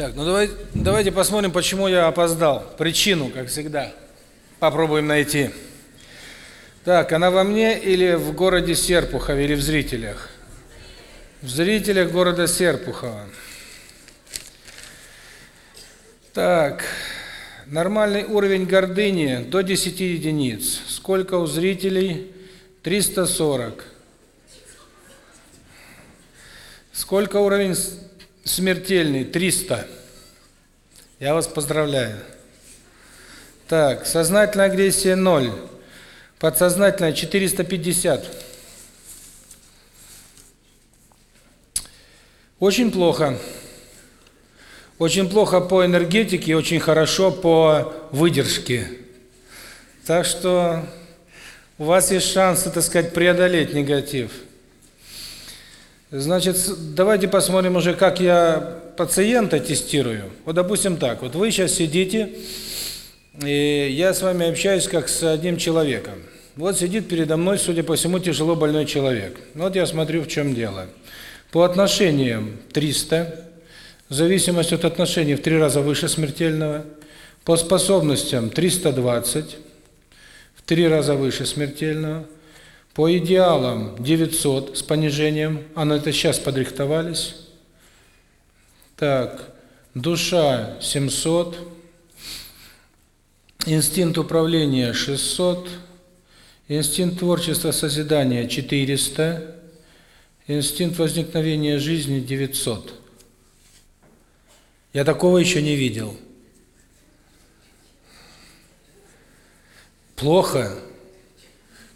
Так, ну давай, давайте посмотрим, почему я опоздал. Причину, как всегда. Попробуем найти. Так, она во мне или в городе Серпухове, или в зрителях? В зрителях города Серпухова. Так, нормальный уровень гордыни до 10 единиц. Сколько у зрителей? 340. Сколько уровень смертельный 300. Я вас поздравляю. Так, сознательная агрессия 0, подсознательная 450. Очень плохо. Очень плохо по энергетике, очень хорошо по выдержке. Так что у вас есть шанс, так сказать, преодолеть негатив. Значит, давайте посмотрим уже, как я пациента тестирую. Вот, допустим, так. Вот вы сейчас сидите, и я с вами общаюсь как с одним человеком. Вот сидит передо мной, судя по всему, тяжело больной человек. Вот я смотрю, в чем дело. По отношениям 300, зависимость от отношений в три раза выше смертельного. По способностям 320, в три раза выше смертельного. По идеалам 900 с понижением, а на это сейчас подрихтовались. Так, душа 700, инстинкт управления 600, инстинкт творчества созидания 400, инстинкт возникновения жизни 900. Я такого еще не видел. Плохо. Плохо.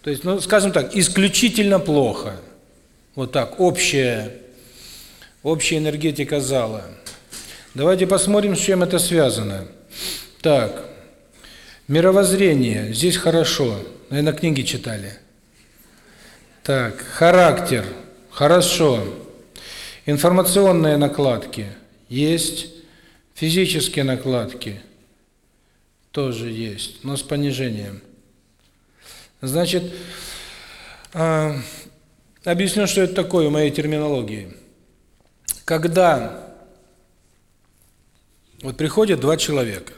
То есть, ну, скажем так, исключительно плохо. Вот так, общая, общая энергетика зала. Давайте посмотрим, с чем это связано. Так, мировоззрение, здесь хорошо. Наверное, книги читали. Так, характер, хорошо. Информационные накладки есть. Физические накладки тоже есть, но с понижением. Значит, эм, объясню, что это такое в моей терминологии. Когда вот приходят два человека,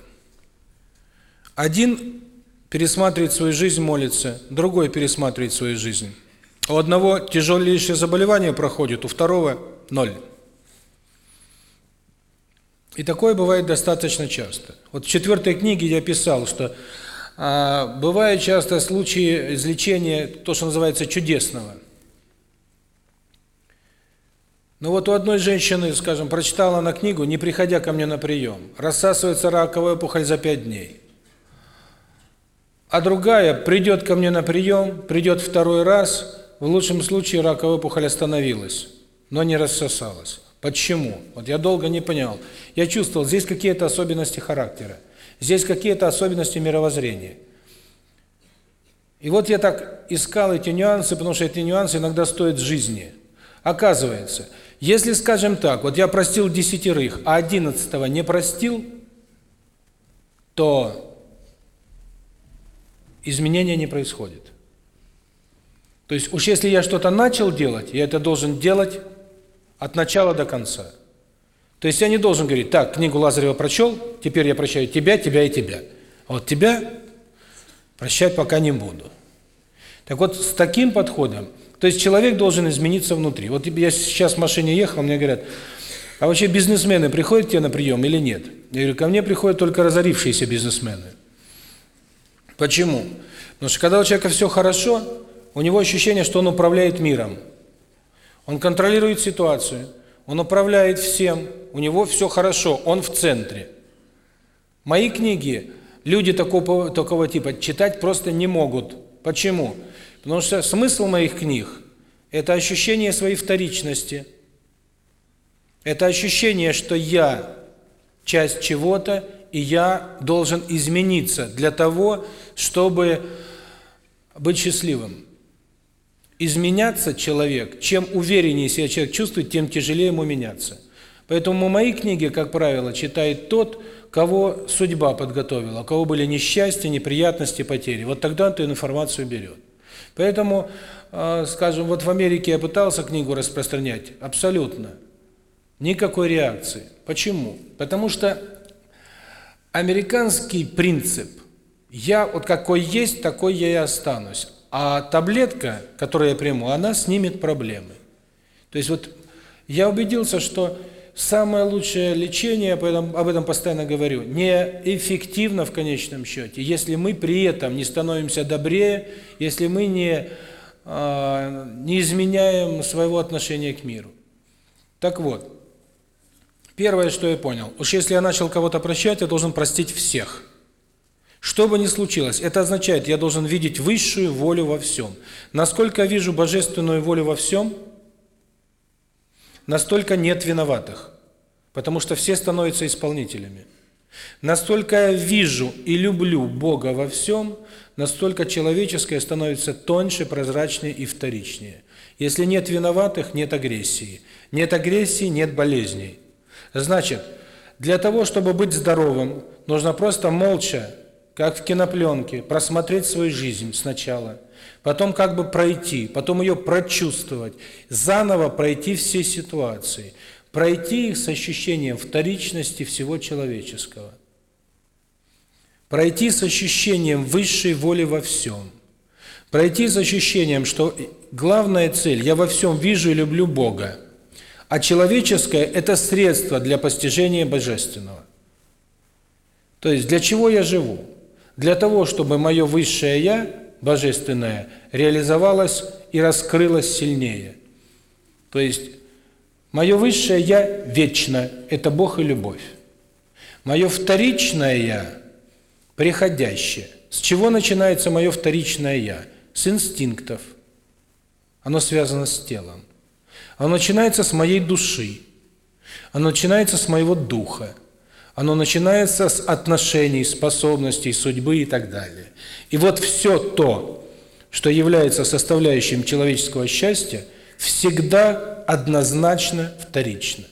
один пересматривает свою жизнь, молится, другой пересматривает свою жизнь. У одного тяжелейшее заболевание проходит, у второго – ноль. И такое бывает достаточно часто. Вот в четвертой книге я писал, что а, Бывают часто случаи излечения, то, что называется, чудесного. Ну вот у одной женщины, скажем, прочитала на книгу, не приходя ко мне на прием, рассасывается раковая опухоль за пять дней. А другая придет ко мне на прием, придет второй раз, в лучшем случае раковая опухоль остановилась, но не рассосалась. Почему? Вот я долго не понял. Я чувствовал, здесь какие-то особенности характера. Здесь какие-то особенности мировоззрения. И вот я так искал эти нюансы, потому что эти нюансы иногда стоят жизни. Оказывается, если, скажем так, вот я простил десятерых, а одиннадцатого не простил, то изменения не происходит. То есть уж если я что-то начал делать, я это должен делать от начала до конца. То есть я не должен говорить, так, книгу Лазарева прочел, теперь я прощаю тебя, тебя и тебя. А вот тебя прощать пока не буду. Так вот, с таким подходом, то есть человек должен измениться внутри. Вот я сейчас в машине ехал, мне говорят, а вообще бизнесмены приходят к тебе на прием или нет? Я говорю, ко мне приходят только разорившиеся бизнесмены. Почему? Потому что когда у человека все хорошо, у него ощущение, что он управляет миром. Он контролирует ситуацию. Он управляет всем, у него все хорошо, он в центре. Мои книги люди такого, такого типа читать просто не могут. Почему? Потому что смысл моих книг – это ощущение своей вторичности. Это ощущение, что я часть чего-то, и я должен измениться для того, чтобы быть счастливым изменяться человек, чем увереннее себя человек чувствует, тем тяжелее ему меняться. Поэтому мои книги, как правило, читает тот, кого судьба подготовила, у кого были несчастья, неприятности, потери. Вот тогда он эту информацию берет. Поэтому, э, скажем, вот в Америке я пытался книгу распространять, абсолютно. Никакой реакции. Почему? Потому что американский принцип «я вот какой есть, такой я и останусь». А таблетка, которую я приму, она снимет проблемы. То есть вот я убедился, что самое лучшее лечение, об об этом постоянно говорю, неэффективно в конечном счете, если мы при этом не становимся добрее, если мы не, не изменяем своего отношения к миру. Так вот, первое, что я понял, уж если я начал кого-то прощать, я должен простить всех. Что бы ни случилось, это означает, я должен видеть высшую волю во всем. Насколько вижу божественную волю во всем, настолько нет виноватых, потому что все становятся исполнителями. Настолько я вижу и люблю Бога во всем, настолько человеческое становится тоньше, прозрачнее и вторичнее. Если нет виноватых, нет агрессии. Нет агрессии, нет болезней. Значит, для того, чтобы быть здоровым, нужно просто молча как в кинопленке, просмотреть свою жизнь сначала, потом как бы пройти, потом ее прочувствовать, заново пройти все ситуации, пройти их с ощущением вторичности всего человеческого, пройти с ощущением высшей воли во всем, пройти с ощущением, что главная цель – я во всем вижу и люблю Бога, а человеческое – это средство для постижения Божественного. То есть для чего я живу? для того, чтобы мое высшее «я», божественное, реализовалось и раскрылось сильнее. То есть, мое высшее «я» вечно – это Бог и любовь. Мое вторичное «я» – приходящее. С чего начинается мое вторичное «я»? С инстинктов. Оно связано с телом. Оно начинается с моей души. Оно начинается с моего духа. Оно начинается с отношений, способностей, судьбы и так далее. И вот все то, что является составляющим человеческого счастья, всегда однозначно вторично.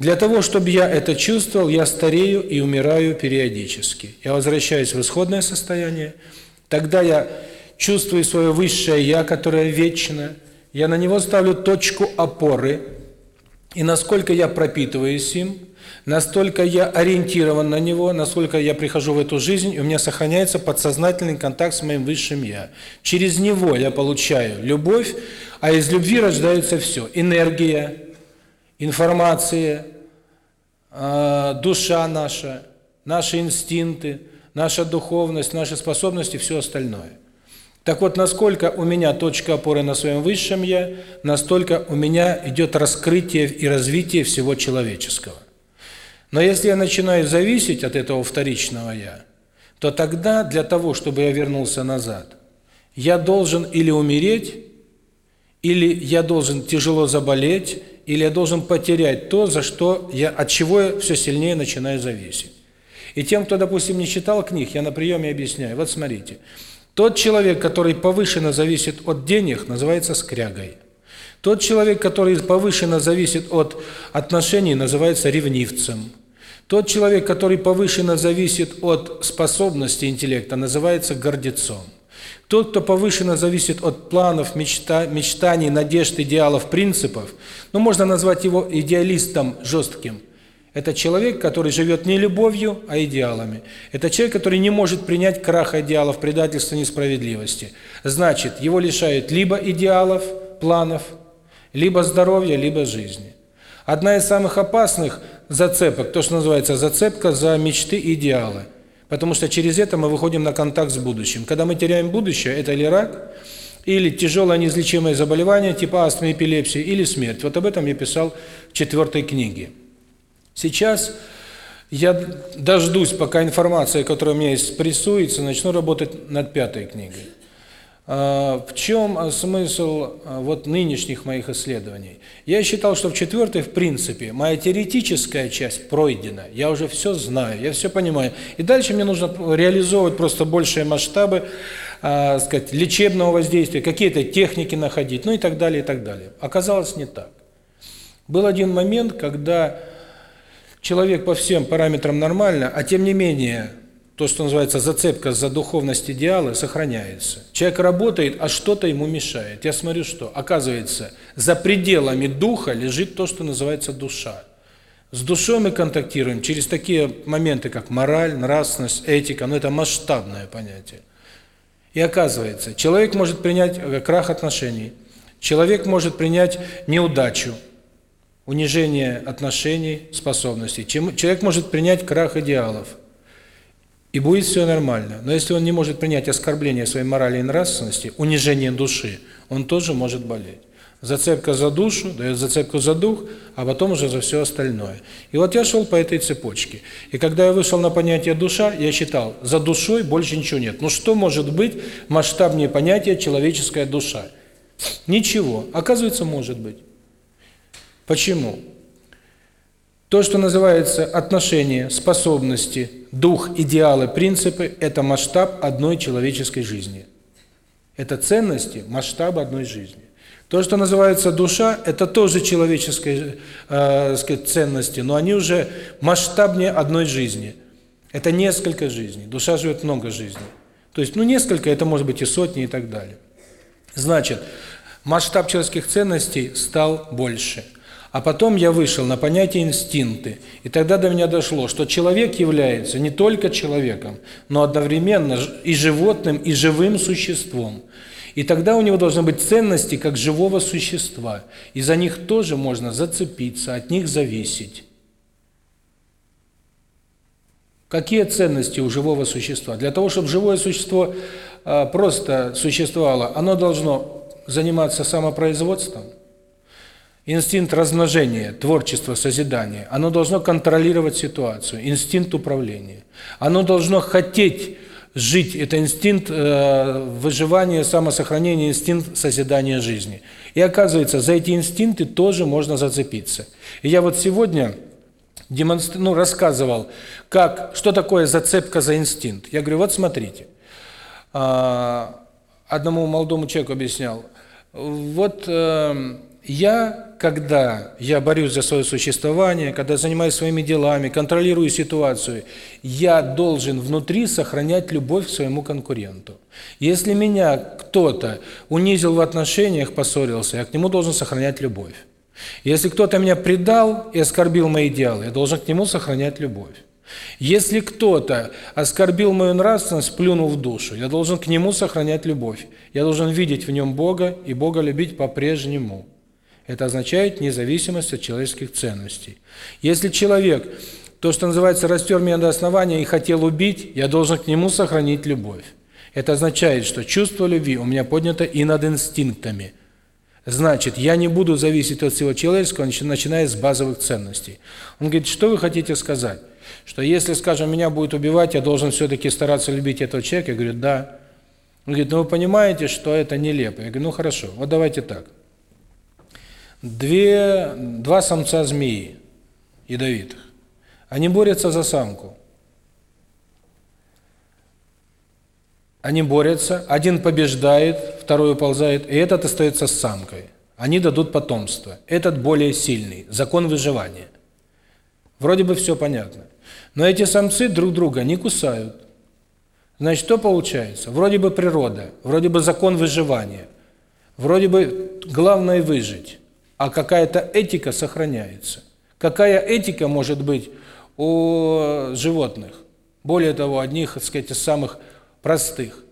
Для того, чтобы я это чувствовал, я старею и умираю периодически. Я возвращаюсь в исходное состояние. Тогда я чувствую свое высшее Я, которое вечное. Я на него ставлю точку опоры. И насколько я пропитываюсь им, Настолько я ориентирован на него, насколько я прихожу в эту жизнь, у меня сохраняется подсознательный контакт с моим высшим я. Через него я получаю любовь, а из любви рождается все: энергия, информация, э, душа наша, наши инстинкты, наша духовность, наши способности, все остальное. Так вот, насколько у меня точка опоры на своем высшем я, настолько у меня идет раскрытие и развитие всего человеческого. Но если я начинаю зависеть от этого вторичного «я», то тогда для того, чтобы я вернулся назад, я должен или умереть, или я должен тяжело заболеть, или я должен потерять то, за что я, от чего я все сильнее начинаю зависеть. И тем, кто, допустим, не читал книг, я на приеме объясняю. Вот смотрите. Тот человек, который повышенно зависит от денег, называется скрягой. Тот человек, который повышенно зависит от отношений, называется ревнивцем. Тот человек, который повышенно зависит от способности интеллекта, называется гордецом. Тот, кто повышенно зависит от планов, мечта, мечтаний, надежд, идеалов, принципов, ну, можно назвать его идеалистом жестким. Это человек, который живет не любовью, а идеалами. Это человек, который не может принять крах идеалов, предательства, несправедливости. Значит, его лишают либо идеалов, планов, либо здоровья, либо жизни. Одна из самых опасных зацепок, то, что называется зацепка за мечты и идеалы. Потому что через это мы выходим на контакт с будущим. Когда мы теряем будущее, это или рак, или тяжелое неизлечимое заболевание типа астмы, эпилепсии, или смерть. Вот об этом я писал в четвертой книге. Сейчас я дождусь, пока информация, которая у меня есть, спрессуется, начну работать над пятой книгой. В чем э, смысл э, вот нынешних моих исследований? Я считал, что в четвертой, в принципе, моя теоретическая часть пройдена. Я уже все знаю, я все понимаю. И дальше мне нужно реализовывать просто большие масштабы, э, сказать, лечебного воздействия, какие-то техники находить, ну и так далее, и так далее. Оказалось не так. Был один момент, когда человек по всем параметрам нормально, а тем не менее то, что называется зацепка за духовность идеала, сохраняется. Человек работает, а что-то ему мешает. Я смотрю, что оказывается, за пределами духа лежит то, что называется душа. С душой мы контактируем через такие моменты, как мораль, нравственность, этика, но это масштабное понятие. И оказывается, человек может принять э, крах отношений, человек может принять неудачу, унижение отношений, способностей, человек может принять крах идеалов – и будет все нормально. Но если он не может принять оскорбление своей морали и нравственности, унижение души, он тоже может болеть. Зацепка за душу, дает зацепку за дух, а потом уже за все остальное. И вот я шел по этой цепочке. И когда я вышел на понятие «душа», я считал, за душой больше ничего нет. Ну что может быть масштабнее понятие «человеческая душа»? Ничего. Оказывается, может быть. Почему? То, что называется отношения, способности, дух, идеалы, принципы – это масштаб одной человеческой жизни. Это ценности, масштаб одной жизни. То, что называется душа, это тоже человеческие э, ценности, но они уже масштабнее одной жизни. Это несколько жизней. Душа живет много жизней. То есть, ну, несколько, это может быть и сотни и так далее. Значит, масштаб человеческих ценностей стал больше – а потом я вышел на понятие инстинкты. И тогда до меня дошло, что человек является не только человеком, но одновременно и животным, и живым существом. И тогда у него должны быть ценности как живого существа. И за них тоже можно зацепиться, от них зависеть. Какие ценности у живого существа? Для того, чтобы живое существо э, просто существовало, оно должно заниматься самопроизводством – Инстинкт размножения, творчество, созидания, оно должно контролировать ситуацию, инстинкт управления. Оно должно хотеть жить, это инстинкт э, выживания, самосохранения, инстинкт созидания жизни. И оказывается, за эти инстинкты тоже можно зацепиться. И я вот сегодня демонстр... ну, рассказывал, как, что такое зацепка за инстинкт. Я говорю, вот смотрите, э, одному молодому человеку объяснял, вот э, я когда я борюсь за свое существование, когда занимаюсь своими делами, контролирую ситуацию, я должен внутри сохранять любовь к своему конкуренту. Если меня кто-то унизил в отношениях, поссорился, я к нему должен сохранять любовь. Если кто-то меня предал и оскорбил мои идеалы, я должен к нему сохранять любовь. Если кто-то оскорбил мою нравственность, плюнул в душу, я должен к нему сохранять любовь. Я должен видеть в нем Бога и Бога любить по-прежнему. Это означает независимость от человеческих ценностей. Если человек, то, что называется, растер меня до основания и хотел убить, я должен к нему сохранить любовь. Это означает, что чувство любви у меня поднято и над инстинктами. Значит, я не буду зависеть от всего человеческого, начиная с базовых ценностей. Он говорит, что вы хотите сказать? Что если, скажем, меня будет убивать, я должен все-таки стараться любить этого человека? Я говорю, да. Он говорит, ну вы понимаете, что это нелепо? Я говорю, ну хорошо, вот давайте так две, два самца змеи ядовитых. Они борются за самку. Они борются, один побеждает, второй уползает, и этот остается с самкой. Они дадут потомство. Этот более сильный. Закон выживания. Вроде бы все понятно. Но эти самцы друг друга не кусают. Значит, что получается? Вроде бы природа, вроде бы закон выживания, вроде бы главное выжить а какая-то этика сохраняется. Какая этика может быть у животных? Более того, одних, так сказать, из самых простых.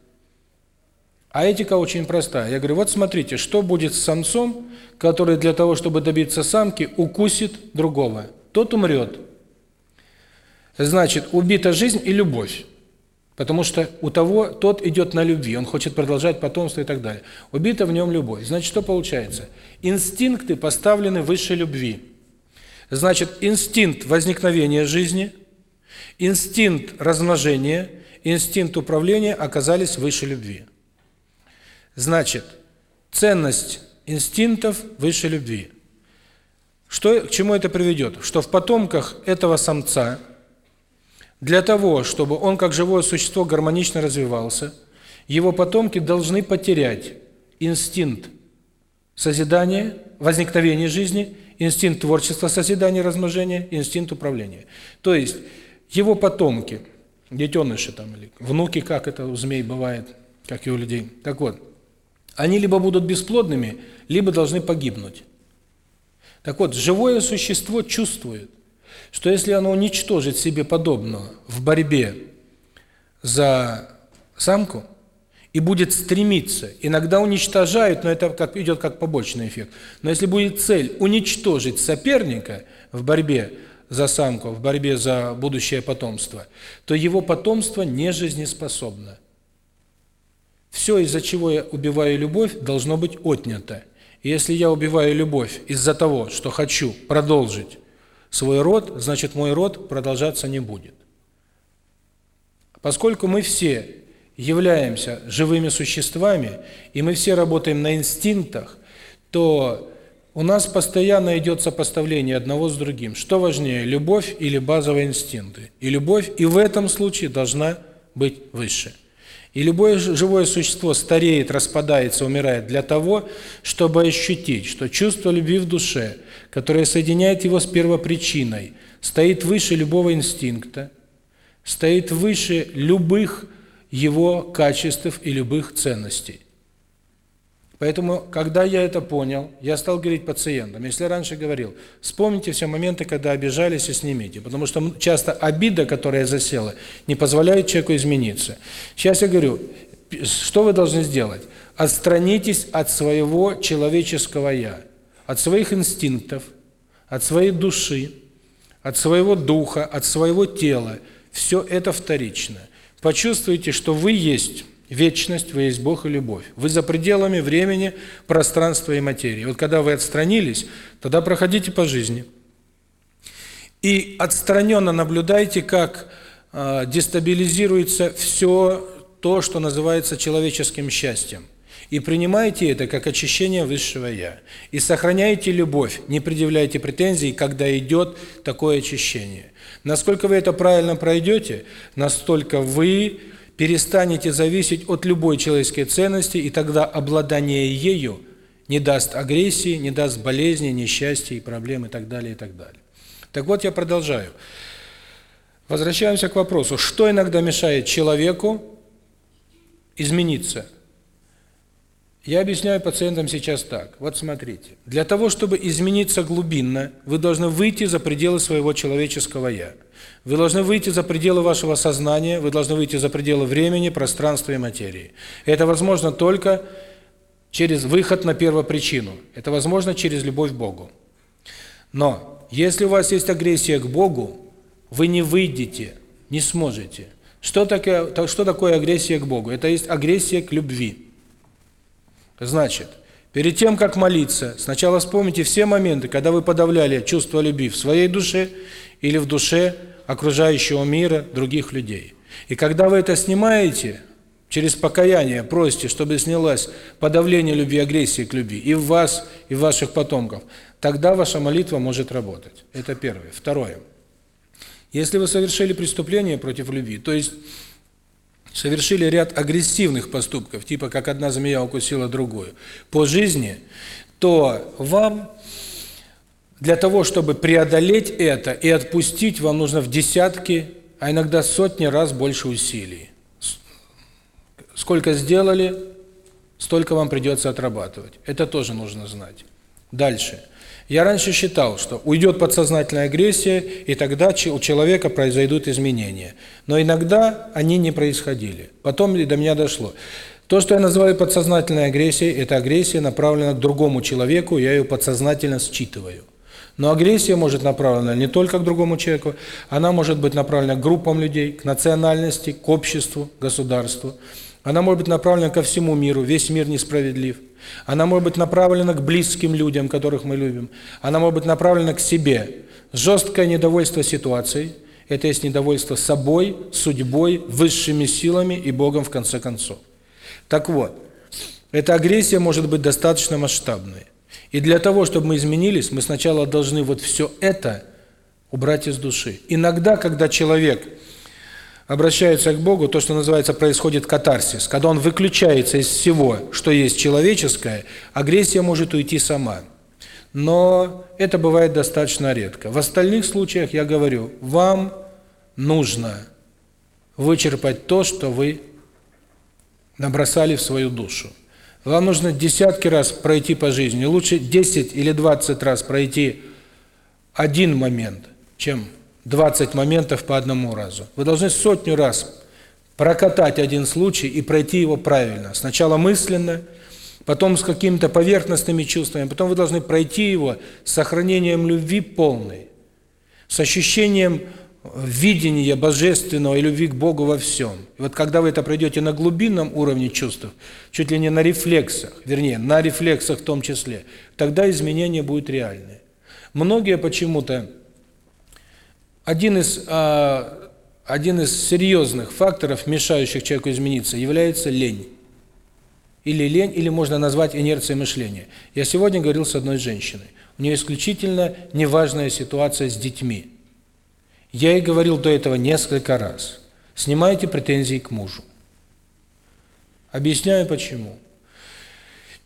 А этика очень простая. Я говорю, вот смотрите, что будет с самцом, который для того, чтобы добиться самки, укусит другого. Тот умрет. Значит, убита жизнь и любовь. Потому что у того тот идет на любви, он хочет продолжать потомство и так далее. Убита в нем любовь. Значит, что получается? Инстинкты поставлены выше любви. Значит, инстинкт возникновения жизни, инстинкт размножения, инстинкт управления оказались выше любви. Значит, ценность инстинктов выше любви. Что к чему это приведет? Что в потомках этого самца – для того, чтобы он как живое существо гармонично развивался, его потомки должны потерять инстинкт созидания, возникновения жизни, инстинкт творчества, созидания, размножения, инстинкт управления. То есть его потомки, детеныши там или внуки, как это у змей бывает, как и у людей. Так вот, они либо будут бесплодными, либо должны погибнуть. Так вот, живое существо чувствует – что если оно уничтожит себе подобного в борьбе за самку и будет стремиться, иногда уничтожают, но это как идет как побочный эффект. Но если будет цель уничтожить соперника в борьбе за самку, в борьбе за будущее потомство, то его потомство не жизнеспособно. Все, из-за чего я убиваю любовь, должно быть отнято. И если я убиваю любовь из-за того, что хочу продолжить свой род, значит мой род продолжаться не будет. Поскольку мы все являемся живыми существами, и мы все работаем на инстинктах, то у нас постоянно идет сопоставление одного с другим. Что важнее, любовь или базовые инстинкты? И любовь и в этом случае должна быть выше. И любое живое существо стареет, распадается, умирает для того, чтобы ощутить, что чувство любви в душе которое соединяет его с первопричиной, стоит выше любого инстинкта, стоит выше любых его качеств и любых ценностей. Поэтому, когда я это понял, я стал говорить пациентам, если раньше говорил, вспомните все моменты, когда обижались и снимите, потому что часто обида, которая засела, не позволяет человеку измениться. Сейчас я говорю, что вы должны сделать? Отстранитесь от своего человеческого «я» от своих инстинктов, от своей души, от своего духа, от своего тела. Все это вторично. Почувствуйте, что вы есть вечность, вы есть Бог и любовь. Вы за пределами времени, пространства и материи. Вот когда вы отстранились, тогда проходите по жизни. И отстраненно наблюдайте, как э, дестабилизируется все то, что называется человеческим счастьем и принимайте это как очищение высшего я и сохраняйте любовь не предъявляйте претензий когда идет такое очищение. Насколько вы это правильно пройдете настолько вы перестанете зависеть от любой человеческой ценности и тогда обладание ею не даст агрессии не даст болезни несчастья и проблем и так далее и так далее. Так вот я продолжаю. Возвращаемся к вопросу. Что иногда мешает человеку измениться? Я объясняю пациентам сейчас так. Вот смотрите. Для того, чтобы измениться глубинно, вы должны выйти за пределы своего человеческого «я». Вы должны выйти за пределы вашего сознания, вы должны выйти за пределы времени, пространства и материи. Это возможно только через выход на первопричину. Это возможно через любовь к Богу. Но если у вас есть агрессия к Богу, вы не выйдете, не сможете. Что такое, что такое агрессия к Богу? Это есть агрессия к любви. Значит, перед тем, как молиться, сначала вспомните все моменты, когда вы подавляли чувство любви в своей душе или в душе окружающего мира, других людей. И когда вы это снимаете, через покаяние просите, чтобы снялось подавление любви, агрессии к любви и в вас, и в ваших потомков, тогда ваша молитва может работать. Это первое. Второе. Если вы совершили преступление против любви, то есть совершили ряд агрессивных поступков, типа как одна змея укусила другую, по жизни, то вам для того, чтобы преодолеть это и отпустить, вам нужно в десятки, а иногда сотни раз больше усилий. Сколько сделали, столько вам придется отрабатывать. Это тоже нужно знать. Дальше. Дальше. Я раньше считал, что уйдет подсознательная агрессия, и тогда у человека произойдут изменения. Но иногда они не происходили. Потом до меня дошло. То, что я называю подсознательной агрессией, это агрессия, направлена к другому человеку, я ее подсознательно считываю. Но агрессия может направлена не только к другому человеку, она может быть направлена к группам людей, к национальности, к обществу, государству. государству. Она может быть направлена ко всему миру, весь мир несправедлив. Она может быть направлена к близким людям, которых мы любим. Она может быть направлена к себе. Жесткое недовольство ситуацией – это есть недовольство собой, судьбой, высшими силами и Богом в конце концов. Так вот, эта агрессия может быть достаточно масштабной. И для того, чтобы мы изменились, мы сначала должны вот все это убрать из души. Иногда, когда человек обращаются к Богу, то, что называется, происходит катарсис. Когда он выключается из всего, что есть человеческое, агрессия может уйти сама. Но это бывает достаточно редко. В остальных случаях я говорю, вам нужно вычерпать то, что вы набросали в свою душу. Вам нужно десятки раз пройти по жизни, лучше 10 или 20 раз пройти один момент, чем 20 моментов по одному разу. Вы должны сотню раз прокатать один случай и пройти его правильно. Сначала мысленно, потом с какими-то поверхностными чувствами, потом вы должны пройти его с сохранением любви полной, с ощущением э, видения божественного и любви к Богу во всем. И вот когда вы это пройдете на глубинном уровне чувств, чуть ли не на рефлексах, вернее, на рефлексах в том числе, тогда изменения будут реальны. Многие почему-то один из э, один из серьезных факторов, мешающих человеку измениться, является лень. Или лень, или можно назвать инерцией мышления. Я сегодня говорил с одной женщиной. У нее исключительно неважная ситуация с детьми. Я ей говорил до этого несколько раз. Снимайте претензии к мужу. Объясняю почему.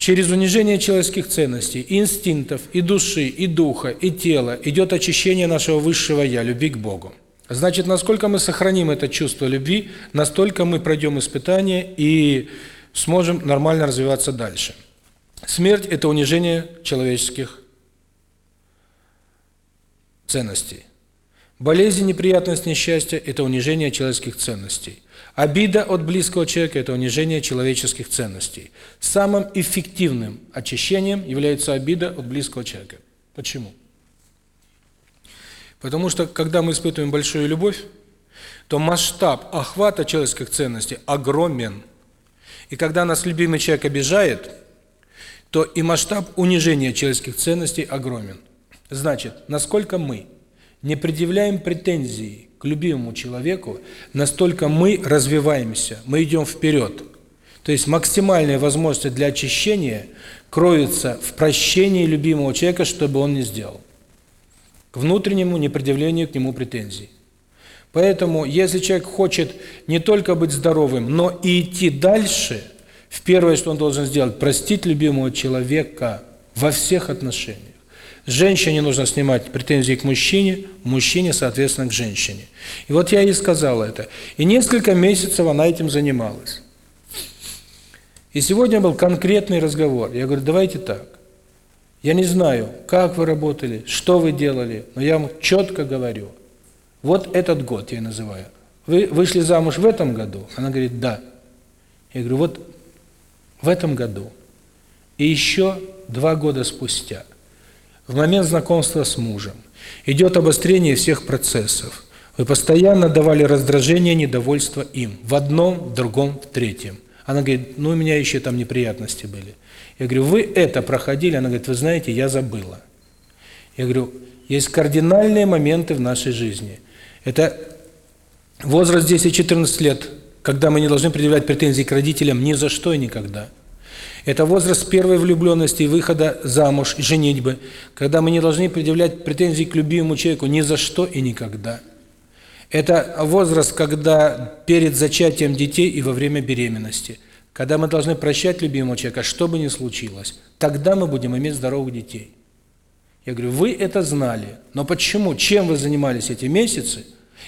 Через унижение человеческих ценностей, инстинктов, и души, и духа, и тела идет очищение нашего высшего «я», любви к Богу. Значит, насколько мы сохраним это чувство любви, настолько мы пройдем испытание и сможем нормально развиваться дальше. Смерть – это унижение человеческих ценностей. Болезни, неприятность, несчастье – это унижение человеческих ценностей. Обида от близкого человека – это унижение человеческих ценностей. Самым эффективным очищением является обида от близкого человека. Почему? Потому что, когда мы испытываем большую любовь, то масштаб охвата человеческих ценностей огромен. И когда нас любимый человек обижает, то и масштаб унижения человеческих ценностей огромен. Значит, насколько мы – не предъявляем претензий к любимому человеку, настолько мы развиваемся, мы идем вперед. То есть максимальные возможности для очищения кроются в прощении любимого человека, чтобы он не сделал. К внутреннему непредъявлению к нему претензий. Поэтому, если человек хочет не только быть здоровым, но и идти дальше, в первое, что он должен сделать, простить любимого человека во всех отношениях. Женщине нужно снимать претензии к мужчине, мужчине, соответственно, к женщине. И вот я ей сказала это. И несколько месяцев она этим занималась. И сегодня был конкретный разговор. Я говорю, давайте так. Я не знаю, как вы работали, что вы делали, но я вам четко говорю. Вот этот год я называю. Вы вышли замуж в этом году? Она говорит, да. Я говорю, вот в этом году. И еще два года спустя в момент знакомства с мужем. Идет обострение всех процессов. Вы постоянно давали раздражение, недовольство им. В одном, в другом, в третьем. Она говорит, ну у меня еще там неприятности были. Я говорю, вы это проходили? Она говорит, вы знаете, я забыла. Я говорю, есть кардинальные моменты в нашей жизни. Это возраст 10-14 лет, когда мы не должны предъявлять претензии к родителям ни за что и никогда. Это возраст первой влюбленности, выхода замуж, женитьбы, когда мы не должны предъявлять претензии к любимому человеку ни за что и никогда. Это возраст, когда перед зачатием детей и во время беременности, когда мы должны прощать любимого человека, что бы ни случилось, тогда мы будем иметь здоровых детей. Я говорю, вы это знали, но почему, чем вы занимались эти месяцы,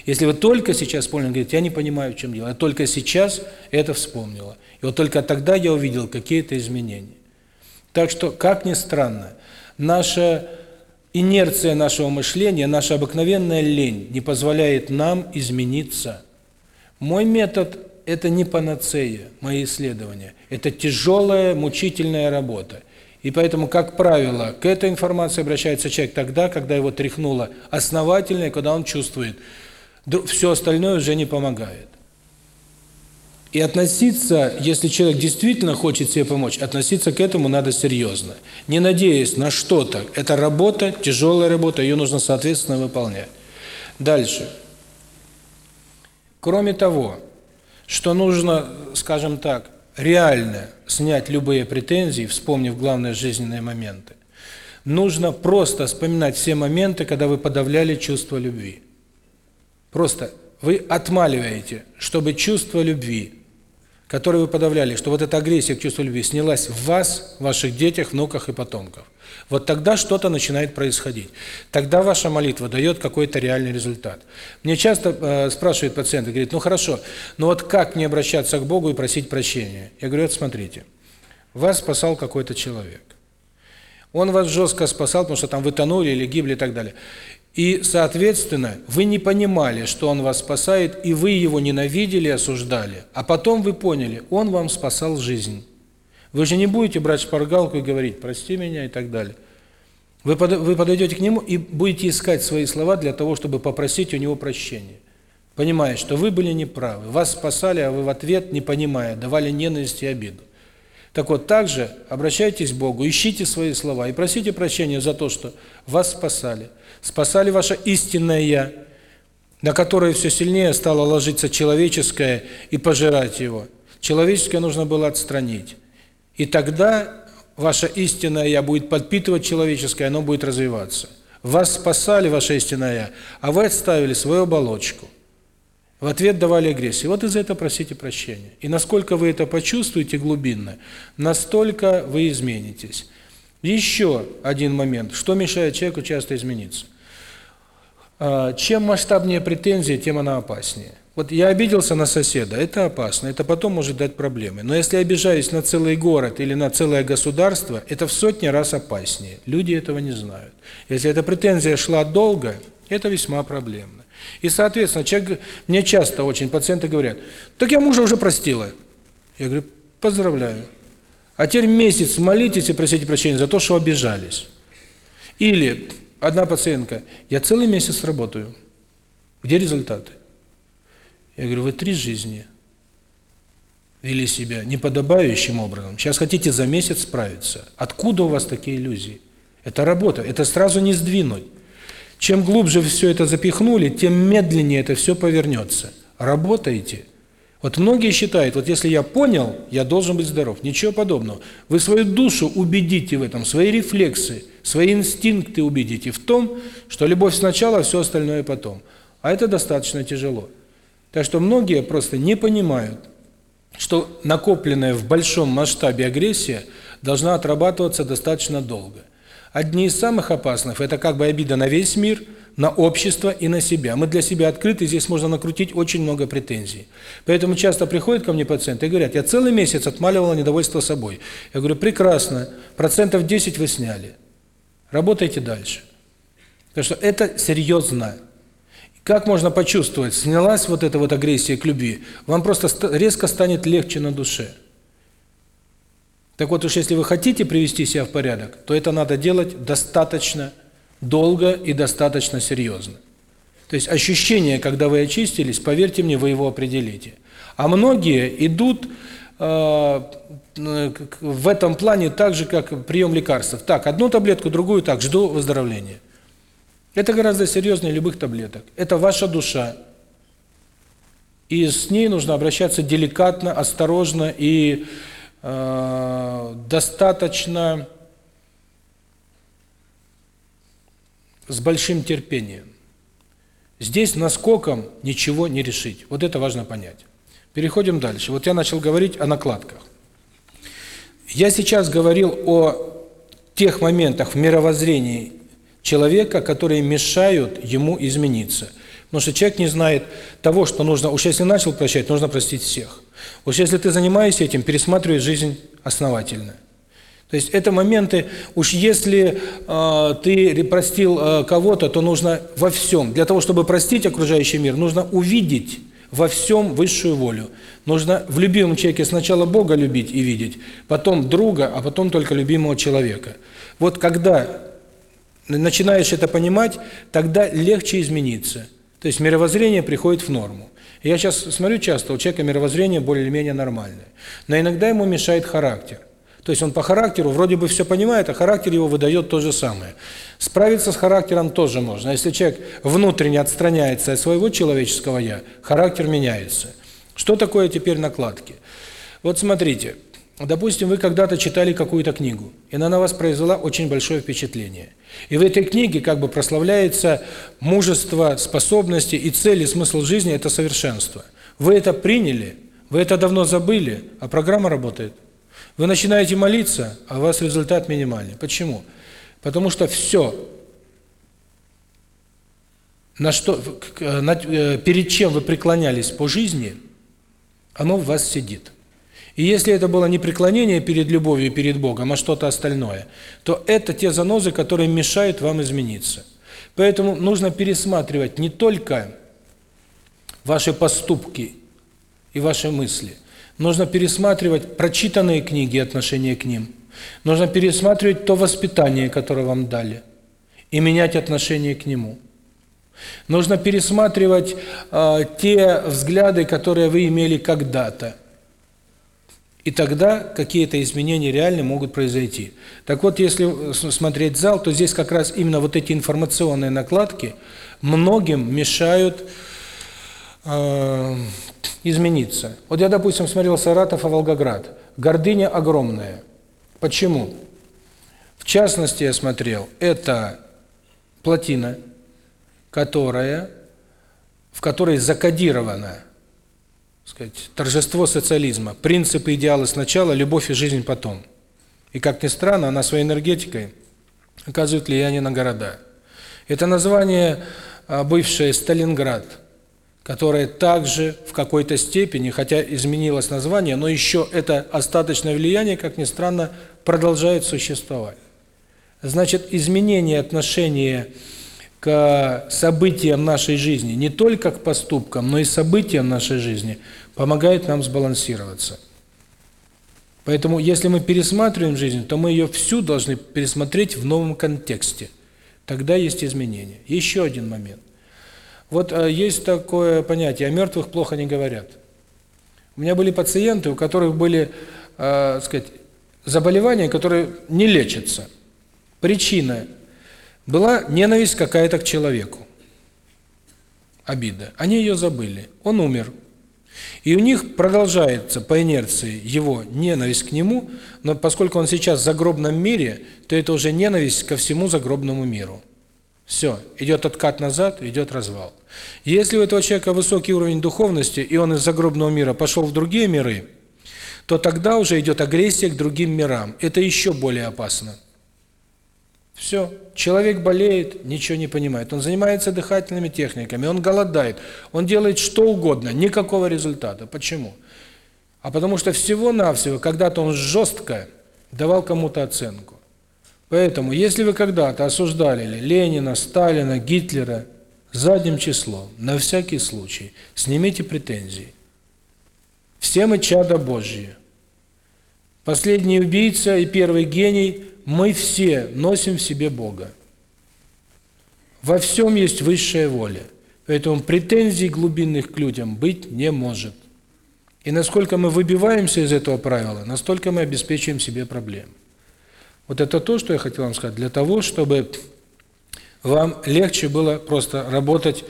если вы только сейчас поняли, говорит, я не понимаю, в чем дело, я только сейчас это вспомнила. И вот только тогда я увидел какие-то изменения. Так что, как ни странно, наша инерция нашего мышления, наша обыкновенная лень не позволяет нам измениться. Мой метод – это не панацея, мои исследования. Это тяжелая, мучительная работа. И поэтому, как правило, к этой информации обращается человек тогда, когда его тряхнуло основательно, и когда он чувствует, все остальное уже не помогает. И относиться, если человек действительно хочет себе помочь, относиться к этому надо серьезно. Не надеясь на что-то. Это работа, тяжелая работа, ее нужно соответственно выполнять. Дальше. Кроме того, что нужно, скажем так, реально снять любые претензии, вспомнив главные жизненные моменты, нужно просто вспоминать все моменты, когда вы подавляли чувство любви. Просто вы отмаливаете, чтобы чувство любви которые вы подавляли, что вот эта агрессия к чувству любви снялась в вас, в ваших детях, внуках и потомков. Вот тогда что-то начинает происходить. Тогда ваша молитва дает какой-то реальный результат. Мне часто э, спрашивают пациенты, говорит, ну хорошо, но вот как мне обращаться к Богу и просить прощения? Я говорю, вот смотрите, вас спасал какой-то человек. Он вас жестко спасал, потому что там вы тонули или гибли и так далее. И, соответственно, вы не понимали, что он вас спасает, и вы его ненавидели, осуждали. А потом вы поняли, он вам спасал жизнь. Вы же не будете брать шпаргалку и говорить «прости меня» и так далее. Вы, под, вы подойдете к нему и будете искать свои слова для того, чтобы попросить у него прощения. Понимая, что вы были неправы, вас спасали, а вы в ответ, не понимая, давали ненависть и обиду. Так вот, также обращайтесь к Богу, ищите свои слова и просите прощения за то, что вас спасали – спасали ваше истинное «я», на которое все сильнее стало ложиться человеческое и пожирать его. Человеческое нужно было отстранить. И тогда ваше истинное «я» будет подпитывать человеческое, оно будет развиваться. Вас спасали, ваше истинное «я», а вы отставили свою оболочку. В ответ давали агрессию. Вот из-за этого просите прощения. И насколько вы это почувствуете глубинно, настолько вы изменитесь. Еще один момент. Что мешает человеку часто измениться? Э, чем масштабнее претензии, тем она опаснее. Вот я обиделся на соседа, это опасно, это потом может дать проблемы. Но если я обижаюсь на целый город или на целое государство, это в сотни раз опаснее. Люди этого не знают. Если эта претензия шла долго, это весьма проблемно. И, соответственно, человек, мне часто очень пациенты говорят, так я мужа уже простила. Я говорю, поздравляю. А теперь месяц молитесь и просите прощения за то, что обижались. Или Одна пациентка, я целый месяц работаю. Где результаты? Я говорю, вы три жизни вели себя неподобающим образом. Сейчас хотите за месяц справиться. Откуда у вас такие иллюзии? Это работа, это сразу не сдвинуть. Чем глубже все это запихнули, тем медленнее это все повернется. Работайте. Вот многие считают, вот если я понял, я должен быть здоров. Ничего подобного. Вы свою душу убедите в этом, свои рефлексы – Свои инстинкты убедите в том, что любовь сначала, а все остальное потом. А это достаточно тяжело. Так что многие просто не понимают, что накопленная в большом масштабе агрессия должна отрабатываться достаточно долго. Одни из самых опасных – это как бы обида на весь мир, на общество и на себя. Мы для себя открыты, здесь можно накрутить очень много претензий. Поэтому часто приходят ко мне пациенты и говорят, я целый месяц отмаливала недовольство собой. Я говорю, прекрасно, процентов 10 вы сняли. Работайте дальше. Потому что это серьезно. Как можно почувствовать, снялась вот эта вот агрессия к любви, вам просто резко станет легче на душе. Так вот уж если вы хотите привести себя в порядок, то это надо делать достаточно долго и достаточно серьезно. То есть ощущение, когда вы очистились, поверьте мне, вы его определите. А многие идут э, в этом плане так же, как прием лекарств. Так, одну таблетку, другую так, жду выздоровления. Это гораздо серьезнее любых таблеток. Это ваша душа. И с ней нужно обращаться деликатно, осторожно и э, достаточно с большим терпением. Здесь наскоком ничего не решить. Вот это важно понять. Переходим дальше. Вот я начал говорить о накладках. Я сейчас говорил о тех моментах в мировоззрении человека, которые мешают ему измениться. Потому что человек не знает того, что нужно. Уж если начал прощать, нужно простить всех. Уж если ты занимаешься этим, пересматривай жизнь основательно. То есть это моменты, уж если э, ты простил э, кого-то, то нужно во всем. Для того, чтобы простить окружающий мир, нужно увидеть во всем высшую волю. Нужно в любимом человеке сначала Бога любить и видеть, потом друга, а потом только любимого человека. Вот когда начинаешь это понимать, тогда легче измениться. То есть мировоззрение приходит в норму. Я сейчас смотрю часто, у человека мировоззрение более-менее нормальное. Но иногда ему мешает характер. То есть он по характеру вроде бы все понимает, а характер его выдает то же самое. Справиться с характером тоже можно. Если человек внутренне отстраняется от своего человеческого «я», характер меняется. Что такое теперь накладки? Вот смотрите, допустим, вы когда-то читали какую-то книгу, и она на вас произвела очень большое впечатление. И в этой книге как бы прославляется мужество, способности и цели, смысл жизни – это совершенство. Вы это приняли, вы это давно забыли, а программа работает – вы начинаете молиться, а у вас результат минимальный. Почему? Потому что все, на что, э, на, э, перед чем вы преклонялись по жизни, оно в вас сидит. И если это было не преклонение перед любовью, перед Богом, а что-то остальное, то это те занозы, которые мешают вам измениться. Поэтому нужно пересматривать не только ваши поступки и ваши мысли, Нужно пересматривать прочитанные книги и отношение к ним. Нужно пересматривать то воспитание, которое вам дали, и менять отношение к нему. Нужно пересматривать э, те взгляды, которые вы имели когда-то. И тогда какие-то изменения реально могут произойти. Так вот, если э, смотреть зал, то здесь как раз именно вот эти информационные накладки многим мешают Э, измениться. Вот я, допустим, смотрел Саратов и Волгоград. Гордыня огромная. Почему? В частности, я смотрел, это плотина, которая, в которой закодировано сказать, торжество социализма, принципы идеалы сначала, любовь и жизнь потом. И как ни странно, она своей энергетикой оказывает влияние на города. Это название э, бывшее Сталинград – которая также в какой-то степени, хотя изменилось название, но еще это остаточное влияние, как ни странно, продолжает существовать. Значит, изменение отношения к событиям нашей жизни, не только к поступкам, но и событиям нашей жизни, помогает нам сбалансироваться. Поэтому, если мы пересматриваем жизнь, то мы ее всю должны пересмотреть в новом контексте. Тогда есть изменения. Еще один момент. Вот э, есть такое понятие, о мертвых плохо не говорят. У меня были пациенты, у которых были, э, сказать, заболевания, которые не лечатся. Причина была ненависть какая-то к человеку. Обида. Они ее забыли. Он умер. И у них продолжается по инерции его ненависть к нему, но поскольку он сейчас в загробном мире, то это уже ненависть ко всему загробному миру. Все, идет откат назад, идет развал. Если у этого человека высокий уровень духовности, и он из загробного мира пошел в другие миры, то тогда уже идет агрессия к другим мирам. Это еще более опасно. Все. Человек болеет, ничего не понимает. Он занимается дыхательными техниками, он голодает, он делает что угодно, никакого результата. Почему? А потому что всего-навсего, когда-то он жестко давал кому-то оценку. Поэтому, если вы когда-то осуждали Ленина, Сталина, Гитлера задним числом, на всякий случай, снимите претензии. Все мы чада Божьи. Последний убийца и первый гений, мы все носим в себе Бога. Во всем есть высшая воля. Поэтому претензий глубинных к людям быть не может. И насколько мы выбиваемся из этого правила, настолько мы обеспечиваем себе проблемы. Вот это то, что я хотел вам сказать. Для того, чтобы вам легче было просто работать,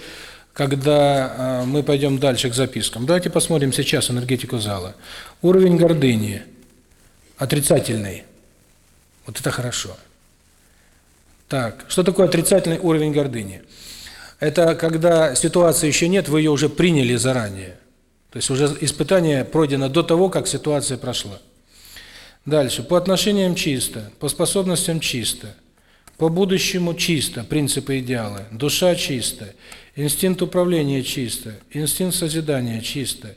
когда э, мы пойдем дальше к запискам. Давайте посмотрим сейчас энергетику зала. Уровень гордыни отрицательный. Вот это хорошо. Так, что такое отрицательный уровень гордыни? Это когда ситуации еще нет, вы ее уже приняли заранее. То есть уже испытание пройдено до того, как ситуация прошла. Дальше. По отношениям чисто, по способностям чисто, по будущему чисто, принципы идеалы, душа чисто, инстинкт управления чисто, инстинкт созидания чисто,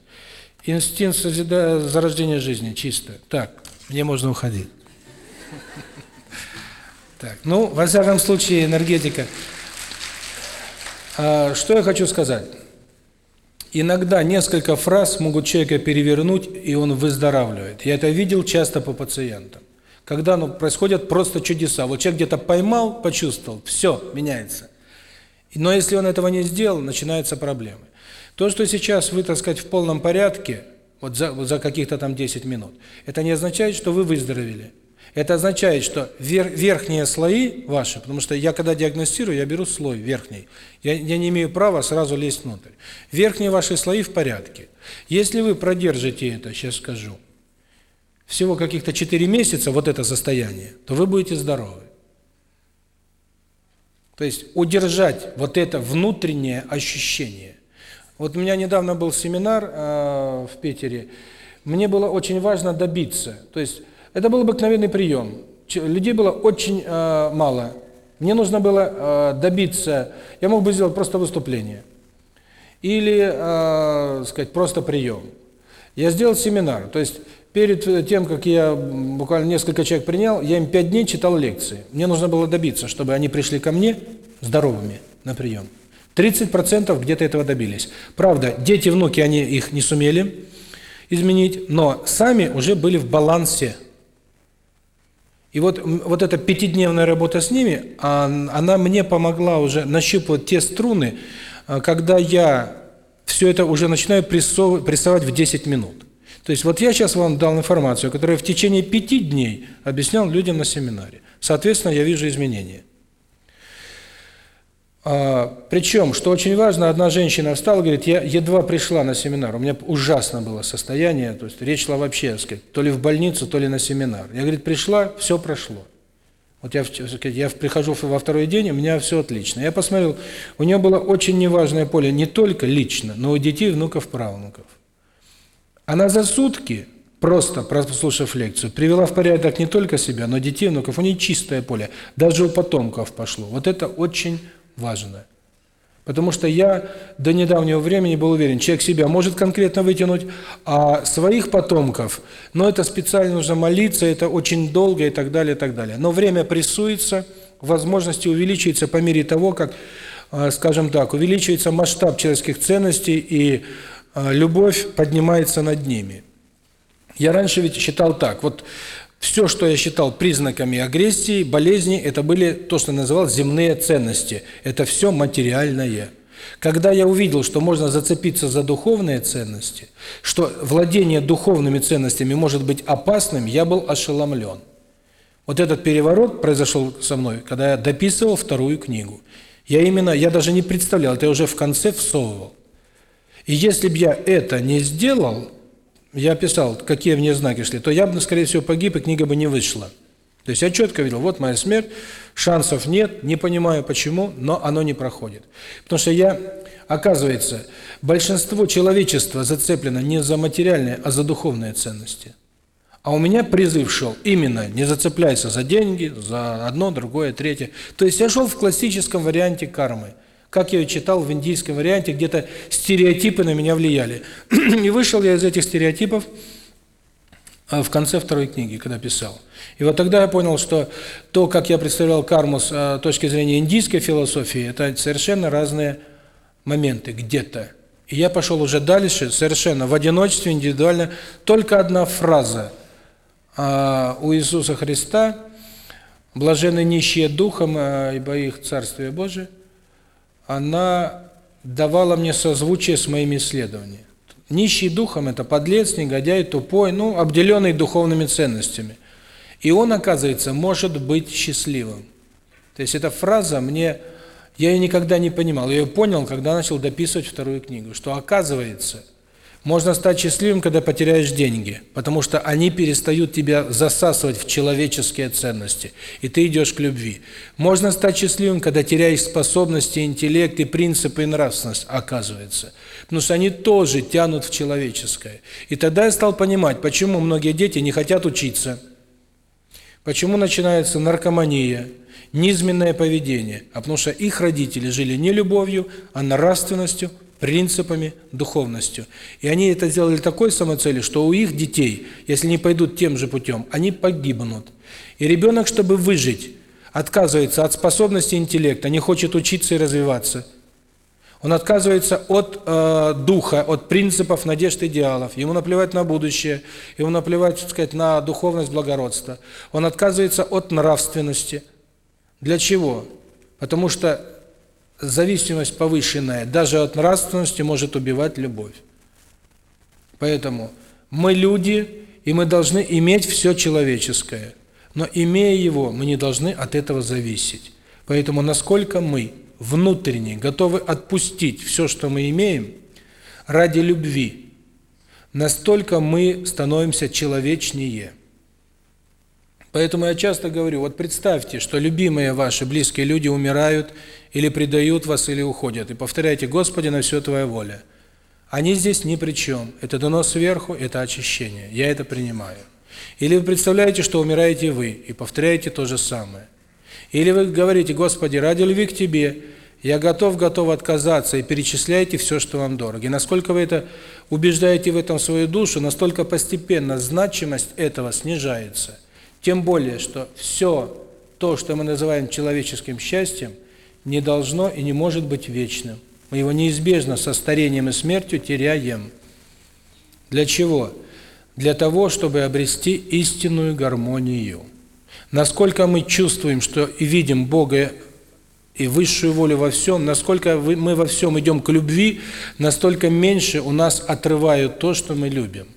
инстинкт созида... зарождения жизни чисто. Так, мне можно уходить. Так, ну, во всяком случае, энергетика. А, что я хочу сказать? Иногда несколько фраз могут человека перевернуть, и он выздоравливает. Я это видел часто по пациентам. Когда ну, происходят просто чудеса. Вот человек где-то поймал, почувствовал, все, меняется. Но если он этого не сделал, начинаются проблемы. То, что сейчас вы, так сказать, в полном порядке, вот за, за каких-то там 10 минут, это не означает, что вы выздоровели. Это означает, что вер верхние слои ваши, потому что я когда диагностирую, я беру слой верхний. Я, я не имею права сразу лезть внутрь. Верхние ваши слои в порядке. Если вы продержите это, сейчас скажу, всего каких-то 4 месяца, вот это состояние, то вы будете здоровы. То есть удержать вот это внутреннее ощущение. Вот у меня недавно был семинар э, в Питере. Мне было очень важно добиться. То есть это был обыкновенный прием. Людей было очень э, мало. Мне нужно было э, добиться, я мог бы сделать просто выступление. Или, э, сказать, просто прием. Я сделал семинар. То есть перед тем, как я буквально несколько человек принял, я им пять дней читал лекции. Мне нужно было добиться, чтобы они пришли ко мне здоровыми на прием. 30% где-то этого добились. Правда, дети, внуки, они их не сумели изменить, но сами уже были в балансе и вот, вот эта пятидневная работа с ними, она мне помогла уже нащупывать те струны, а, когда я все это уже начинаю прессовать в 10 минут. То есть вот я сейчас вам дал информацию, которую в течение пяти дней объяснял людям на семинаре. Соответственно, я вижу изменения. А, Причем, что очень важно, одна женщина встала, говорит, я едва пришла на семинар, у меня ужасно было состояние, то есть речь шла вообще, так сказать, то ли в больницу, то ли на семинар. Я, говорит, пришла, все прошло. Вот я, сказать, я прихожу во второй день, у меня все отлично. Я посмотрел, у нее было очень неважное поле, не только лично, но у детей, внуков, правнуков. Она за сутки, просто прослушав лекцию, привела в порядок не только себя, но детей, внуков. У нее чистое поле, даже у потомков пошло. Вот это очень важное. Потому что я до недавнего времени был уверен, человек себя может конкретно вытянуть, а своих потомков, но это специально нужно молиться, это очень долго и так далее, и так далее. Но время прессуется, возможности увеличиваются по мере того, как, а, скажем так, увеличивается масштаб человеческих ценностей и а, любовь поднимается над ними. Я раньше ведь считал так, вот все, что я считал признаками агрессии, болезни, это были то, что называл земные ценности. Это все материальное. Когда я увидел, что можно зацепиться за духовные ценности, что владение духовными ценностями может быть опасным, я был ошеломлен. Вот этот переворот произошел со мной, когда я дописывал вторую книгу. Я именно, я даже не представлял, это я уже в конце всовывал. И если бы я это не сделал, я писал, какие мне знаки шли, то я бы, ну, скорее всего, погиб, и книга бы не вышла. То есть я четко видел, вот моя смерть, шансов нет, не понимаю почему, но оно не проходит. Потому что я, оказывается, большинство человечества зацеплено не за материальные, а за духовные ценности. А у меня призыв шел именно не зацепляйся за деньги, за одно, другое, третье. То есть я шел в классическом варианте кармы – как я читал в индийском варианте, где-то стереотипы на меня влияли. И вышел я из этих стереотипов а, в конце второй книги, когда писал. И вот тогда я понял, что то, как я представлял карму а, с точки зрения индийской философии, это совершенно разные моменты где-то. И я пошел уже дальше, совершенно в одиночестве, индивидуально. Только одна фраза а, у Иисуса Христа «Блажены нищие духом, ибо их Царствие Божие» она давала мне созвучие с моими исследованиями. Нищий духом – это подлец, негодяй, тупой, ну, обделенный духовными ценностями. И он, оказывается, может быть счастливым. То есть эта фраза мне... Я ее никогда не понимал. Я ее понял, когда начал дописывать вторую книгу, что оказывается – можно стать счастливым, когда потеряешь деньги, потому что они перестают тебя засасывать в человеческие ценности, и ты идешь к любви. Можно стать счастливым, когда теряешь способности, интеллект и принципы и нравственность, оказывается. Потому что они тоже тянут в человеческое. И тогда я стал понимать, почему многие дети не хотят учиться, почему начинается наркомания, низменное поведение, а потому что их родители жили не любовью, а нравственностью, принципами, духовностью. И они это сделали такой самоцели, что у их детей, если не пойдут тем же путем, они погибнут. И ребенок, чтобы выжить, отказывается от способности интеллекта, не хочет учиться и развиваться. Он отказывается от э, духа, от принципов, надежд, идеалов. Ему наплевать на будущее, ему наплевать, так сказать, на духовность, благородство. Он отказывается от нравственности. Для чего? Потому что зависимость повышенная, даже от нравственности может убивать любовь. Поэтому мы люди, и мы должны иметь все человеческое. Но имея его, мы не должны от этого зависеть. Поэтому насколько мы внутренне готовы отпустить все, что мы имеем, ради любви, настолько мы становимся человечнее. Поэтому я часто говорю, вот представьте, что любимые ваши близкие люди умирают или предают вас, или уходят. И повторяйте, Господи, на все Твоя воля. Они здесь ни при чем. Это дано сверху, это очищение. Я это принимаю. Или вы представляете, что умираете вы, и повторяете то же самое. Или вы говорите, Господи, ради любви к Тебе, я готов, готов отказаться, и перечисляете все, что вам дорого. И насколько вы это убеждаете в этом свою душу, настолько постепенно значимость этого снижается. Тем более, что все то, что мы называем человеческим счастьем, не должно и не может быть вечным. Мы его неизбежно со старением и смертью теряем. Для чего? Для того, чтобы обрести истинную гармонию. Насколько мы чувствуем, что и видим Бога и высшую волю во всем, насколько мы во всем идем к любви, настолько меньше у нас отрывают то, что мы любим.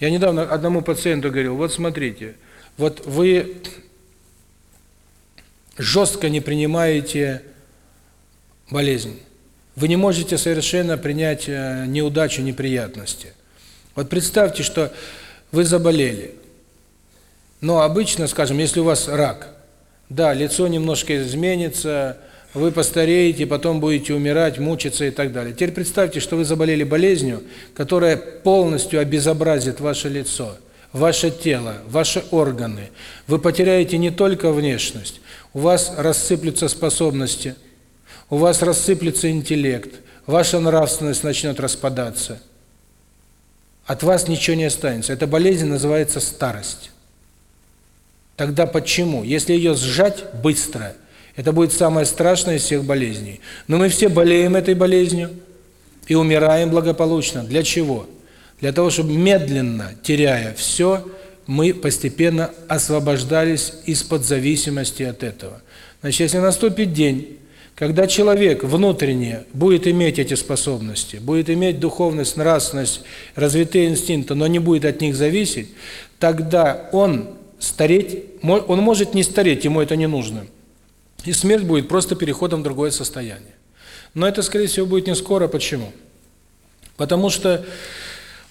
Я недавно одному пациенту говорил, вот смотрите, вот вы жестко не принимаете болезнь. Вы не можете совершенно принять э, неудачу, неприятности. Вот представьте, что вы заболели. Но обычно, скажем, если у вас рак, да, лицо немножко изменится, вы постареете, потом будете умирать, мучиться и так далее. Теперь представьте, что вы заболели болезнью, которая полностью обезобразит ваше лицо, ваше тело, ваши органы. Вы потеряете не только внешность, у вас рассыплются способности, у вас рассыплется интеллект, ваша нравственность начнет распадаться. От вас ничего не останется. Эта болезнь называется старость. Тогда почему? Если ее сжать быстро – это будет самое страшное из всех болезней. Но мы все болеем этой болезнью и умираем благополучно. Для чего? Для того, чтобы медленно, теряя все, мы постепенно освобождались из-под зависимости от этого. Значит, если наступит день, когда человек внутренне будет иметь эти способности, будет иметь духовность, нравственность, развитые инстинкты, но не будет от них зависеть, тогда он стареть, он может не стареть, ему это не нужно – и смерть будет просто переходом в другое состояние. Но это, скорее всего, будет не скоро. Почему? Потому что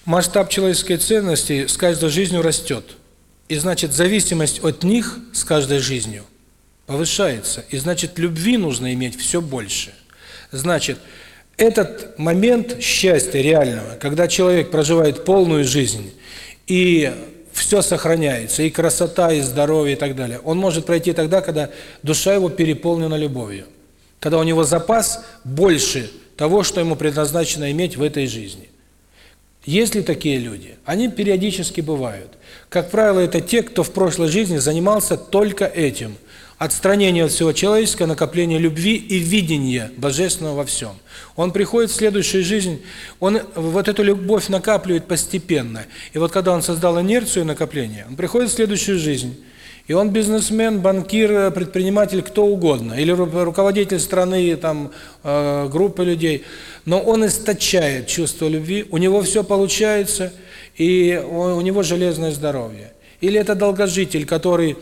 масштаб человеческой ценности с каждой жизнью растет. И значит, зависимость от них с каждой жизнью повышается. И значит, любви нужно иметь все больше. Значит, этот момент счастья реального, когда человек проживает полную жизнь и все сохраняется, и красота, и здоровье, и так далее. Он может пройти тогда, когда душа его переполнена любовью. Когда у него запас больше того, что ему предназначено иметь в этой жизни. Есть ли такие люди? Они периодически бывают. Как правило, это те, кто в прошлой жизни занимался только этим – отстранение от всего человеческого, накопление любви и видение божественного во всем. Он приходит в следующую жизнь, он вот эту любовь накапливает постепенно. И вот когда он создал инерцию накопления, он приходит в следующую жизнь, и он бизнесмен, банкир, предприниматель, кто угодно, или руководитель страны, там, э, группы людей, но он источает чувство любви, у него все получается, и у него железное здоровье. Или это долгожитель, который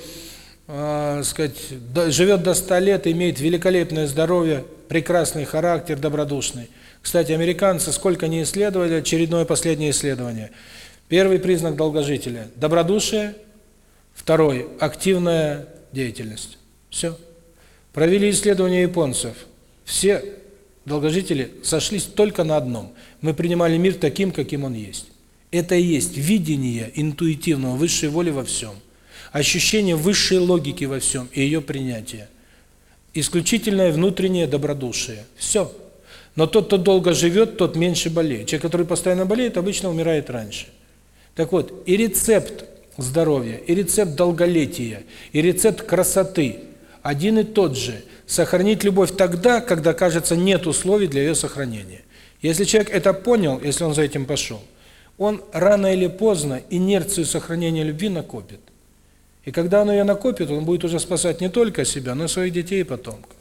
сказать, живет до 100 лет, имеет великолепное здоровье, прекрасный характер, добродушный. Кстати, американцы сколько не исследовали, очередное последнее исследование. Первый признак долгожителя – добродушие, второй – активная деятельность. Все. Провели исследование японцев. Все долгожители сошлись только на одном. Мы принимали мир таким, каким он есть. Это и есть видение интуитивного, высшей воли во всем ощущение высшей логики во всем и ее принятие. Исключительное внутреннее добродушие. Все. Но тот, кто долго живет, тот меньше болеет. Человек, который постоянно болеет, обычно умирает раньше. Так вот, и рецепт здоровья, и рецепт долголетия, и рецепт красоты один и тот же. Сохранить любовь тогда, когда, кажется, нет условий для ее сохранения. Если человек это понял, если он за этим пошел, он рано или поздно инерцию сохранения любви накопит. И когда оно ее накопит, он будет уже спасать не только себя, но и своих детей и потомков.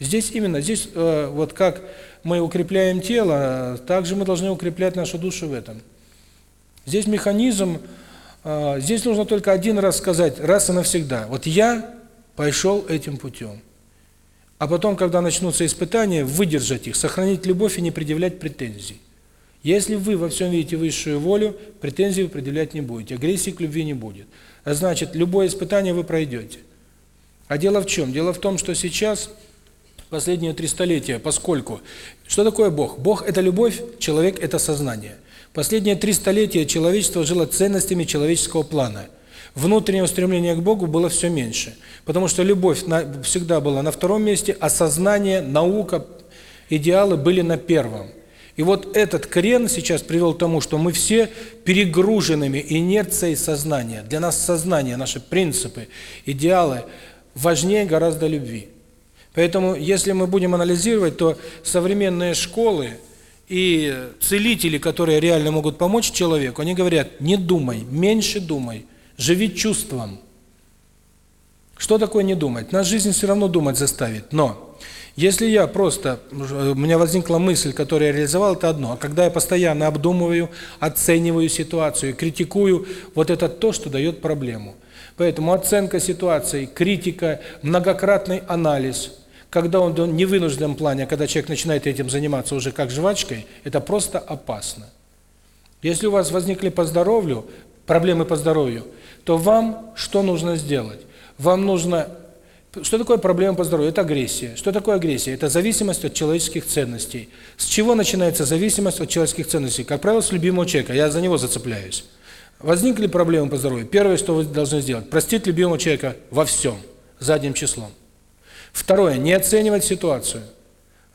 Здесь именно, здесь э, вот как мы укрепляем тело, так же мы должны укреплять нашу душу в этом. Здесь механизм, э, здесь нужно только один раз сказать, раз и навсегда. Вот я пошел этим путем. А потом, когда начнутся испытания, выдержать их, сохранить любовь и не предъявлять претензий. Если вы во всем видите высшую волю, претензий вы предъявлять не будете, агрессии к любви не будет. А значит, любое испытание вы пройдете. А дело в чем? Дело в том, что сейчас, последние три столетия, поскольку... Что такое Бог? Бог – это любовь, человек – это сознание. Последние три столетия человечество жило ценностями человеческого плана – Внутреннее стремления к Богу было все меньше. Потому что любовь на, всегда была на втором месте, а сознание, наука, идеалы были на первом. И вот этот крен сейчас привел к тому, что мы все перегруженными инерцией сознания. Для нас сознание, наши принципы, идеалы важнее гораздо любви. Поэтому, если мы будем анализировать, то современные школы и целители, которые реально могут помочь человеку, они говорят, не думай, меньше думай, живи чувством. Что такое не думать? Нас жизнь все равно думать заставит, но если я просто, э, у меня возникла мысль, которую я реализовал, это одно. А когда я постоянно обдумываю, оцениваю ситуацию, критикую, вот это то, что дает проблему. Поэтому оценка ситуации, критика, многократный анализ, когда он не в вынужденном плане, а когда человек начинает этим заниматься уже как жвачкой, это просто опасно. Если у вас возникли по здоровью, проблемы по здоровью, то вам что нужно сделать? Вам нужно что такое проблема по здоровью? Это агрессия. Что такое агрессия? Это зависимость от человеческих ценностей. С чего начинается зависимость от человеческих ценностей? Как правило, с любимого человека. Я за него зацепляюсь. Возникли проблемы по здоровью. Первое, что вы должны сделать, простить любимого человека во всем, задним числом. Второе, не оценивать ситуацию.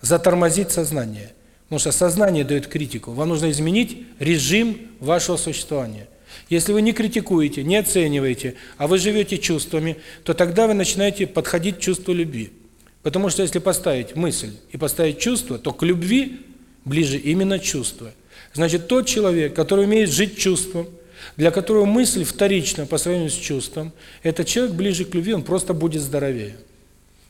Затормозить сознание. Потому что сознание дает критику. Вам нужно изменить режим вашего существования – если вы не критикуете, не оцениваете, а вы живете чувствами, то тогда вы начинаете подходить к чувству любви. Потому что если поставить мысль и поставить чувство, то к любви ближе именно чувство. Значит, тот человек, который умеет жить чувством, для которого мысль вторична по сравнению с чувством, этот человек ближе к любви, он просто будет здоровее.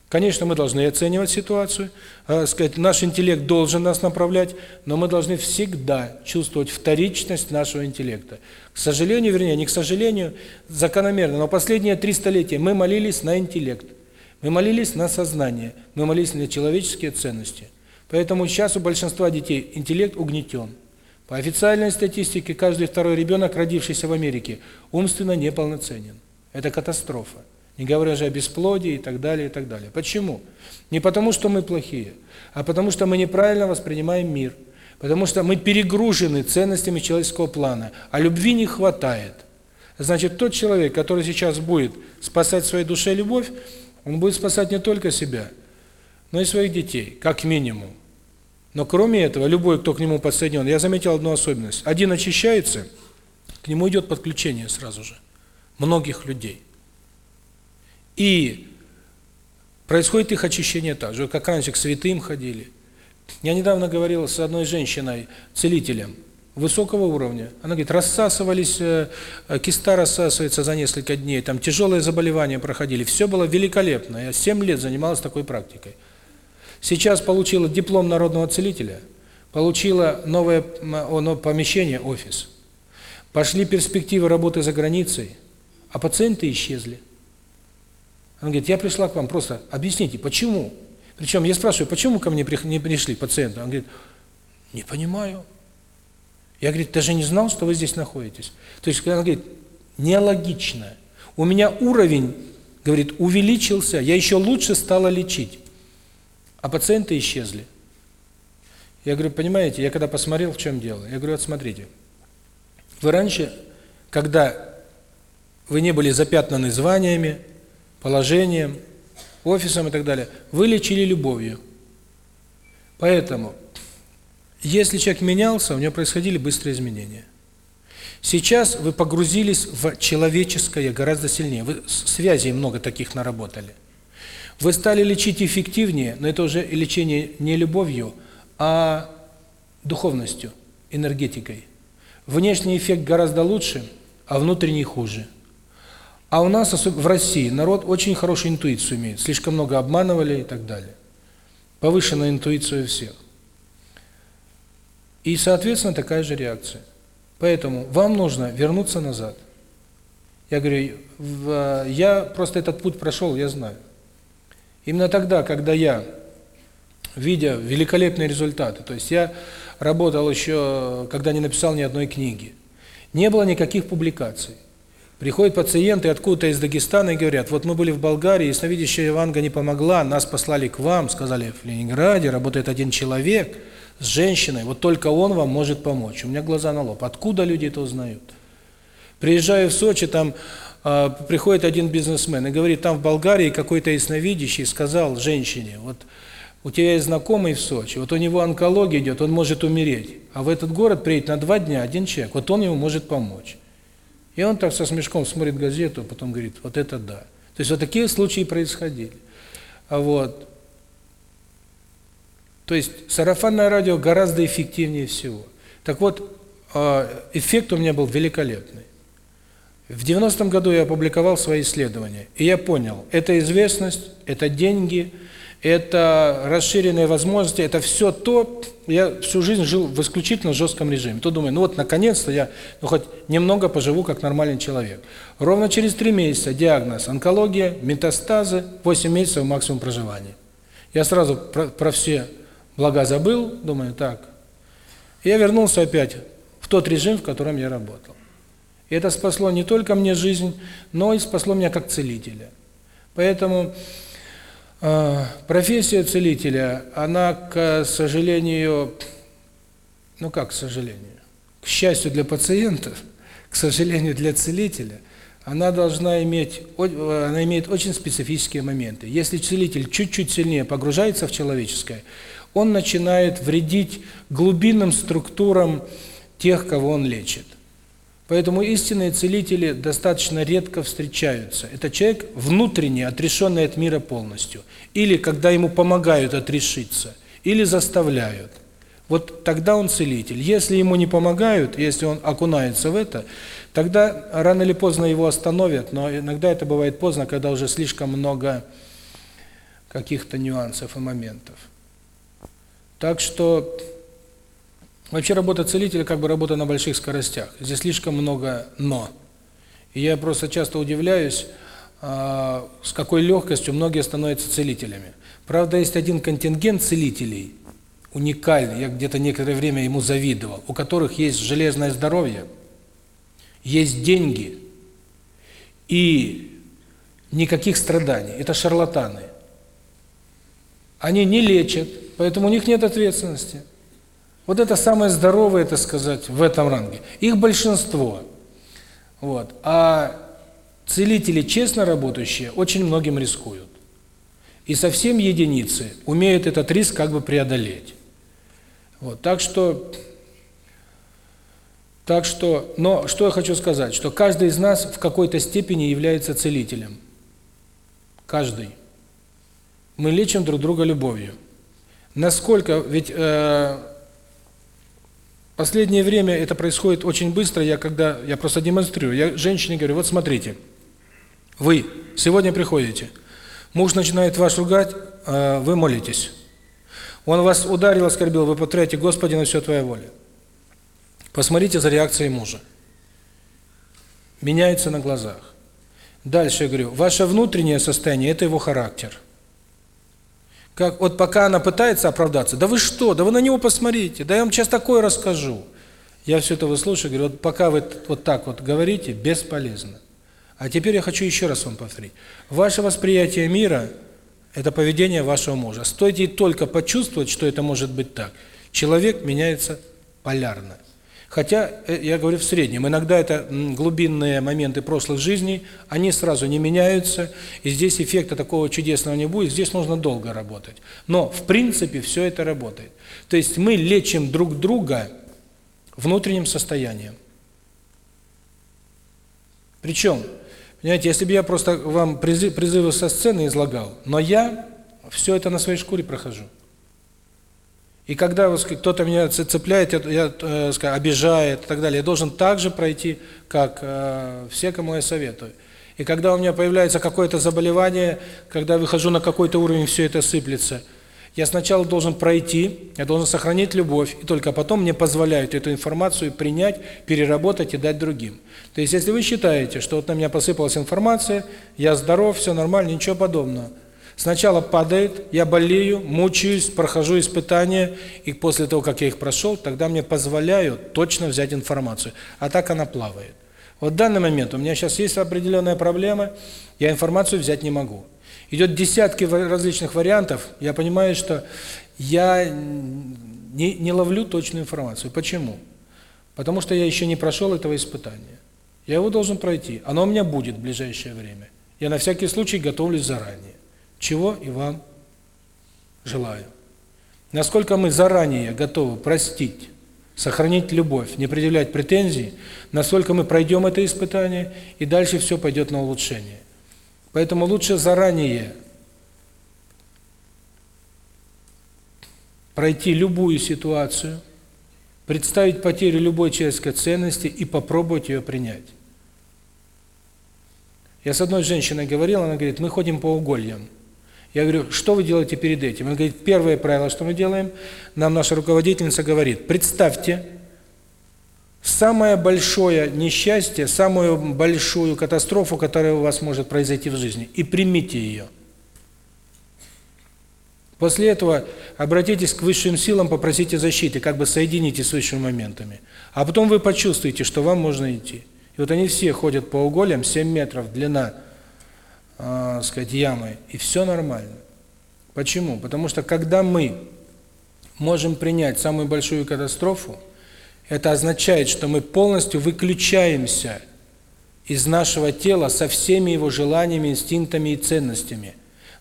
Конечно, мы должны оценивать ситуацию, э, сказать, наш интеллект должен нас направлять, но мы должны всегда чувствовать вторичность нашего интеллекта. К сожалению, вернее, не к сожалению, закономерно, но последние три столетия мы молились на интеллект, мы молились на сознание, мы молились на человеческие ценности. Поэтому сейчас у большинства детей интеллект угнетен. По официальной статистике, каждый второй ребенок, родившийся в Америке, умственно неполноценен. Это катастрофа не говоря уже о бесплодии и так далее, и так далее. Почему? Не потому, что мы плохие, а потому, что мы неправильно воспринимаем мир, потому что мы перегружены ценностями человеческого плана, а любви не хватает. Значит, тот человек, который сейчас будет спасать своей душе любовь, он будет спасать не только себя, но и своих детей, как минимум. Но кроме этого, любой, кто к нему подсоединен, я заметил одну особенность. Один очищается, к нему идет подключение сразу же. Многих людей. И происходит их очищение также. Как раньше к святым ходили. Я недавно говорил с одной женщиной, целителем, высокого уровня. Она говорит, рассасывались, э, э, киста рассасывается за несколько дней, там тяжелые заболевания проходили. Все было великолепно. Я 7 лет занималась такой практикой. Сейчас получила диплом народного целителя, получила новое оно, помещение, офис. Пошли перспективы работы за границей, а пациенты исчезли. Он говорит, я пришла к вам просто, объясните, почему? Причем я спрашиваю, почему ко мне не пришли пациенты? Он говорит, не понимаю. Я, говорит, даже не знал, что вы здесь находитесь. То есть, когда он говорит, нелогично. У меня уровень, говорит, увеличился, я еще лучше стала лечить. А пациенты исчезли. Я говорю, понимаете, я когда посмотрел, в чем дело. Я говорю, вот смотрите, вы раньше, когда вы не были запятнаны званиями, положением, офисом и так далее, вы лечили любовью. Поэтому, если человек менялся, у него происходили быстрые изменения. Сейчас вы погрузились в человеческое гораздо сильнее. Вы связей много таких наработали. Вы стали лечить эффективнее, но это уже лечение не любовью, а духовностью, энергетикой. Внешний эффект гораздо лучше, а внутренний хуже. А у нас в России народ очень хорошую интуицию имеет. Слишком много обманывали и так далее. Повышенная интуиция у всех. И, соответственно, такая же реакция. Поэтому вам нужно вернуться назад. Я говорю, в, я просто этот путь прошел, я знаю. Именно тогда, когда я, видя великолепные результаты, то есть я работал еще, когда не написал ни одной книги, не было никаких публикаций. Приходят пациенты откуда-то из Дагестана и говорят, вот мы были в Болгарии, ясновидящая Иванга не помогла, нас послали к вам, сказали, в Ленинграде работает один человек с женщиной, вот только он вам может помочь. У меня глаза на лоб. Откуда люди это узнают? Приезжаю в Сочи, там э, приходит один бизнесмен и говорит, там в Болгарии какой-то ясновидящий сказал женщине, вот у тебя есть знакомый в Сочи, вот у него онкология идет, он может умереть, а в этот город приедет на два дня один человек, вот он ему может помочь. И он так со смешком смотрит газету, а потом говорит, вот это да. То есть вот такие случаи происходили. А вот. То есть сарафанное радио гораздо эффективнее всего. Так вот, а, эффект у меня был великолепный. В 90-м году я опубликовал свои исследования, и я понял, это известность, это деньги – это расширенные возможности, это все то, я всю жизнь жил в исключительно жестком режиме. То думаю, ну вот наконец-то я ну хоть немного поживу как нормальный человек. Ровно через три месяца диагноз онкология, метастазы, 8 месяцев максимум проживания. Я сразу про, про все блага забыл, думаю, так. Я вернулся опять в тот режим, в котором я работал. И это спасло не только мне жизнь, но и спасло меня как целителя. Поэтому Э, профессия целителя, она, к сожалению, ну как к сожалению, к счастью для пациента, к сожалению для целителя, она должна иметь, э, она имеет очень специфические моменты. Если целитель чуть-чуть сильнее погружается в человеческое, он начинает вредить глубинным структурам тех, кого он лечит. Поэтому истинные целители достаточно редко встречаются. Это человек внутренне отрешенный от мира полностью. Или когда ему помогают отрешиться, или заставляют. Вот тогда он целитель. Если ему не помогают, если он окунается в это, тогда рано или поздно его остановят, но иногда это бывает поздно, когда уже слишком много каких-то нюансов и моментов. Так что Вообще работа целителя как бы работа на больших скоростях. Здесь слишком много «но». И я просто часто удивляюсь, а, с какой легкостью многие становятся целителями. Правда, есть один контингент целителей, уникальный, я где-то некоторое время ему завидовал, у которых есть железное здоровье, есть деньги и никаких страданий. Это шарлатаны. Они не лечат, поэтому у них нет ответственности. Вот это самое здоровое, это сказать, в этом ранге. Их большинство. Вот. А целители, честно работающие, очень многим рискуют. И совсем единицы умеют этот риск как бы преодолеть. Вот. Так что так что, но что я хочу сказать, что каждый из нас в какой-то степени является целителем. Каждый. Мы лечим друг друга любовью. Насколько ведь э, Последнее время это происходит очень быстро, я когда я просто демонстрирую. Я женщине говорю: "Вот смотрите. Вы сегодня приходите. Муж начинает вас ругать, а вы молитесь. Он вас ударил, оскорбил, вы повторяете: "Господи, на все твоя воля". Посмотрите за реакцией мужа. Меняется на глазах. Дальше я говорю: "Ваше внутреннее состояние это его характер". Как, вот пока она пытается оправдаться, да вы что, да вы на него посмотрите, да я вам сейчас такое расскажу. Я все это выслушаю, говорю, вот пока вы вот так вот говорите, бесполезно. А теперь я хочу еще раз вам повторить. Ваше восприятие мира – это поведение вашего мужа. Стойте и только почувствовать, что это может быть так. Человек меняется полярно. Хотя, э, я говорю в среднем, иногда это глубинные моменты прошлых жизней, они сразу не меняются, и здесь эффекта такого чудесного не будет, здесь нужно долго работать. Но, в принципе, все это работает. То есть мы лечим друг друга внутренним состоянием. Причем, понимаете, если бы я просто вам призывы со сцены излагал, но я все это на своей шкуре прохожу. И когда кто-то меня цепляет, я, я э, скажу, обижает и так далее, я должен так же пройти, как э, все, кому я советую. И когда у меня появляется какое-то заболевание, когда выхожу на какой-то уровень, все это сыплется, я сначала должен пройти, я должен сохранить любовь, и только потом мне позволяют эту информацию принять, переработать и дать другим. То есть, если вы считаете, что вот на меня посыпалась информация, я здоров, все нормально, ничего подобного – Сначала падает, я болею, мучаюсь, прохожу испытания, и после того, как я их прошел, тогда мне позволяют точно взять информацию. А так она плавает. Вот в данный момент у меня сейчас есть определенная проблема, я информацию взять не могу. Идет десятки различных вариантов, я понимаю, что я не, не ловлю точную информацию. Почему? Потому что я еще не прошел этого испытания. Я его должен пройти, оно у меня будет в ближайшее время. Я на всякий случай готовлюсь заранее чего и вам желаю. Насколько мы заранее готовы простить, сохранить любовь, не предъявлять претензий, насколько мы пройдем это испытание, и дальше все пойдет на улучшение. Поэтому лучше заранее пройти любую ситуацию, представить потерю любой человеческой ценности и попробовать ее принять. Я с одной женщиной говорил, она говорит, мы ходим по угольям. Я говорю, что вы делаете перед этим? Он говорит, первое правило, что мы делаем, нам наша руководительница говорит, представьте, самое большое несчастье, самую большую катастрофу, которая у вас может произойти в жизни, и примите ее. После этого обратитесь к высшим силам, попросите защиты, как бы соедините с высшими моментами. А потом вы почувствуете, что вам можно идти. И вот они все ходят по уголям, 7 метров длина, э, сказать, ямой, и все нормально. Почему? Потому что когда мы можем принять самую большую катастрофу, это означает, что мы полностью выключаемся из нашего тела со всеми его желаниями, инстинктами и ценностями.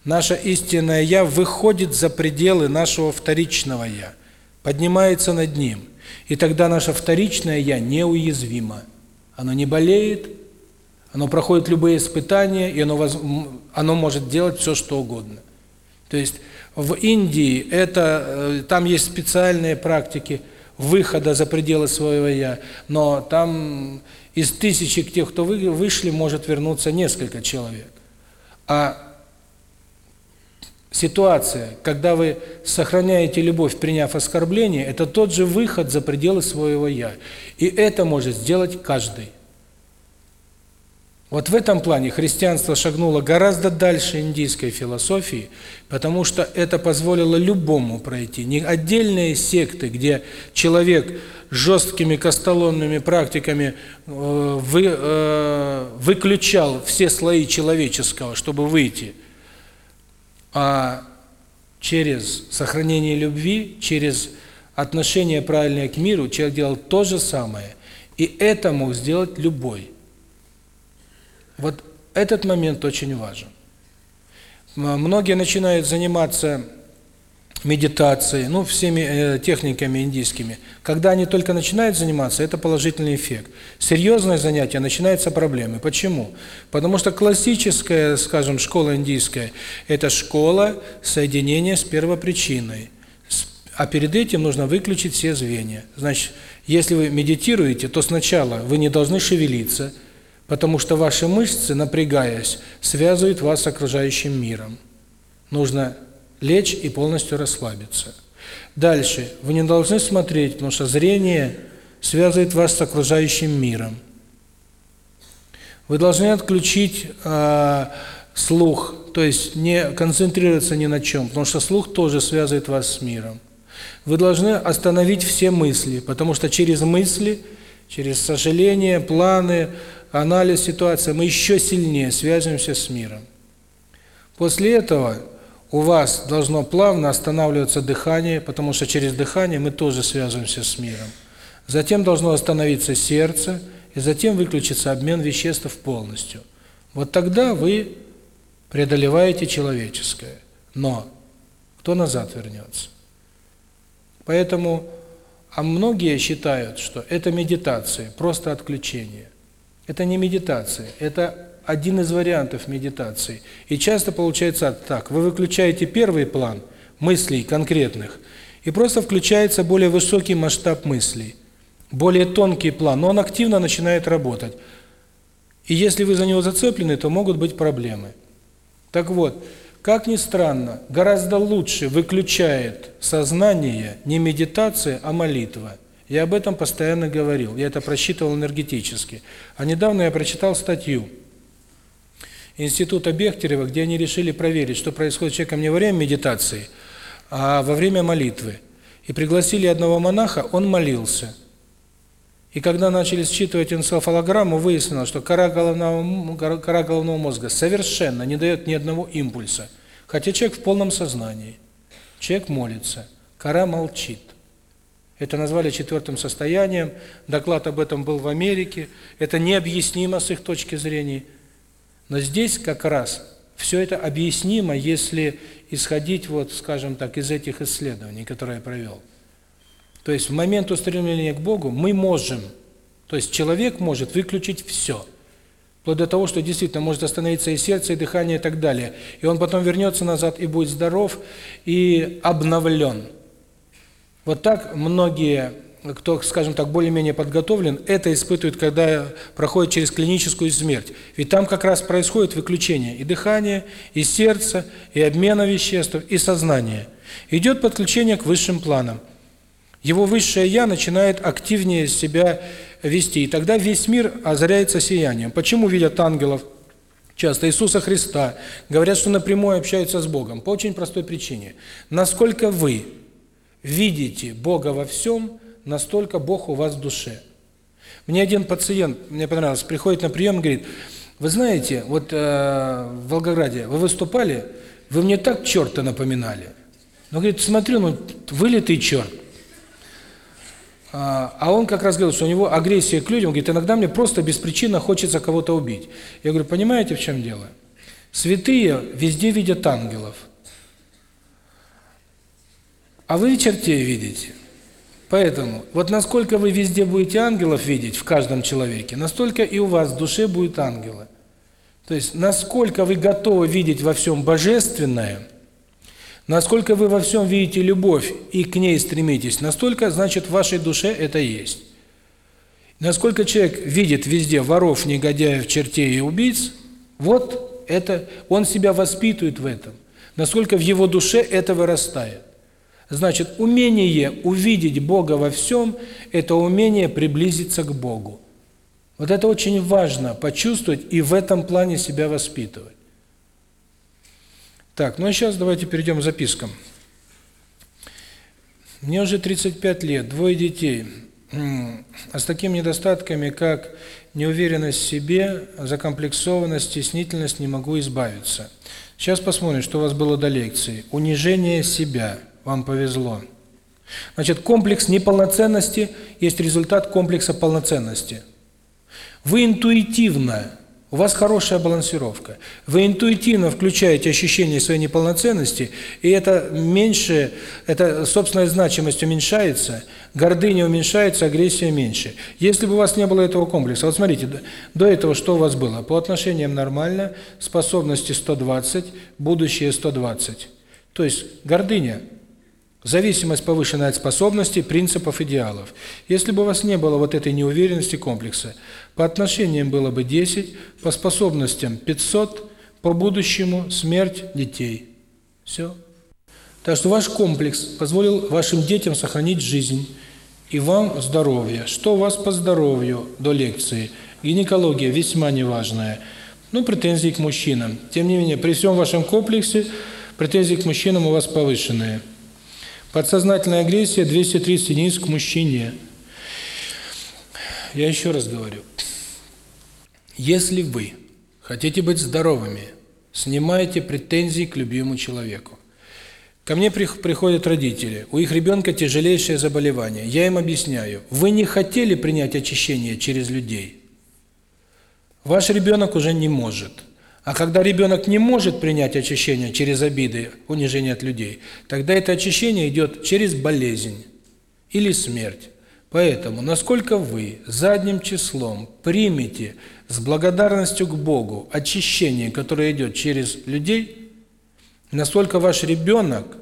Наше истинное «я» выходит за пределы нашего вторичного «я», поднимается над ним. И тогда наше вторичное «я» неуязвимо. Оно не болеет, оно проходит любые испытания, и оно, оно может делать все, что угодно. То есть в Индии это э, там есть специальные практики выхода за пределы своего «я», но там из тысячи тех, кто вышли, может вернуться несколько человек. А ситуация, когда вы сохраняете любовь, приняв оскорбление, это тот же выход за пределы своего «я». И это может сделать каждый. Вот в этом плане христианство шагнуло гораздо дальше индийской философии, потому что это позволило любому пройти. Не отдельные секты, где человек жесткими костолонными практиками э, вы, э, выключал все слои человеческого, чтобы выйти, а через сохранение любви, через отношение правильное к миру человек делал то же самое. И это мог сделать любой. Вот этот момент очень важен. Многие начинают заниматься медитацией, ну, всеми э, техниками индийскими. Когда они только начинают заниматься, это положительный эффект. Серьезное занятие, начинаются проблемы. Почему? Потому что классическая, скажем, школа индийская – это школа соединения с первопричиной. А перед этим нужно выключить все звенья. Значит, если вы медитируете, то сначала вы не должны шевелиться – потому что ваши мышцы, напрягаясь, связывают вас с окружающим миром. Нужно лечь и полностью расслабиться. Дальше. Вы не должны смотреть, потому что зрение связывает вас с окружающим миром. Вы должны отключить э, слух, то есть не концентрироваться ни на чем, потому что слух тоже связывает вас с миром. Вы должны остановить все мысли, потому что через мысли, через сожаление, планы, анализ ситуации, мы еще сильнее свяжемся с миром. После этого у вас должно плавно останавливаться дыхание, потому что через дыхание мы тоже связываемся с миром. Затем должно остановиться сердце, и затем выключится обмен веществ полностью. Вот тогда вы преодолеваете человеческое. Но кто назад вернется? Поэтому, а многие считают, что это медитация, просто отключение. Это не медитация, это один из вариантов медитации. И часто получается так, вы выключаете первый план мыслей конкретных, и просто включается более высокий масштаб мыслей, более тонкий план, но он активно начинает работать. И если вы за него зацеплены, то могут быть проблемы. Так вот, как ни странно, гораздо лучше выключает сознание не медитация, а молитва – я об этом постоянно говорил, я это просчитывал энергетически. А недавно я прочитал статью Института Бехтерева, где они решили проверить, что происходит с человеком не во время медитации, а во время молитвы. И пригласили одного монаха, он молился. И когда начали считывать энцефалограмму, выяснилось, что кора головного, кора головного мозга совершенно не дает ни одного импульса. Хотя человек в полном сознании. Человек молится, кора молчит. Это назвали четвертым состоянием. Доклад об этом был в Америке. Это необъяснимо с их точки зрения. Но здесь как раз все это объяснимо, если исходить, вот, скажем так, из этих исследований, которые я провел. То есть в момент устремления к Богу мы можем, то есть человек может выключить все. Вплоть до того, что действительно может остановиться и сердце, и дыхание, и так далее. И он потом вернется назад и будет здоров, и обновлен. Вот так многие, кто, скажем так, более-менее подготовлен, это испытывают, когда проходят через клиническую смерть. Ведь там как раз происходит выключение и дыхания, и сердца, и обмена веществ, и сознания. Идет подключение к высшим планам. Его высшее «я» начинает активнее себя вести, и тогда весь мир озаряется сиянием. Почему видят ангелов? часто Иисуса Христа, говорят, что напрямую общаются с Богом, по очень простой причине. Насколько вы видите Бога во всем, настолько Бог у вас в душе. Мне один пациент, мне понравилось, приходит на прием и говорит, вы знаете, вот э, в Волгограде вы выступали, вы мне так черта напоминали. Но, говорит, смотрю, ну, вылитый черт. А, а он как раз говорил, что у него агрессия к людям. Он говорит, иногда мне просто без причины хочется кого-то убить. Я говорю, понимаете, в чем дело? Святые везде видят ангелов. А вы чертей видите. Поэтому, вот насколько вы везде будете ангелов видеть, в каждом человеке, настолько и у вас в душе будет ангелы. То есть, насколько вы готовы видеть во всем божественное, насколько вы во всем видите любовь и к ней стремитесь, настолько, значит, в вашей душе это есть. Насколько человек видит везде воров, негодяев, чертей и убийц, вот это, он себя воспитывает в этом. Насколько в его душе это вырастает. Значит, умение увидеть Бога во всем – это умение приблизиться к Богу. Вот это очень важно почувствовать и в этом плане себя воспитывать. Так, ну а сейчас давайте перейдем к запискам. Мне уже 35 лет, двое детей. А с такими недостатками, как неуверенность в себе, закомплексованность, стеснительность, не могу избавиться. Сейчас посмотрим, что у вас было до лекции. Унижение себя – вам повезло. Значит, комплекс неполноценности есть результат комплекса полноценности. Вы интуитивно, у вас хорошая балансировка, вы интуитивно включаете ощущение своей неполноценности, и это меньше, это собственная значимость уменьшается, гордыня уменьшается, агрессия меньше. Если бы у вас не было этого комплекса, вот смотрите, до, до этого что у вас было? По отношениям нормально, способности 120, будущее 120. То есть гордыня – Зависимость повышенной от способностей, принципов, идеалов. Если бы у вас не было вот этой неуверенности комплекса, по отношениям было бы 10, по способностям 500, по будущему смерть детей. Все. Так что ваш комплекс позволил вашим детям сохранить жизнь и вам здоровье. Что у вас по здоровью до лекции? Гинекология весьма неважная. Ну, претензии к мужчинам. Тем не менее, при всем вашем комплексе претензии к мужчинам у вас повышенные. Подсознательная агрессия 230 единиц к мужчине. Я еще раз говорю. Если вы хотите быть здоровыми, снимайте претензии к любимому человеку. Ко мне приходят родители, у их ребенка тяжелейшее заболевание. Я им объясняю, вы не хотели принять очищение через людей. Ваш ребенок уже не может. А когда ребенок не может принять очищение через обиды, унижение от людей, тогда это очищение идет через болезнь или смерть. Поэтому, насколько вы задним числом примете с благодарностью к Богу очищение, которое идет через людей, насколько ваш ребенок,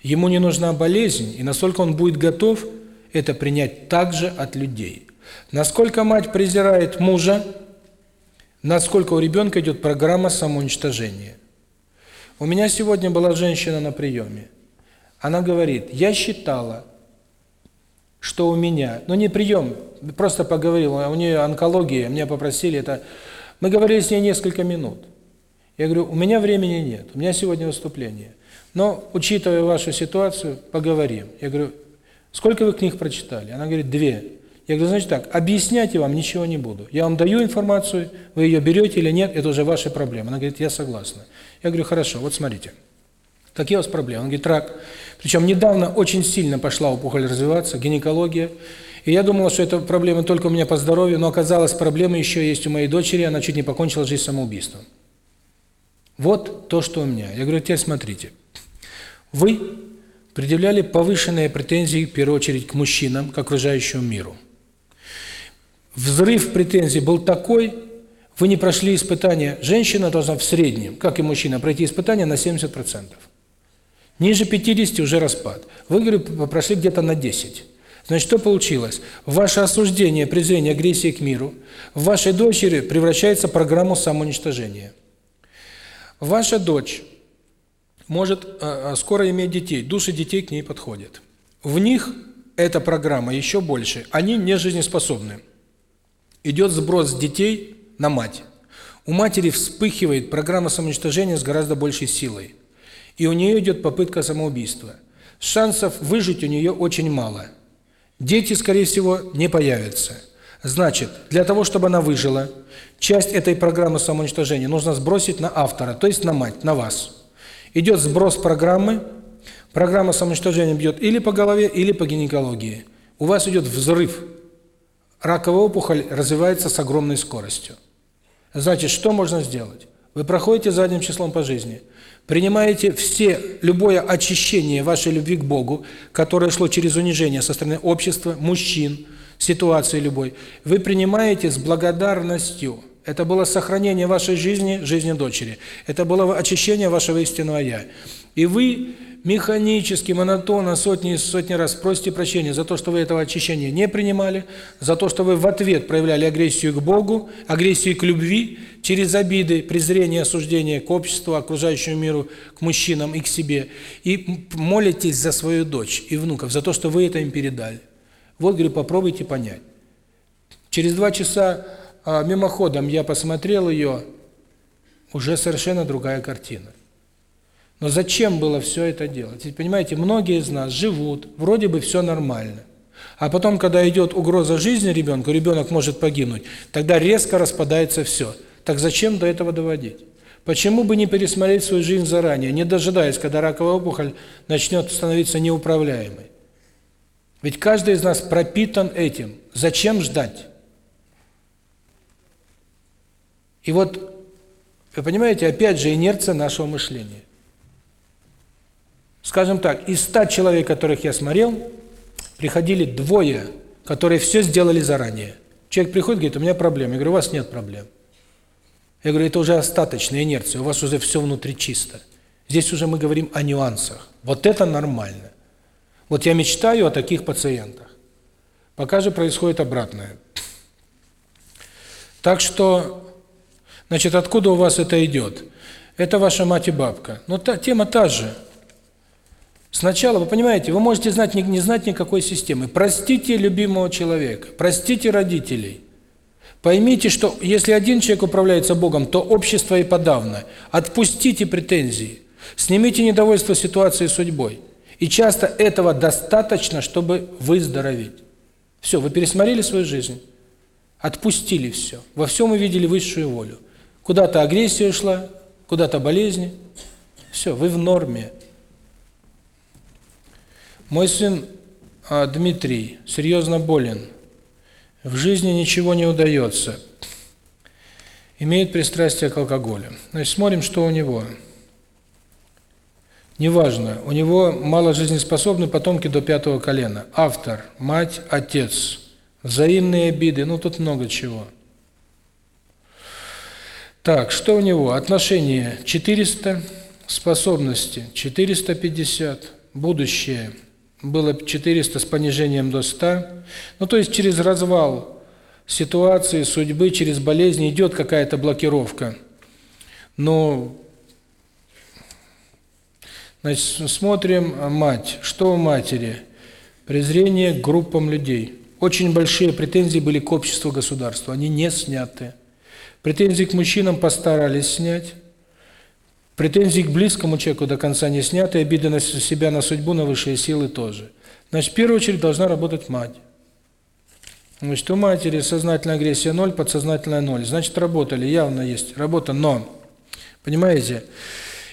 ему не нужна болезнь, и насколько он будет готов это принять также от людей. Насколько мать презирает мужа, насколько у ребенка идет программа самоуничтожения. У меня сегодня была женщина на приеме. Она говорит, я считала, что у меня, ну не прием, просто поговорила, у нее онкология, меня попросили это. Мы говорили с ней несколько минут. Я говорю, у меня времени нет, у меня сегодня выступление. Но, учитывая вашу ситуацию, поговорим. Я говорю, сколько вы книг прочитали? Она говорит, две. Я говорю, значит так, объяснять я вам ничего не буду. Я вам даю информацию, вы ее берете или нет, это уже ваши проблемы. Она говорит, я согласна. Я говорю, хорошо, вот смотрите. Какие у вас проблемы? Он говорит, рак. Причем недавно очень сильно пошла опухоль развиваться, гинекология. И я думала, что это проблема только у меня по здоровью, но оказалось, проблема еще есть у моей дочери, она чуть не покончила жизнь самоубийством. Вот то, что у меня. Я говорю, теперь смотрите. Вы предъявляли повышенные претензии, в первую очередь, к мужчинам, к окружающему миру взрыв претензий был такой, вы не прошли испытания. Женщина должна в среднем, как и мужчина, пройти испытание на 70%. Ниже 50 уже распад. Вы, говорю, прошли где-то на 10. Значит, что получилось? Ваше осуждение, презрение, агрессия к миру в вашей дочери превращается в программу самоуничтожения. Ваша дочь может э, э скоро иметь детей, души детей к ней подходят. В них эта программа еще больше, они не жизнеспособны идет сброс детей на мать. У матери вспыхивает программа самоуничтожения с гораздо большей силой. И у нее идет попытка самоубийства. Шансов выжить у нее очень мало. Дети, скорее всего, не появятся. Значит, для того, чтобы она выжила, часть этой программы самоуничтожения нужно сбросить на автора, то есть на мать, на вас. Идет сброс программы, программа самоуничтожения бьет или по голове, или по гинекологии. У вас идет взрыв раковая опухоль развивается с огромной скоростью. Значит, что можно сделать? Вы проходите задним числом по жизни, принимаете все любое очищение вашей любви к Богу, которое шло через унижение со стороны общества, мужчин, ситуации любой. Вы принимаете с благодарностью. Это было сохранение вашей жизни, жизни дочери. Это было очищение вашего истинного я. И вы механически, монотонно, сотни и сотни раз просите прощения за то, что вы этого очищения не принимали, за то, что вы в ответ проявляли агрессию к Богу, агрессию к любви, через обиды, презрение, осуждение к обществу, окружающему миру, к мужчинам и к себе. И молитесь за свою дочь и внуков, за то, что вы это им передали. Вот, говорю, попробуйте понять. Через два часа а, мимоходом я посмотрел ее, уже совершенно другая картина. Но зачем было все это делать? Ведь, понимаете, многие из нас живут, вроде бы все нормально. А потом, когда идет угроза жизни ребенку, ребенок может погибнуть, тогда резко распадается все. Так зачем до этого доводить? Почему бы не пересмотреть свою жизнь заранее, не дожидаясь, когда раковая опухоль начнет становиться неуправляемой? Ведь каждый из нас пропитан этим. Зачем ждать? И вот, вы понимаете, опять же инерция нашего мышления. Скажем так, из 100 человек, которых я смотрел, приходили двое, которые все сделали заранее. Человек приходит, говорит, у меня проблемы. Я говорю, у вас нет проблем. Я говорю, это уже остаточная инерция, у вас уже все внутри чисто. Здесь уже мы говорим о нюансах. Вот это нормально. Вот я мечтаю о таких пациентах. Пока же происходит обратное. Так что, значит, откуда у вас это идет? Это ваша мать и бабка. Но та, тема та же. Сначала, вы понимаете, вы можете знать, не, знать никакой системы. Простите любимого человека, простите родителей. Поймите, что если один человек управляется Богом, то общество и подавно. Отпустите претензии, снимите недовольство ситуацией судьбой. И часто этого достаточно, чтобы выздороветь. Все, вы пересмотрели свою жизнь, отпустили все. Во всем увидели высшую волю. Куда-то агрессия ушла, куда-то болезни. Все, вы в норме. Мой сын а, Дмитрий серьезно болен. В жизни ничего не удается. Имеет пристрастие к алкоголю. Значит, смотрим, что у него. Неважно, у него мало жизнеспособны потомки до пятого колена. Автор, мать, отец, взаимные обиды, ну тут много чего. Так, что у него? Отношения 400, способности 450, будущее – было 400 с понижением до 100. Ну, то есть через развал ситуации, судьбы, через болезни идет какая-то блокировка. Но, значит, смотрим а, мать. Что у матери? Презрение к группам людей. Очень большие претензии были к обществу, государству. Они не сняты. Претензии к мужчинам постарались снять. Претензий к близкому человеку до конца не сняты, обиды на себя, на судьбу, на высшие силы тоже. Значит, в первую очередь должна работать мать. Значит, у матери сознательная агрессия ноль, подсознательная ноль. Значит, работали, явно есть работа, но, понимаете,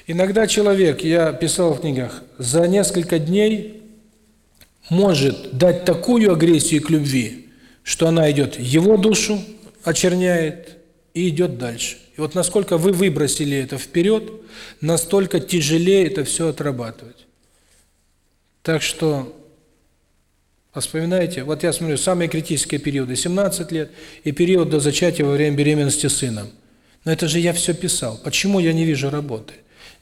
иногда человек, я писал в книгах, за несколько дней может дать такую агрессию к любви, что она идет его душу, очерняет, и идет дальше. И вот насколько вы выбросили это вперед, настолько тяжелее это все отрабатывать. Так что, а вспоминайте, вот я смотрю, самые критические периоды 17 лет и период до зачатия во время беременности сыном. Но это же я все писал. Почему я не вижу работы?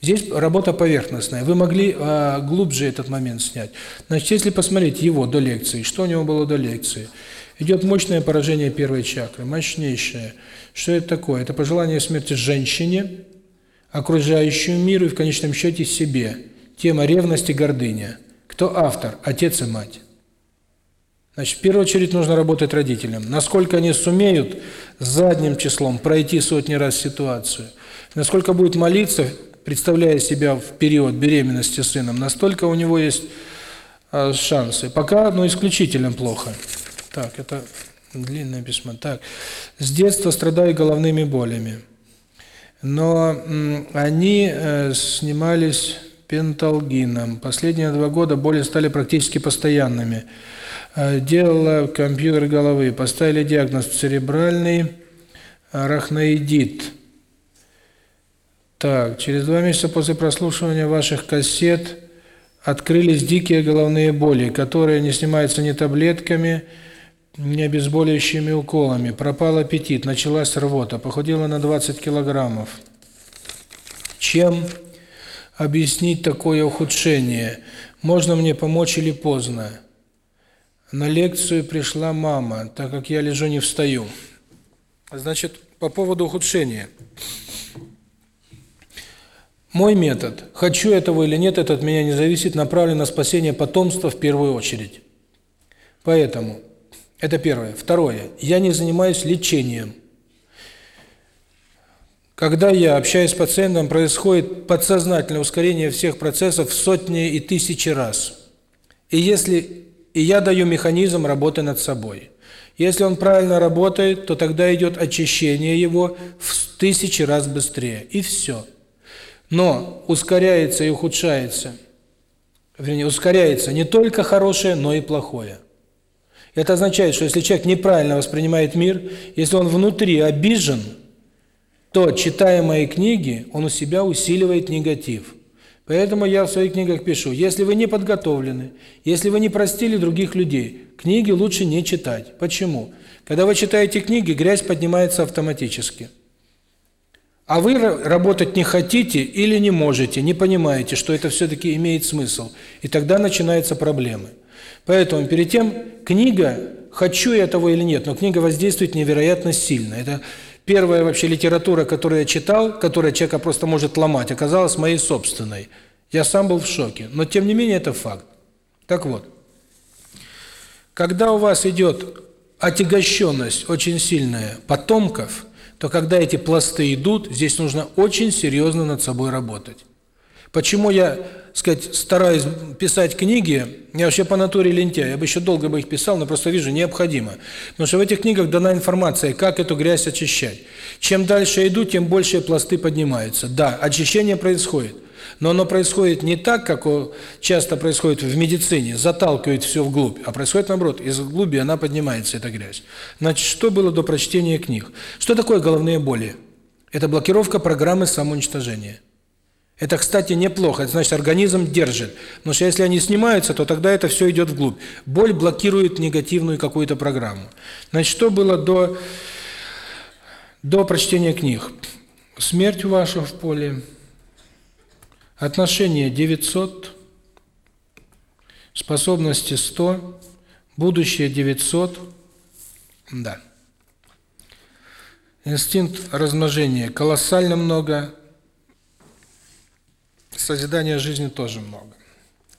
Здесь работа поверхностная. Вы могли а, глубже этот момент снять. Значит, если посмотреть его до лекции, что у него было до лекции, Идет мощное поражение первой чакры, мощнейшее. Что это такое? Это пожелание смерти женщине, окружающему миру и в конечном счете себе. Тема ревности, гордыня. Кто автор? Отец и мать. Значит, в первую очередь нужно работать родителям. Насколько они сумеют задним числом пройти сотни раз ситуацию, насколько будет молиться, представляя себя в период беременности сыном, настолько у него есть э, шансы. Пока, но ну, исключительно плохо. Так, это длинное письмо. Так, с детства страдаю головными болями. Но они снимались пенталгином. Последние два года боли стали практически постоянными. Делала компьютер головы. Поставили диагноз церебральный арахноидит. Так, через два месяца после прослушивания ваших кассет открылись дикие головные боли, которые не снимаются ни таблетками, ни мне обезболивающими уколами. Пропал аппетит, началась рвота, похудела на 20 килограммов. Чем объяснить такое ухудшение? Можно мне помочь или поздно? На лекцию пришла мама, так как я лежу не встаю. Значит, по поводу ухудшения. Мой метод, хочу этого или нет, это от меня не зависит, направлен на спасение потомства в первую очередь. Поэтому это первое. Второе. Я не занимаюсь лечением. Когда я общаюсь с пациентом, происходит подсознательное ускорение всех процессов в сотни и тысячи раз. И если и я даю механизм работы над собой. Если он правильно работает, то тогда идет очищение его в тысячи раз быстрее. И все. Но ускоряется и ухудшается. Вернее, ускоряется не только хорошее, но и плохое. Это означает, что если человек неправильно воспринимает мир, если он внутри обижен, то, читая мои книги, он у себя усиливает негатив. Поэтому я в своих книгах пишу, если вы не подготовлены, если вы не простили других людей, книги лучше не читать. Почему? Когда вы читаете книги, грязь поднимается автоматически. А вы работать не хотите или не можете, не понимаете, что это все-таки имеет смысл. И тогда начинаются проблемы. Поэтому перед тем, книга, хочу я того или нет, но книга воздействует невероятно сильно. Это первая вообще литература, которую я читал, которая человека просто может ломать, оказалась моей собственной. Я сам был в шоке, но тем не менее это факт. Так вот, когда у вас идет отягощенность очень сильная потомков, то когда эти пласты идут, здесь нужно очень серьезно над собой работать. Почему я, сказать, стараюсь писать книги, я вообще по натуре лентяй, я бы еще долго бы их писал, но просто вижу, необходимо. Потому что в этих книгах дана информация, как эту грязь очищать. Чем дальше иду, тем больше пласты поднимаются. Да, очищение происходит. Но оно происходит не так, как часто происходит в медицине, заталкивает все вглубь, а происходит наоборот, из глуби она поднимается, эта грязь. Значит, что было до прочтения книг? Что такое головные боли? Это блокировка программы самоуничтожения. Это, кстати, неплохо. Это значит, организм держит. Но что если они снимаются, то тогда это все идет вглубь. Боль блокирует негативную какую-то программу. Значит, что было до, до прочтения книг? Смерть ваша в поле. Отношения 900. Способности 100. Будущее 900. Да. Инстинкт размножения колоссально много созидания жизни тоже много.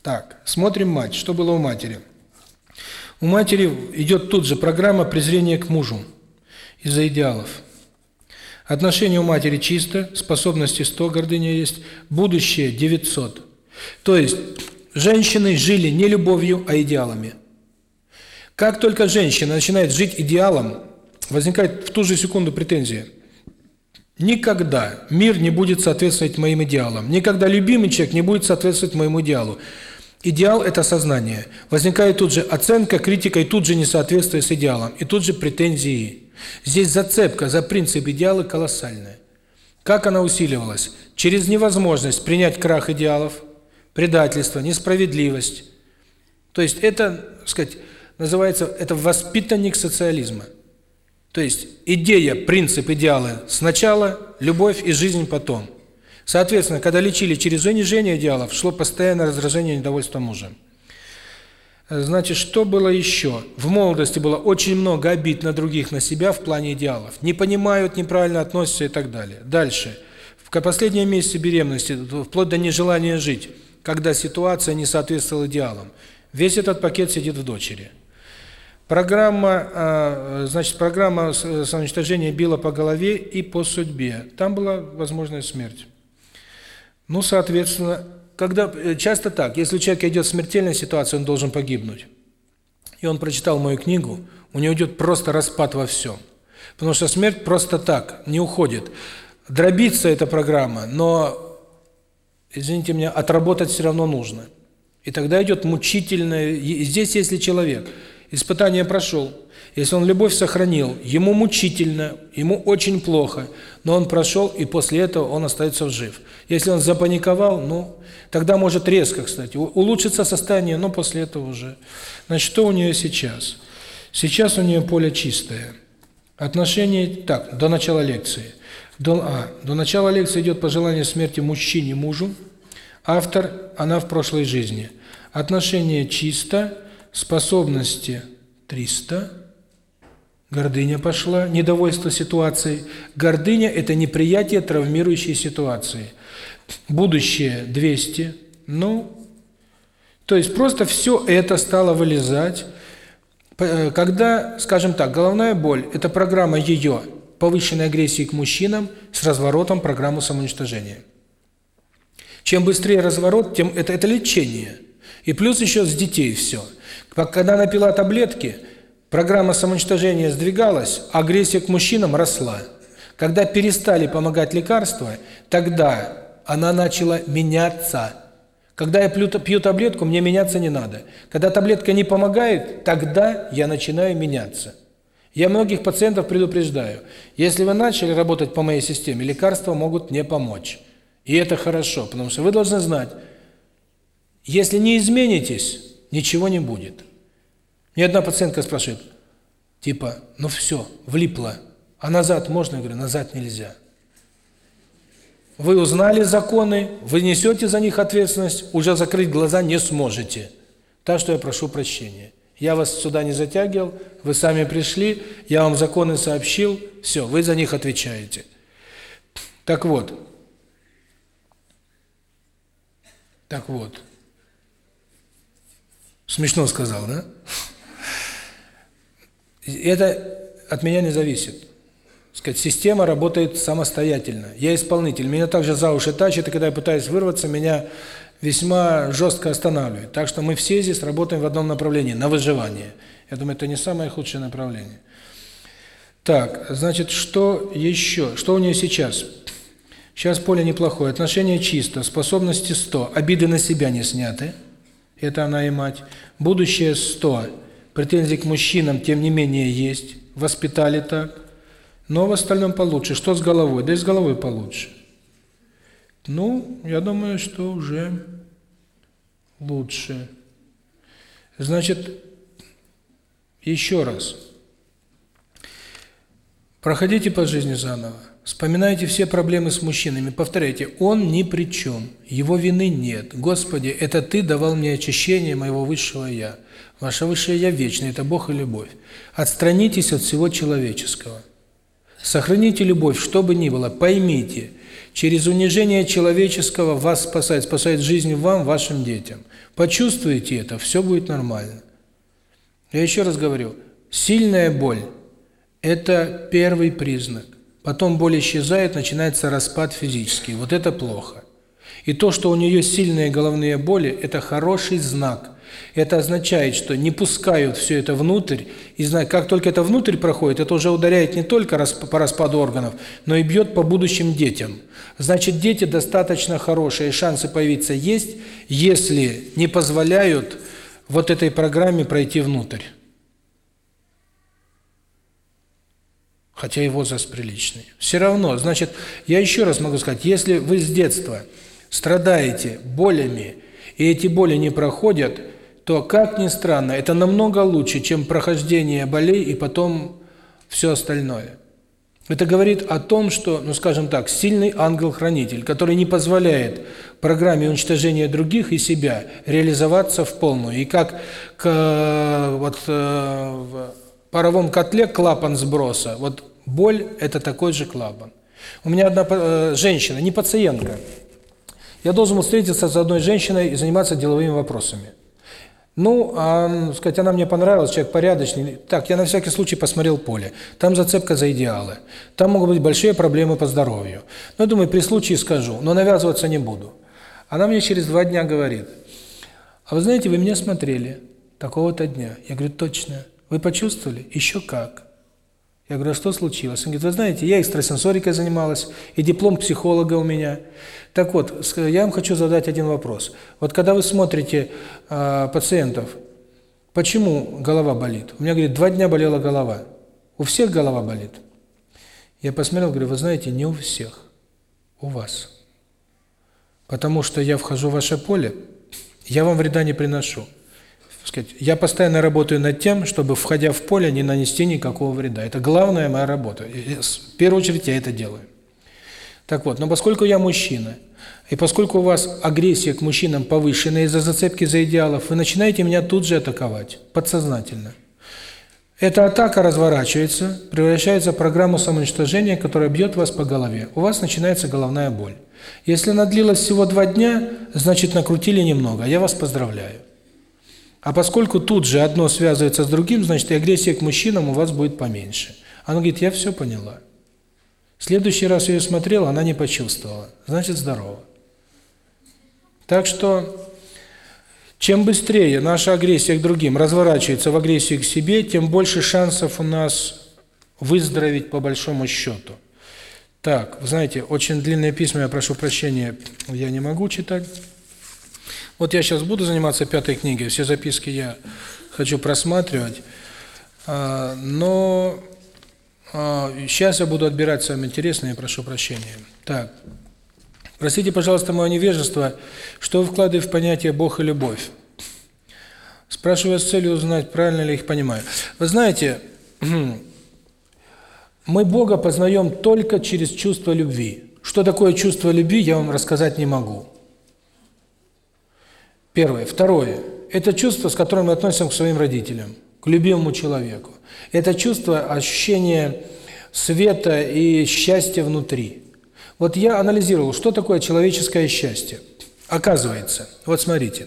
Так, смотрим мать. Что было у матери? У матери идет тут же программа презрения к мужу из-за идеалов. Отношение у матери чисто, способности 100, гордыня есть, будущее 900. То есть женщины жили не любовью, а идеалами. Как только женщина начинает жить идеалом, возникает в ту же секунду претензия – Никогда мир не будет соответствовать моим идеалам. Никогда любимый человек не будет соответствовать моему идеалу. Идеал – это сознание. Возникает тут же оценка, критика и тут же несоответствие с идеалом. И тут же претензии. Здесь зацепка за принцип идеала колоссальная. Как она усиливалась? Через невозможность принять крах идеалов, предательство, несправедливость. То есть это, так сказать, называется, это воспитанник социализма. То есть идея, принцип, идеалы сначала, любовь и жизнь потом. Соответственно, когда лечили через унижение идеалов, шло постоянное раздражение и недовольство мужем. Э, значит, что было еще? В молодости было очень много обид на других, на себя в плане идеалов. Не понимают, неправильно относятся и так далее. Дальше. В последнем месяце беременности, вплоть до нежелания жить, когда ситуация не соответствовала идеалам. Весь этот пакет сидит в дочери. Программа, а, значит, программа самоуничтожения била по голове и по судьбе. Там была возможная смерть. Ну, соответственно, когда э, часто так, если человек человека идет смертельная ситуация, он должен погибнуть. И он прочитал мою книгу, у него идет просто распад во всем. Потому что смерть просто так не уходит. Дробится эта программа, но, извините меня, отработать все равно нужно. И тогда идет мучительное... И здесь, если человек Испытание прошел. Если он любовь сохранил, ему мучительно, ему очень плохо, но он прошел, и после этого он остается жив. Если он запаниковал, ну, тогда может резко, кстати, улучшится состояние, но после этого уже. Значит, что у нее сейчас? Сейчас у нее поле чистое. Отношения, так, до начала лекции. До, а, до начала лекции идет пожелание смерти мужчине, мужу. Автор, она в прошлой жизни. Отношение чисто, способности 300, гордыня пошла, недовольство ситуацией. Гордыня – это неприятие травмирующей ситуации. Будущее – 200, ну, то есть просто все это стало вылезать. Э, когда, скажем так, головная боль – это программа ее повышенной агрессии к мужчинам с разворотом программы самоуничтожения. Чем быстрее разворот, тем это, это лечение. И плюс еще с детей все – когда она пила таблетки, программа самоуничтожения сдвигалась, агрессия к мужчинам росла. Когда перестали помогать лекарства, тогда она начала меняться. Когда я пью, пью таблетку, мне меняться не надо. Когда таблетка не помогает, тогда я начинаю меняться. Я многих пациентов предупреждаю, если вы начали работать по моей системе, лекарства могут не помочь. И это хорошо, потому что вы должны знать, если не изменитесь, ничего не будет. Мне одна пациентка спрашивает, типа, ну все, влипло. а назад можно? Я говорю, назад нельзя. Вы узнали законы, вы несете за них ответственность, уже закрыть глаза не сможете. Так что я прошу прощения. Я вас сюда не затягивал, вы сами пришли, я вам законы сообщил, все, вы за них отвечаете. Так вот. Так вот. Смешно сказал, да? Это от меня не зависит. Сказать, система работает самостоятельно. Я исполнитель. Меня также за уши тащит, и когда я пытаюсь вырваться, меня весьма жестко останавливает. Так что мы все здесь работаем в одном направлении, на выживание. Я думаю, это не самое худшее направление. Так, значит, что еще? Что у нее сейчас? Сейчас поле неплохое. Отношение чисто, способности 100, обиды на себя не сняты это она и мать. Будущее 100. Претензий к мужчинам, тем не менее, есть. Воспитали так. Но в остальном получше. Что с головой? Да и с головой получше. Ну, я думаю, что уже лучше. Значит, еще раз. Проходите по жизни заново. Вспоминайте все проблемы с мужчинами, повторяйте, он ни при чем, его вины нет. Господи, это Ты давал мне очищение моего высшего Я. Ваше высшее Я вечное, это Бог и любовь. Отстранитесь от всего человеческого. Сохраните любовь, что бы ни было, поймите, через унижение человеческого вас спасает, спасает жизнь вам, вашим детям. Почувствуйте это, все будет нормально. Я еще раз говорю, сильная боль – это первый признак. Потом боль исчезает, начинается распад физический. Вот это плохо. И то, что у нее сильные головные боли, это хороший знак. Это означает, что не пускают все это внутрь, и как только это внутрь проходит, это уже ударяет не только по распаду органов, но и бьет по будущим детям. Значит, дети достаточно хорошие, шансы появиться есть, если не позволяют вот этой программе пройти внутрь. хотя и возраст приличный. Все равно, значит, я еще раз могу сказать, если вы с детства страдаете болями, и эти боли не проходят, то, как ни странно, это намного лучше, чем прохождение болей и потом все остальное. Это говорит о том, что, ну скажем так, сильный ангел-хранитель, который не позволяет программе уничтожения других и себя реализоваться в полную. И как к, вот э, паровом котле клапан сброса. Вот боль – это такой же клапан. У меня одна э, женщина, не пациентка. Я должен был встретиться с одной женщиной и заниматься деловыми вопросами. Ну, а, сказать, она мне понравилась, человек порядочный. Так, я на всякий случай посмотрел поле. Там зацепка за идеалы. Там могут быть большие проблемы по здоровью. Ну, думаю, при случае скажу, но навязываться не буду. Она мне через два дня говорит, а вы знаете, вы меня смотрели такого-то дня. Я говорю, точно. Вы почувствовали? Еще как. Я говорю, а что случилось? Он говорит, вы знаете, я экстрасенсорикой занималась, и диплом психолога у меня. Так вот, я вам хочу задать один вопрос. Вот когда вы смотрите э, пациентов, почему голова болит? У меня, говорит, два дня болела голова. У всех голова болит? Я посмотрел, говорю, вы знаете, не у всех, у вас. Потому что я вхожу в ваше поле, я вам вреда не приношу сказать, я постоянно работаю над тем, чтобы, входя в поле, не нанести никакого вреда. Это главная моя работа. И, в первую очередь я это делаю. Так вот, но поскольку я мужчина, и поскольку у вас агрессия к мужчинам повышена из-за зацепки за идеалов, вы начинаете меня тут же атаковать, подсознательно. Эта атака разворачивается, превращается в программу самоуничтожения, которая бьет вас по голове. У вас начинается головная боль. Если она длилась всего два дня, значит накрутили немного. Я вас поздравляю. А поскольку тут же одно связывается с другим, значит, и агрессия к мужчинам у вас будет поменьше. Она говорит, я все поняла. В следующий раз я ее смотрела, она не почувствовала. Значит, здорово. Так что, чем быстрее наша агрессия к другим разворачивается в агрессию к себе, тем больше шансов у нас выздороветь по большому счету. Так, знаете, очень длинное письмо, я прошу прощения, я не могу читать. Вот я сейчас буду заниматься пятой книгой, все записки я хочу просматривать. А, но а, сейчас я буду отбирать самое интересное, прошу прощения. Так. Простите, пожалуйста, мое невежество, что вкладываю в понятие Бог и любовь. Спрашиваю с целью узнать, правильно ли их понимаю. Вы знаете, мы Бога познаем только через чувство любви. Что такое чувство любви, я вам рассказать не могу. Первое. Второе. Это чувство, с которым мы относимся к своим родителям, к любимому человеку. Это чувство, ощущение света и счастья внутри. Вот я анализировал, что такое человеческое счастье. Оказывается, вот смотрите,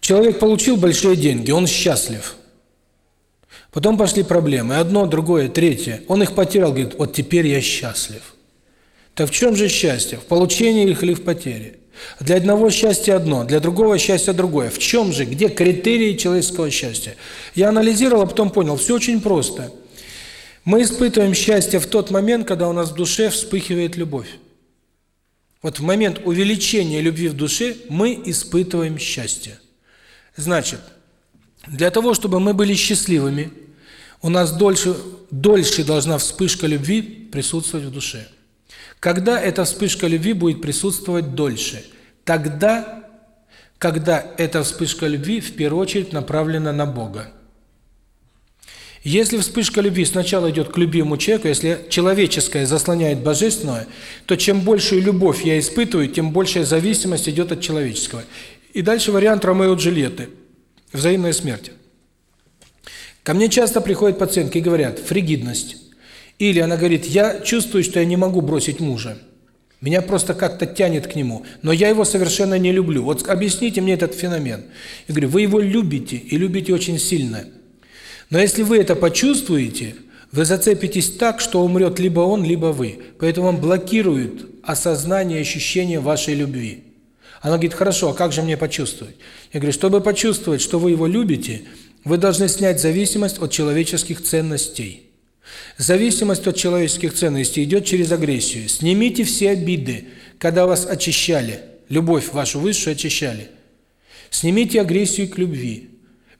человек получил большие деньги, он счастлив. Потом пошли проблемы, одно, другое, третье. Он их потерял, говорит, вот теперь я счастлив. Так в чем же счастье, в получении их или в потере? Для одного счастье одно, для другого счастье другое. В чем же, где критерии человеческого счастья? Я анализировал, а потом понял, все очень просто. Мы испытываем счастье в тот момент, когда у нас в душе вспыхивает любовь. Вот в момент увеличения любви в душе мы испытываем счастье. Значит, для того, чтобы мы были счастливыми, у нас дольше, дольше должна вспышка любви присутствовать в душе. Когда эта вспышка любви будет присутствовать дольше? Тогда, когда эта вспышка любви в первую очередь направлена на Бога. Если вспышка любви сначала идет к любимому человеку, если человеческое заслоняет божественное, то чем большую любовь я испытываю, тем большая зависимость идет от человеческого. И дальше вариант Ромео и Джульетты. Взаимная смерть. Ко мне часто приходят пациентки и говорят, фригидность. Или она говорит, я чувствую, что я не могу бросить мужа. Меня просто как-то тянет к нему. Но я его совершенно не люблю. Вот объясните мне этот феномен. Я говорю, вы его любите, и любите очень сильно. Но если вы это почувствуете, вы зацепитесь так, что умрет либо он, либо вы. Поэтому он блокирует осознание, ощущение вашей любви. Она говорит, хорошо, а как же мне почувствовать? Я говорю, чтобы почувствовать, что вы его любите, вы должны снять зависимость от человеческих ценностей. Зависимость от человеческих ценностей идет через агрессию. Снимите все обиды, когда вас очищали, любовь вашу высшую очищали. Снимите агрессию к любви.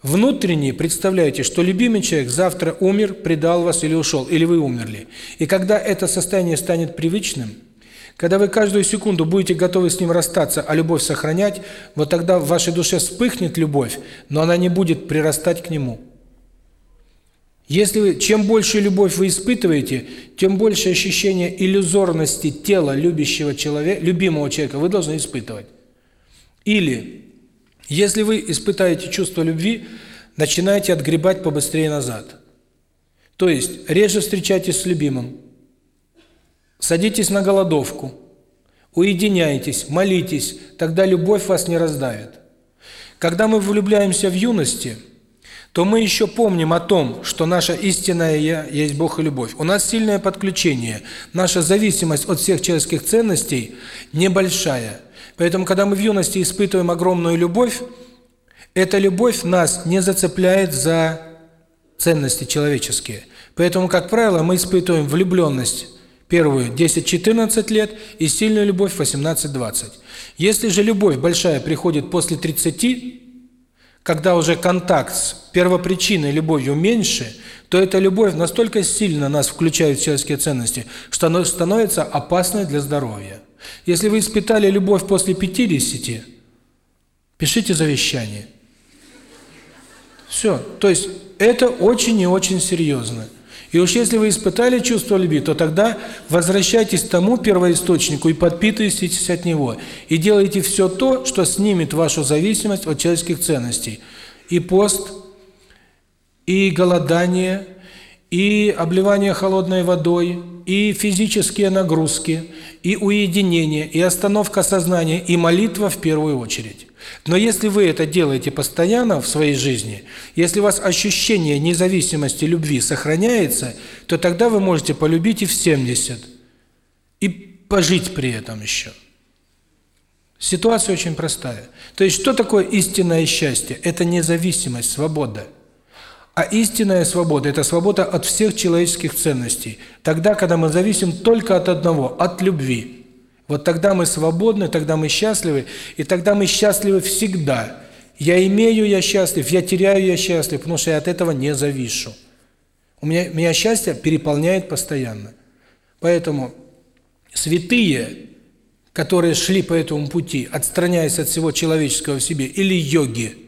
Внутренне представляете, что любимый человек завтра умер, предал вас или ушел, или вы умерли. И когда это состояние станет привычным, когда вы каждую секунду будете готовы с ним расстаться, а любовь сохранять, вот тогда в вашей душе вспыхнет любовь, но она не будет прирастать к нему. Если вы чем больше любовь вы испытываете, тем больше ощущение иллюзорности тела любящего человека, любимого человека вы должны испытывать. Или, если вы испытаете чувство любви, начинаете отгребать побыстрее назад. То есть, реже встречайтесь с любимым, садитесь на голодовку, уединяйтесь, молитесь, тогда любовь вас не раздавит. Когда мы влюбляемся в юности – то мы еще помним о том, что наша истинная «я» есть Бог и любовь. У нас сильное подключение, наша зависимость от всех человеческих ценностей небольшая. Поэтому, когда мы в юности испытываем огромную любовь, эта любовь нас не зацепляет за ценности человеческие. Поэтому, как правило, мы испытываем влюбленность первую 10-14 лет и сильную любовь 18-20. Если же любовь большая приходит после 30 когда уже контакт с первопричиной любовью меньше, то эта любовь настолько сильно нас включает в человеческие ценности, что она становится опасной для здоровья. Если вы испытали любовь после 50, пишите завещание. Все. То есть это очень и очень серьезно. И уж если вы испытали чувство любви, то тогда возвращайтесь к тому первоисточнику и подпитывайтесь от него. И делайте все то, что снимет вашу зависимость от человеческих ценностей. И пост, и голодание, и обливание холодной водой, и физические нагрузки, и уединение, и остановка сознания, и молитва в первую очередь. Но если вы это делаете постоянно в своей жизни, если у вас ощущение независимости любви сохраняется, то тогда вы можете полюбить и в 70, и пожить при этом еще. Ситуация очень простая. То есть, что такое истинное счастье? Это независимость, свобода. А истинная свобода – это свобода от всех человеческих ценностей. Тогда, когда мы зависим только от одного – от любви. Вот тогда мы свободны, тогда мы счастливы, и тогда мы счастливы всегда. Я имею, я счастлив, я теряю, я счастлив, потому что я от этого не завишу. У меня, меня счастье переполняет постоянно. Поэтому святые, которые шли по этому пути, отстраняясь от всего человеческого в себе, или йоги –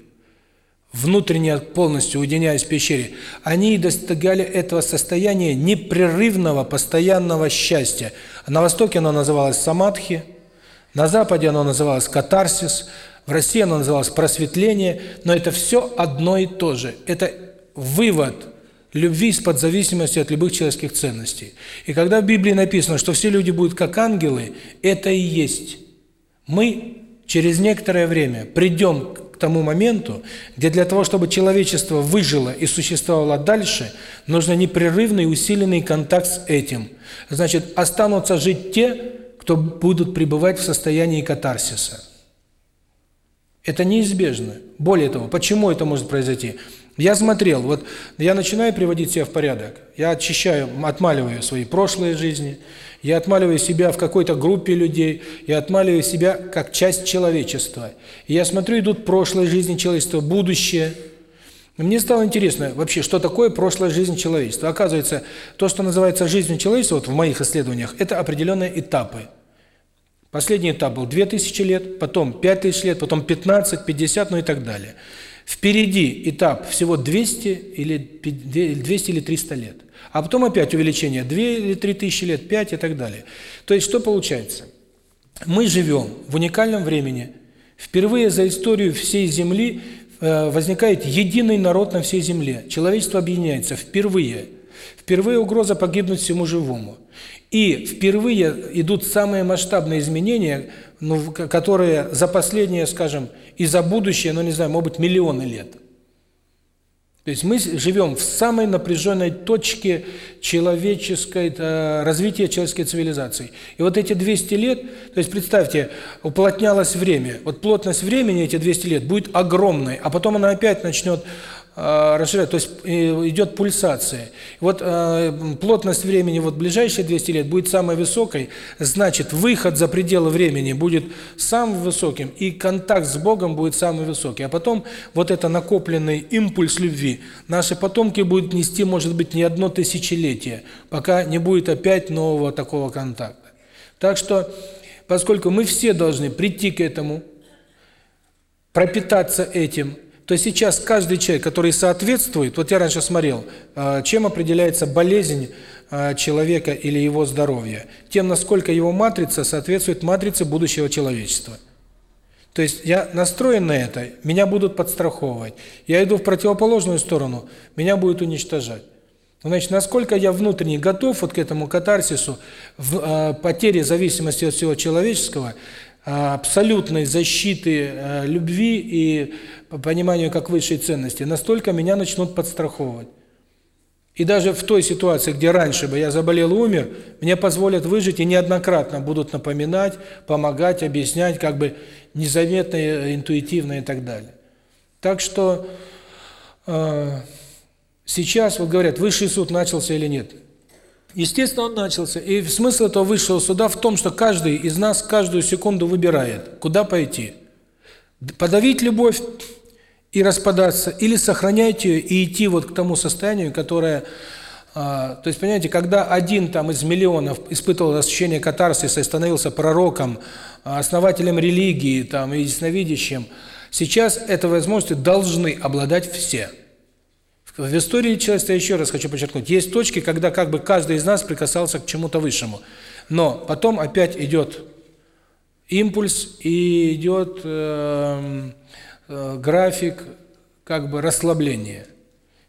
внутренне полностью уединяясь в пещере, они достигали этого состояния непрерывного, постоянного счастья. На Востоке оно называлось самадхи, на Западе оно называлось катарсис, в России оно называлось просветление, но это все одно и то же. Это вывод любви из-под зависимости от любых человеческих ценностей. И когда в Библии написано, что все люди будут как ангелы, это и есть. Мы через некоторое время придем к тому моменту, где для того, чтобы человечество выжило и существовало дальше, нужно непрерывный усиленный контакт с этим. Значит, останутся жить те, кто будут пребывать в состоянии катарсиса. Это неизбежно. Более того, почему это может произойти? Я смотрел, вот я начинаю приводить себя в порядок, я очищаю, отмаливаю свои прошлые жизни, я отмаливаю себя в какой-то группе людей, я отмаливаю себя как часть человечества. И я смотрю, идут прошлые жизни человечества, будущее. И мне стало интересно вообще, что такое прошлая жизнь человечества. Оказывается, то, что называется жизнью человечества, вот в моих исследованиях, это определенные этапы. Последний этап был 2000 лет, потом 5000 лет, потом 15, 50, ну и так далее. Впереди этап всего 200 или 200 или 300 лет. А потом опять увеличение 2 или 3 тысячи лет, 5 и так далее. То есть что получается? Мы живем в уникальном времени. Впервые за историю всей Земли э, возникает единый народ на всей Земле. Человечество объединяется впервые – Впервые угроза погибнуть всему живому. И впервые идут самые масштабные изменения, ну, которые за последние, скажем, и за будущее, ну не знаю, может быть, миллионы лет. То есть мы живем в самой напряженной точке человеческой э, развития человеческой цивилизации. И вот эти 200 лет, то есть представьте, уплотнялось время. Вот плотность времени эти 200 лет будет огромной, а потом она опять начнет Э, расширяет, то есть э, идет пульсация. Вот э, плотность времени вот ближайшие 200 лет будет самой высокой, значит, выход за пределы времени будет самым высоким, и контакт с Богом будет самый высокий. А потом вот это накопленный импульс любви наши потомки будут нести, может быть, не одно тысячелетие, пока не будет опять нового такого контакта. Так что, поскольку мы все должны прийти к этому, пропитаться этим, то сейчас каждый человек, который соответствует, вот я раньше смотрел, а, чем определяется болезнь а, человека или его здоровье, тем, насколько его матрица соответствует матрице будущего человечества. То есть я настроен на это, меня будут подстраховывать. Я иду в противоположную сторону, меня будут уничтожать. Значит, насколько я внутренне готов вот к этому катарсису, в э, потере зависимости от всего человеческого, абсолютной защиты э, любви и по пониманию как высшей ценности, настолько меня начнут подстраховывать. И даже в той ситуации, где раньше бы я заболел умер, мне позволят выжить и неоднократно будут напоминать, помогать, объяснять, как бы незаметно, э, интуитивно и так далее. Так что э, сейчас вот говорят, высший суд начался или нет. Естественно, он начался. И смысл этого высшего суда в том, что каждый из нас каждую секунду выбирает, куда пойти. Подавить любовь и распадаться, или сохранять ее и идти вот к тому состоянию, которое... А, то есть, понимаете, когда один там из миллионов испытывал ощущение катарсиса и становился пророком, а, основателем религии там, и ясновидящим, сейчас это возможности должны обладать все. Все. В истории человечества, еще раз хочу подчеркнуть, есть точки, когда как бы каждый из нас прикасался к чему-то высшему. Но потом опять идет импульс и идет э, эм, э, график как бы расслабления.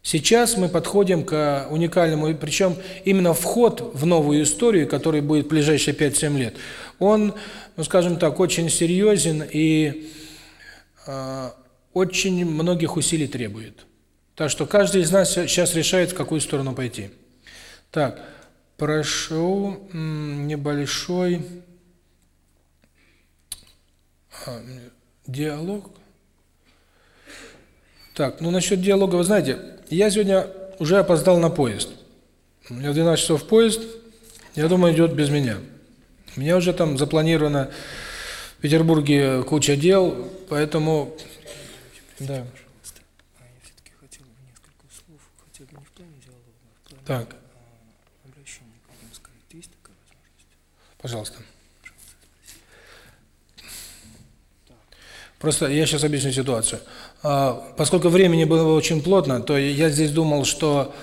Сейчас мы подходим к уникальному, причем именно вход в новую историю, который будет в ближайшие 5-7 лет, он, ну скажем так, очень серьезен и э, очень многих усилий требует. Так что каждый из нас сейчас решает, в какую сторону пойти. Так, прошу небольшой диалог. Так, ну насчет диалога, вы знаете, я сегодня уже опоздал на поезд. У меня в 12 часов поезд, я думаю, идет без меня. У меня уже там запланировано в Петербурге куча дел, поэтому... Да. Так. Пожалуйста. Просто я сейчас объясню ситуацию. Поскольку времени было очень плотно, то я здесь думал, что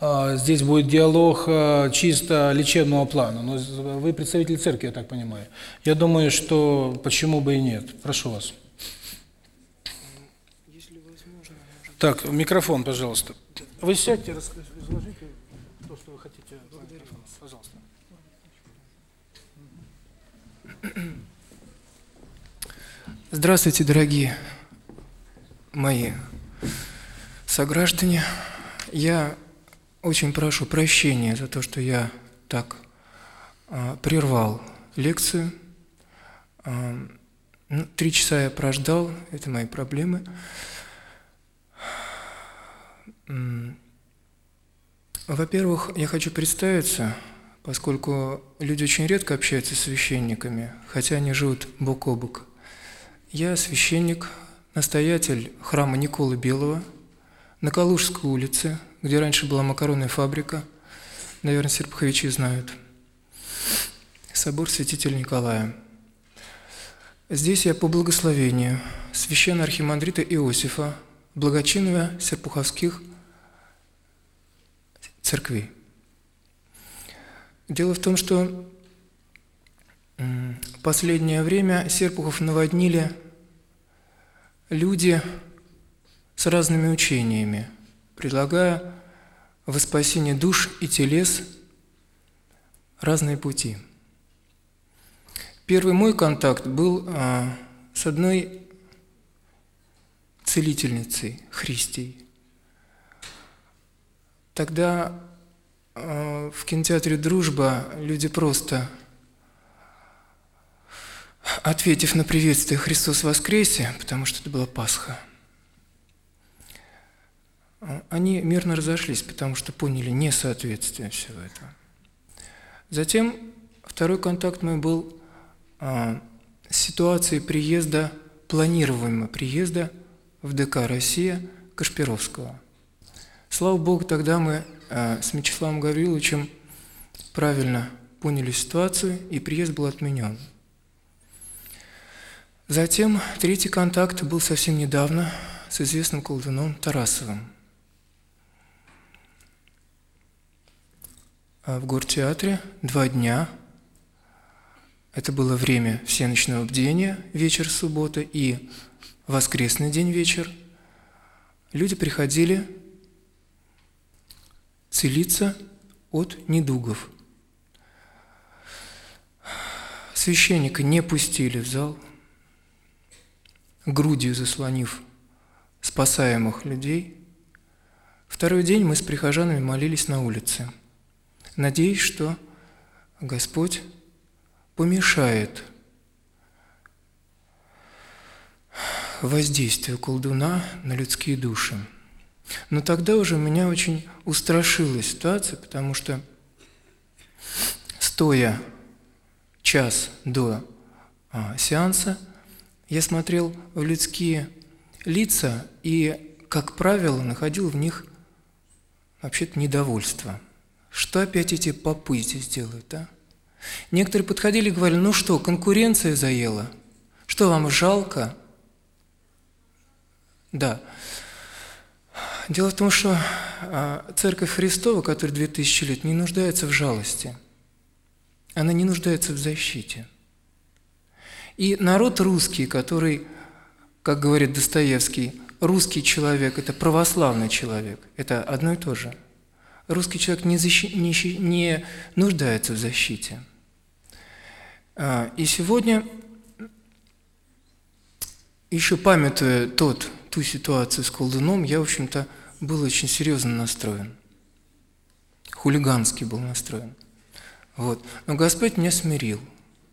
здесь будет диалог чисто лечебного плана. Но вы представитель церкви, я так понимаю. Я думаю, что почему бы и нет. Прошу вас. Если возможно, может... Так, микрофон, пожалуйста. Вы сядьте, расскажите. Здравствуйте, дорогие мои сограждане. Я очень прошу прощения за то, что я так э, прервал лекцию. Э, ну, три часа я прождал, это мои проблемы. Во-первых, я хочу представиться – поскольку люди очень редко общаются с священниками, хотя они живут бок о бок. Я священник, настоятель храма Николы Белого на Калужской улице, где раньше была макаронная фабрика, наверное, серпуховичи знают, собор святителя Николая. Здесь я по благословению священно архимандрита Иосифа, благочинного серпуховских церквей. Дело в том, что в последнее время Серпухов наводнили люди с разными учениями, предлагая во спасение душ и телес разные пути. Первый мой контакт был а, с одной целительницей Христей. Тогда в кинотеатре «Дружба» люди просто, ответив на приветствие «Христос воскресе», потому что это была Пасха, они мирно разошлись, потому что поняли несоответствие всего этого. Затем второй контакт мой был а, с ситуацией приезда, планируемого приезда в ДК «Россия» Кашпировского. Слава Богу, тогда мы Э, с Мячеславом Гавриловичем правильно поняли ситуацию, и приезд был отменен. Затем третий контакт был совсем недавно с известным колдуном Тарасовым. А в гортеатре два дня. Это было время всеночного бдения, вечер суббота и воскресный день вечер. Люди приходили целиться от недугов. Священника не пустили в зал, грудью заслонив спасаемых людей. Второй день мы с прихожанами молились на улице, надеясь, что Господь помешает воздействию колдуна на людские души. Но тогда уже меня очень устрашила ситуация, потому что стоя час до а, сеанса, я смотрел в людские лица и, как правило, находил в них вообще-то недовольство. Что опять эти попы здесь делают, а? Некоторые подходили и говорили, ну что, конкуренция заела? Что, вам жалко? Да. Да. Дело в том, что а, Церковь Христова, которая 2000 лет, не нуждается в жалости. Она не нуждается в защите. И народ русский, который, как говорит Достоевский, русский человек – это православный человек, это одно и то же. Русский человек не, защи... не... не нуждается в защите. А, и сегодня, еще памятуя тот ту ситуацию с колдуном, я, в общем-то, был очень серьезно настроен. Хулиганский был настроен. Вот. Но Господь меня смирил.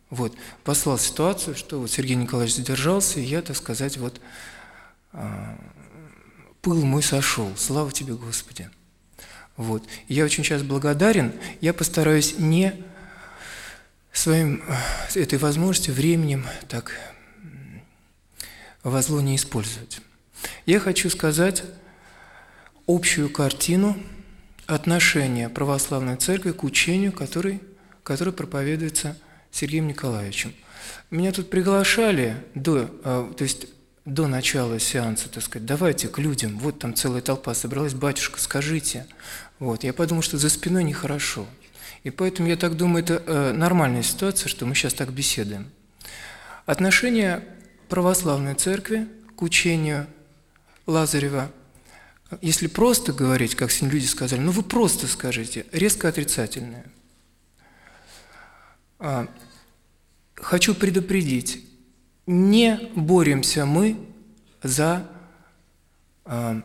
Вот. Послал ситуацию, что вот Сергей Николаевич задержался, и я, так сказать, вот а, пыл мой сошел. Слава тебе, Господи. Вот. Я очень сейчас благодарен. Я постараюсь не своим а, этой возможности временем так во зло не использовать. Я хочу сказать общую картину отношения православной церкви к учению, который, который проповедуется Сергеем Николаевичем. Меня тут приглашали до, э, то есть до начала сеанса, так сказать, давайте к людям, вот там целая толпа собралась, батюшка, скажите. Вот, я подумал, что за спиной нехорошо. И поэтому, я так думаю, это э, нормальная ситуация, что мы сейчас так беседуем. Отношение православной церкви к учению Лазарева, если просто говорить, как люди сказали, ну вы просто скажите, резко отрицательное. А, хочу предупредить, не боремся мы за а,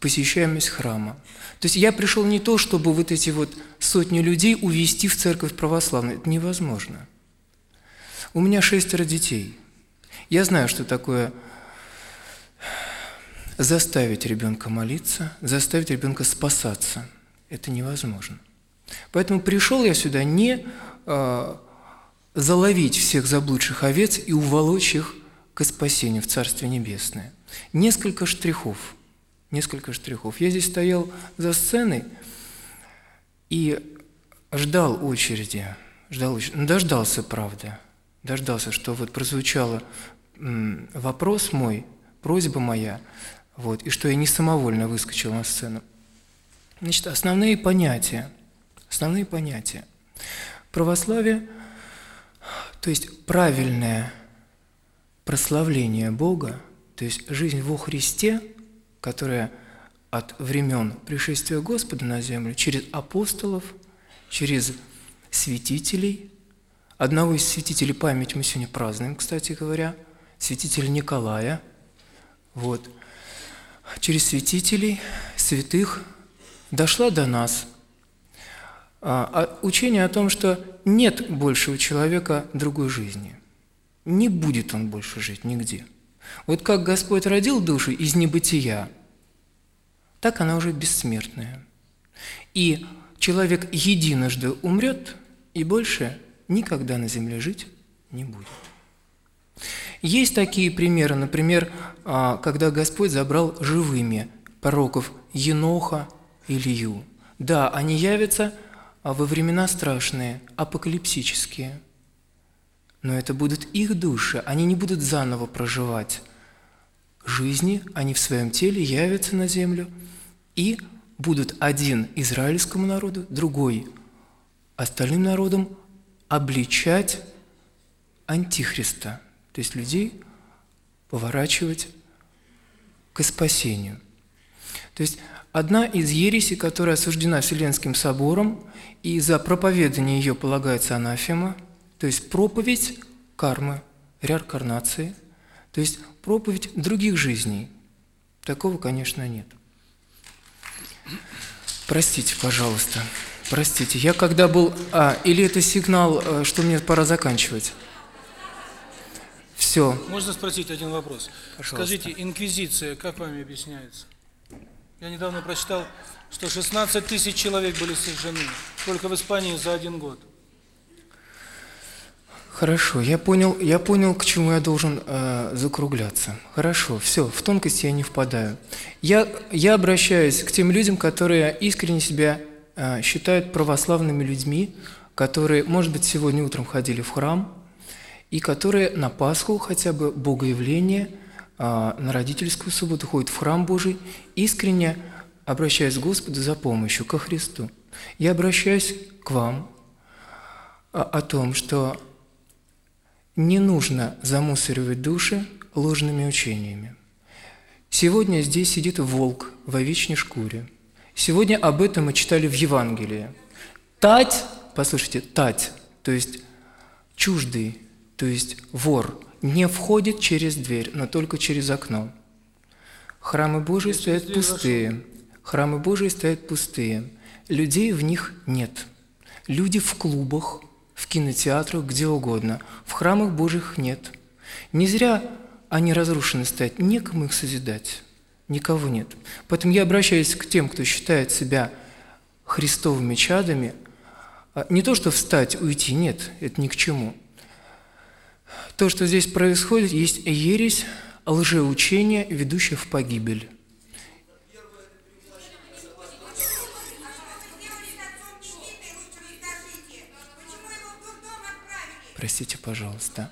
посещаемость храма. То есть я пришел не то, чтобы вот эти вот сотни людей увести в церковь православную. Это невозможно. У меня шестеро детей. Я знаю, что такое заставить ребенка молиться, заставить ребенка спасаться. Это невозможно. Поэтому пришел я сюда не э, заловить всех заблудших овец и уволочь их к спасению в Царствие Небесное. Несколько штрихов. Несколько штрихов. Я здесь стоял за сценой и ждал очереди. Ждал ну, дождался, правда. Дождался, что вот прозвучало вопрос мой, просьба моя – вот. И что я не самовольно выскочил на сцену. Значит, основные понятия. Основные понятия. Православие, то есть правильное прославление Бога, то есть жизнь во Христе, которая от времен пришествия Господа на землю через апостолов, через святителей. Одного из святителей память мы сегодня празднуем, кстати говоря, святитель Николая. Вот – через святителей, святых дошла до нас. А, а учение о том, что нет больше у человека другой жизни. Не будет он больше жить нигде. Вот как Господь родил душу из небытия, так она уже бессмертная. И человек единожды умрет и больше никогда на земле жить не будет. Есть такие примеры, например, а, когда Господь забрал живыми пророков Еноха и Илью. Да, они явятся а, во времена страшные, апокалипсические. Но это будут их души, они не будут заново проживать жизни, они в своем теле явятся на землю и будут один израильскому народу, другой остальным народам обличать Антихриста – то есть людей поворачивать к спасению. То есть одна из ересей, которая осуждена Вселенским собором, и за проповедание ее полагается анафема, то есть проповедь кармы, реинкарнации, то есть проповедь других жизней. Такого, конечно, нет. Простите, пожалуйста. Простите, я когда был... А, или это сигнал, что мне пора заканчивать? Все. Можно спросить один вопрос? Пожалуйста. Скажите, инквизиция, как вами объясняется? Я недавно прочитал, что 16 тысяч человек были сожжены только в Испании за один год. Хорошо, я понял, я понял, к чему я должен э, закругляться. Хорошо, все, в тонкости я не впадаю. Я, я обращаюсь к тем людям, которые искренне себя э, считают православными людьми, которые, может быть, сегодня утром ходили в храм, и которые на Пасху, хотя бы Богоявление, а, на родительскую субботу ходят в храм Божий, искренне обращаясь к Господу за помощью, ко Христу. Я обращаюсь к вам а, о том, что не нужно замусоривать души ложными учениями. Сегодня здесь сидит волк в овечьей шкуре. Сегодня об этом мы читали в Евангелии. Тать, послушайте, тать, то есть чуждый, то есть вор, не входит через дверь, но только через окно. Храмы Божии стоят пустые. Храмы Божии стоят пустые. Людей в них нет. Люди в клубах, в кинотеатрах, где угодно. В храмах Божьих нет. Не зря они разрушены стоят. Некому их созидать. Никого нет. Поэтому я обращаюсь к тем, кто считает себя христовыми чадами. А, не то, что встать, уйти, нет, это ни к чему. То, что здесь происходит, есть ересь, лжеучение, ведущее в погибель. Простите, пожалуйста.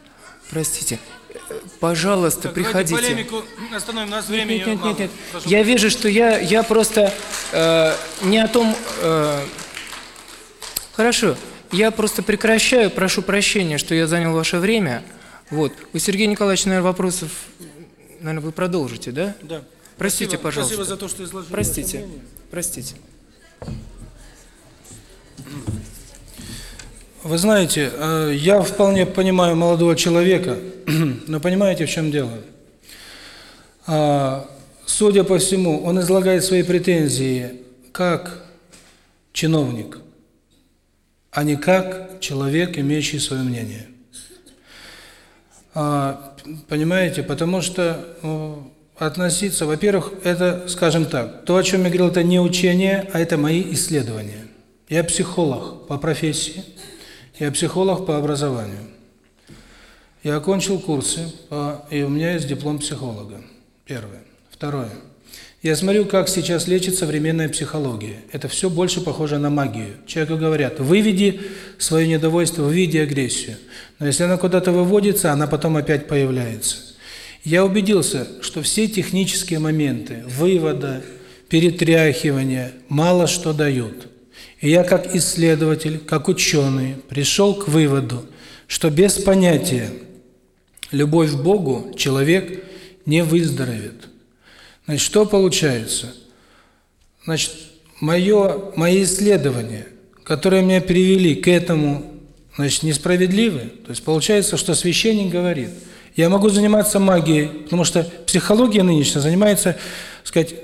Простите. Пожалуйста, так, приходите. Полемику остановим, нас время. Нет, нет, нет, нет. Я вижу, что я, я просто э, не о том. Э, хорошо. Я просто прекращаю, прошу прощения, что я занял ваше время. Вот. У Сергея Николаевича, наверное, вопросов, наверное, вы продолжите, да? Да. Простите, спасибо, пожалуйста. Спасибо за то, что изложили. Простите. Простите. Вы знаете, э, я вполне понимаю молодого человека, но понимаете, в чем дело? А, судя по всему, он излагает свои претензии как чиновник – а не как человек, имеющий свое мнение. Понимаете, потому что относиться, во-первых, это, скажем так, то, о чем я говорил, это не учение, а это мои исследования. Я психолог по профессии, я психолог по образованию. Я окончил курсы, и у меня есть диплом психолога. Первое. Второе. Я смотрю, как сейчас лечит современная психология. Это все больше похоже на магию. Человеку говорят, выведи свое недовольство, выведи агрессию. Но если она куда-то выводится, она потом опять появляется. Я убедился, что все технические моменты вывода, перетряхивания мало что дают. И я как исследователь, как ученый пришел к выводу, что без понятия «любовь к Богу» человек не выздоровеет. Значит, что получается? Значит, мое, мои исследования, которые меня привели к этому, значит, несправедливы. То есть получается, что священник говорит, я могу заниматься магией, потому что психология нынешняя занимается, сказать,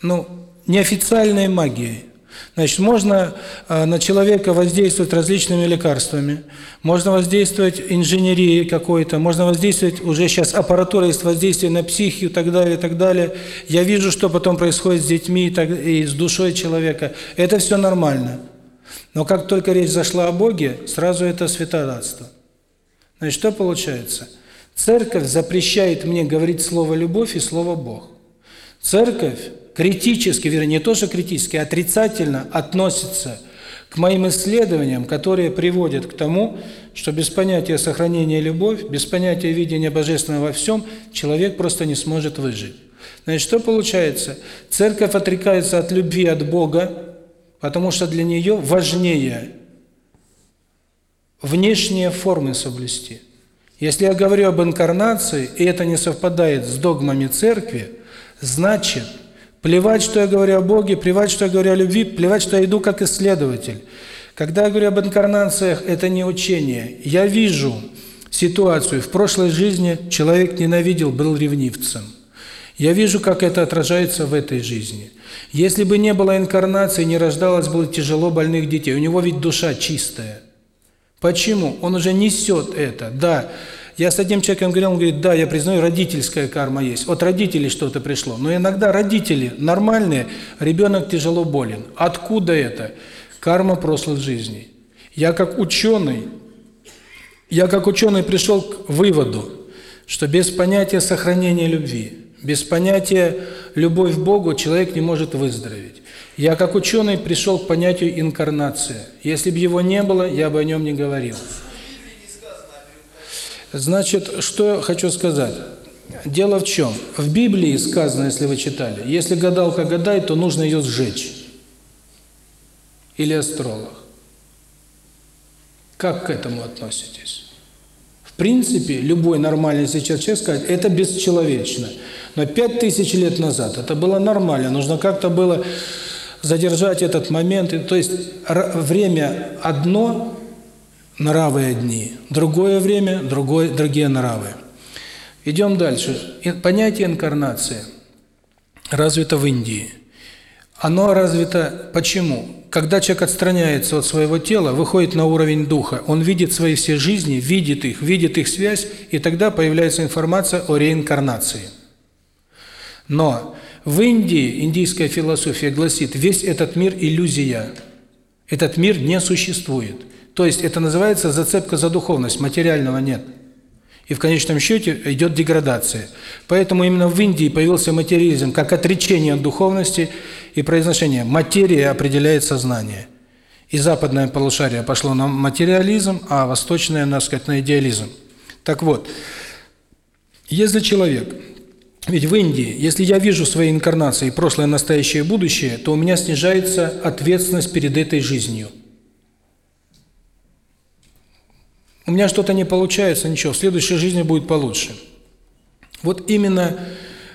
ну, неофициальной магией. Значит, можно э, на человека воздействовать различными лекарствами, можно воздействовать инженерией какой-то, можно воздействовать уже сейчас аппаратурой есть воздействие на психию и так далее, и так далее. Я вижу, что потом происходит с детьми и, так, и с душой человека. Это все нормально. Но как только речь зашла о Боге, сразу это святорадство. Значит, что получается? Церковь запрещает мне говорить слово «любовь» и слово «Бог». Церковь критически, вернее, не то, что критически, а отрицательно относится к моим исследованиям, которые приводят к тому, что без понятия сохранения любовь, без понятия видения божественного во всем, человек просто не сможет выжить. Значит, что получается? Церковь отрекается от любви от Бога, потому что для нее важнее внешние формы соблюсти. Если я говорю об инкарнации, и это не совпадает с догмами церкви, значит, Плевать, что я говорю о Боге, плевать, что я говорю о любви, плевать, что я иду как исследователь. Когда я говорю об инкарнациях, это не учение. Я вижу ситуацию. В прошлой жизни человек ненавидел, был ревнивцем. Я вижу, как это отражается в этой жизни. Если бы не было инкарнации, не рождалось было тяжело больных детей. У него ведь душа чистая. Почему? Он уже несет это. Да, я с одним человеком говорил, он говорит, да, я признаю, родительская карма есть. От родителей что-то пришло. Но иногда родители нормальные, ребенок тяжело болен. Откуда это? Карма прошлых жизней. Я как ученый, я как ученый пришел к выводу, что без понятия сохранения любви, без понятия любовь к Богу человек не может выздороветь. Я как ученый пришел к понятию инкарнация. Если бы его не было, я бы о нем не говорил. Значит, что я хочу сказать. Дело в чем? В Библии сказано, если вы читали, если гадалка гадает, то нужно ее сжечь. Или астролог. Как к этому относитесь? В принципе, любой нормальный сейчас человек скажет, это бесчеловечно. Но пять тысяч лет назад это было нормально. Нужно как-то было задержать этот момент. То есть время одно, нравы одни, другое время другой, другие нравы. Идем дальше. Понятие инкарнации развито в Индии. Оно развито почему? Когда человек отстраняется от своего тела, выходит на уровень духа, он видит свои все жизни, видит их, видит их связь, и тогда появляется информация о реинкарнации. Но в Индии индийская философия гласит, весь этот мир – иллюзия. Этот мир не существует. То есть это называется зацепка за духовность, материального нет. И в конечном счете идет деградация. Поэтому именно в Индии появился материализм как отречение от духовности и произношение «материя определяет сознание». И западное полушарие пошло на материализм, а восточное, так сказать, на идеализм. Так вот, если человек, ведь в Индии, если я вижу свои инкарнации, прошлое, настоящее, будущее, то у меня снижается ответственность перед этой жизнью – у меня что-то не получается, ничего, в следующей жизни будет получше. Вот именно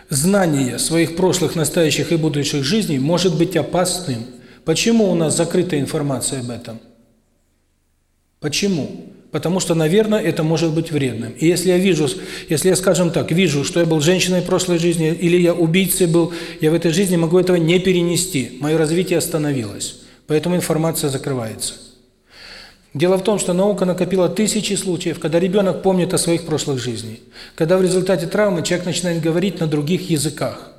знание своих прошлых, настоящих и будущих жизней может быть опасным. Почему у нас закрыта информация об этом? Почему? Потому что, наверное, это может быть вредным. И если я вижу, если я, скажем так, вижу, что я был женщиной в прошлой жизни, или я убийцей был, я в этой жизни могу этого не перенести. Мое развитие остановилось. Поэтому информация закрывается. Дело в том, что наука накопила тысячи случаев, когда ребенок помнит о своих прошлых жизнях, когда в результате травмы человек начинает говорить на других языках.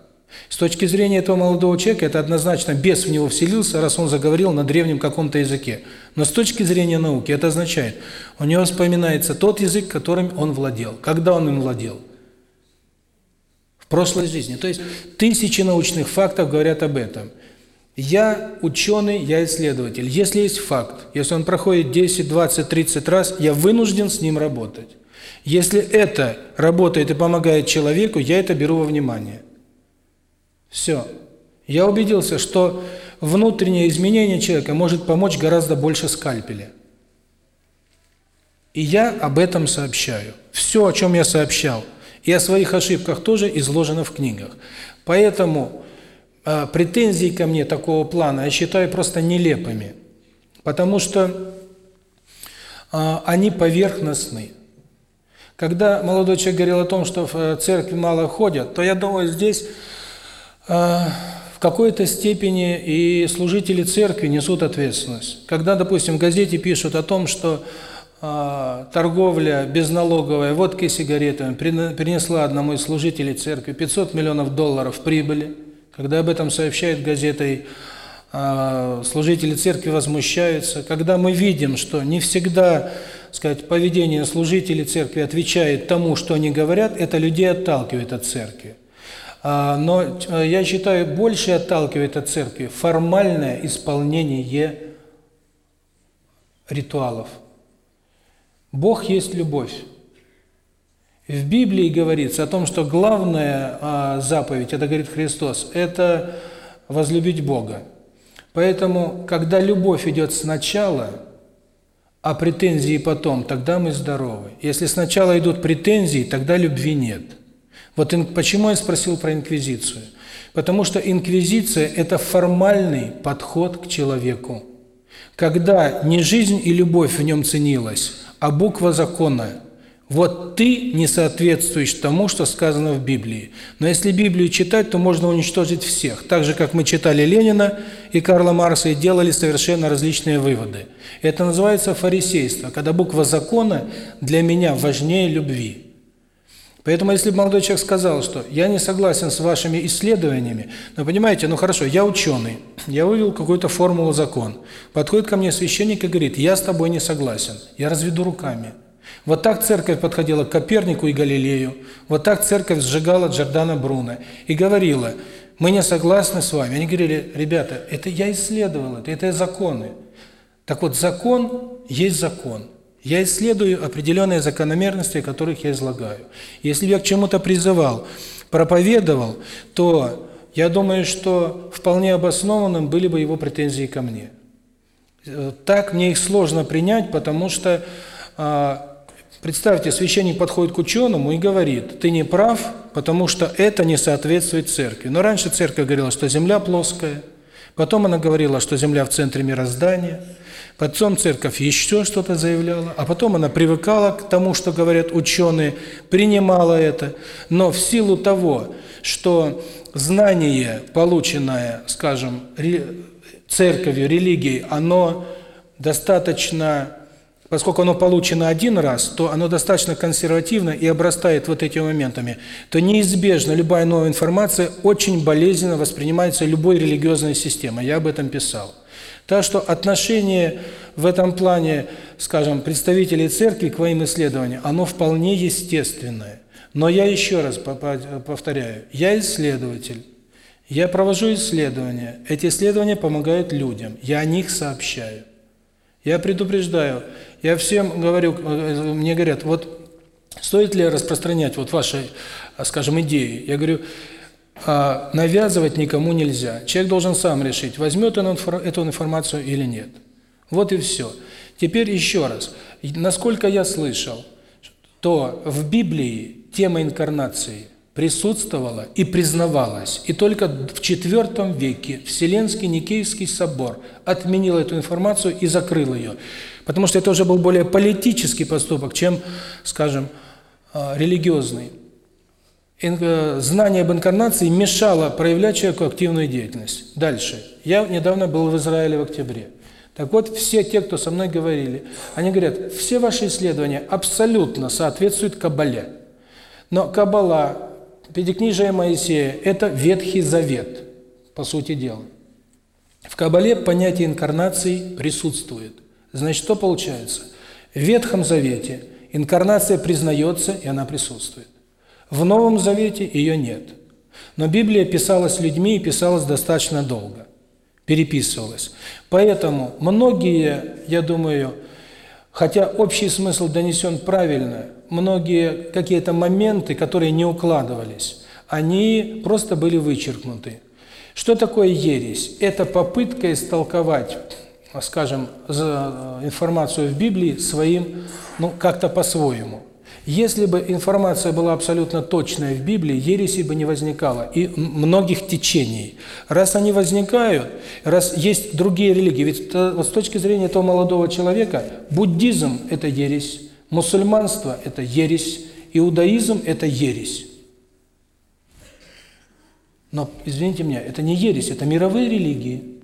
С точки зрения этого молодого человека, это однозначно бес в него вселился, раз он заговорил на древнем каком-то языке. Но с точки зрения науки это означает, у него вспоминается тот язык, которым он владел, когда он им владел. В прошлой жизни. То есть тысячи научных фактов говорят об этом. Я ученый, я исследователь. Если есть факт, если он проходит 10, 20, 30 раз, я вынужден с ним работать. Если это работает и помогает человеку, я это беру во внимание. Все. Я убедился, что внутреннее изменение человека может помочь гораздо больше скальпеля. И я об этом сообщаю. Все, о чем я сообщал, и о своих ошибках тоже изложено в книгах. Поэтому Э, претензии ко мне такого плана я считаю просто нелепыми, потому что э, они поверхностны. Когда молодой человек говорил о том, что в э, церкви мало ходят, то я думаю, здесь в какой-то степени и служители церкви несут ответственность. Когда, допустим, в газете пишут о том, что торговля безналоговая водкой и сигаретами принесла одному из служителей церкви 500 миллионов долларов прибыли, когда об этом сообщают газетой, э, служители церкви возмущаются, когда мы видим, что не всегда сказать, поведение служителей церкви отвечает тому, что они говорят, это людей отталкивает от церкви. А, но э, я считаю, больше отталкивает от церкви формальное исполнение ритуалов. Бог есть любовь. В Библии говорится о том, что главная а, заповедь, это говорит Христос, это возлюбить Бога. Поэтому, когда любовь идет сначала, а претензии потом, тогда мы здоровы. Если сначала идут претензии, тогда любви нет. Вот почему я спросил про инквизицию. Потому что инквизиция – это формальный подход к человеку. Когда не жизнь и любовь в нем ценилась, а буква закона – вот ты не соответствуешь тому, что сказано в Библии. Но если Библию читать, то можно уничтожить всех. Так же, как мы читали Ленина и Карла Марса и делали совершенно различные выводы. Это называется фарисейство, когда буква закона для меня важнее любви. Поэтому, если бы молодой человек сказал, что я не согласен с вашими исследованиями, но ну, понимаете, ну хорошо, я ученый, я вывел какую-то формулу закон. Подходит ко мне священник и говорит, я с тобой не согласен, я разведу руками. Вот так церковь подходила к Копернику и Галилею, вот так церковь сжигала Джордана Бруно и говорила, мы не согласны с вами. Они говорили, ребята, это я исследовал, это, это законы. Так вот, закон есть закон. Я исследую определенные закономерности, которых я излагаю. Если я к чему-то призывал, проповедовал, то я думаю, что вполне обоснованным были бы его претензии ко мне. Э, так мне их сложно принять, потому что а, Представьте, священник подходит к ученому и говорит, ты не прав, потому что это не соответствует церкви. Но раньше церковь говорила, что земля плоская, потом она говорила, что земля в центре мироздания, потом церковь еще что-то заявляла, а потом она привыкала к тому, что говорят ученые, принимала это. Но в силу того, что знание, полученное, скажем, церковью, религией, оно достаточно поскольку оно получено один раз, то оно достаточно консервативно и обрастает вот этими моментами, то неизбежно любая новая информация очень болезненно воспринимается любой религиозной системой. Я об этом писал. Так что отношение в этом плане, скажем, представителей церкви к моим исследованиям, оно вполне естественное. Но я еще раз повторяю, я исследователь, я провожу исследования, эти исследования помогают людям, я о них сообщаю. Я предупреждаю, я всем говорю, э, мне говорят, вот стоит ли распространять вот ваши, э, скажем, идеи? Я говорю, «А навязывать никому нельзя. Человек должен сам решить, возьмет он эту информацию или нет. Вот и все. Теперь еще раз. Насколько я слышал, то в Библии тема инкарнации – присутствовала и признавалась. И только в IV веке Вселенский Никейский собор отменил эту информацию и закрыл ее. Потому что это уже был более политический поступок, чем, скажем, а, религиозный. Э, знание об инкарнации мешало проявлять человеку активную деятельность. Дальше. Я недавно был в Израиле в октябре. Так вот, все те, кто со мной говорили, они говорят, все ваши исследования абсолютно соответствуют Кабале. Но Кабала Пятикнижие Моисея – это Ветхий Завет, по сути дела. В Кабале понятие инкарнации присутствует. Значит, что получается? В Ветхом Завете инкарнация признается, и она присутствует. В Новом Завете ее нет. Но Библия писалась людьми и писалась достаточно долго, переписывалась. Поэтому многие, я думаю, Хотя общий смысл донесен правильно, многие какие-то моменты, которые не укладывались, они просто были вычеркнуты. Что такое ересь? Это попытка истолковать, скажем, э, информацию в Библии своим, ну, как-то по-своему. Если бы информация была абсолютно точная в Библии, ереси бы не возникало, и многих течений. Раз они возникают, раз есть другие религии, ведь с точки зрения этого молодого человека, буддизм – это ересь, мусульманство – это ересь, иудаизм – это ересь. Но, извините меня, это не ересь, это мировые религии.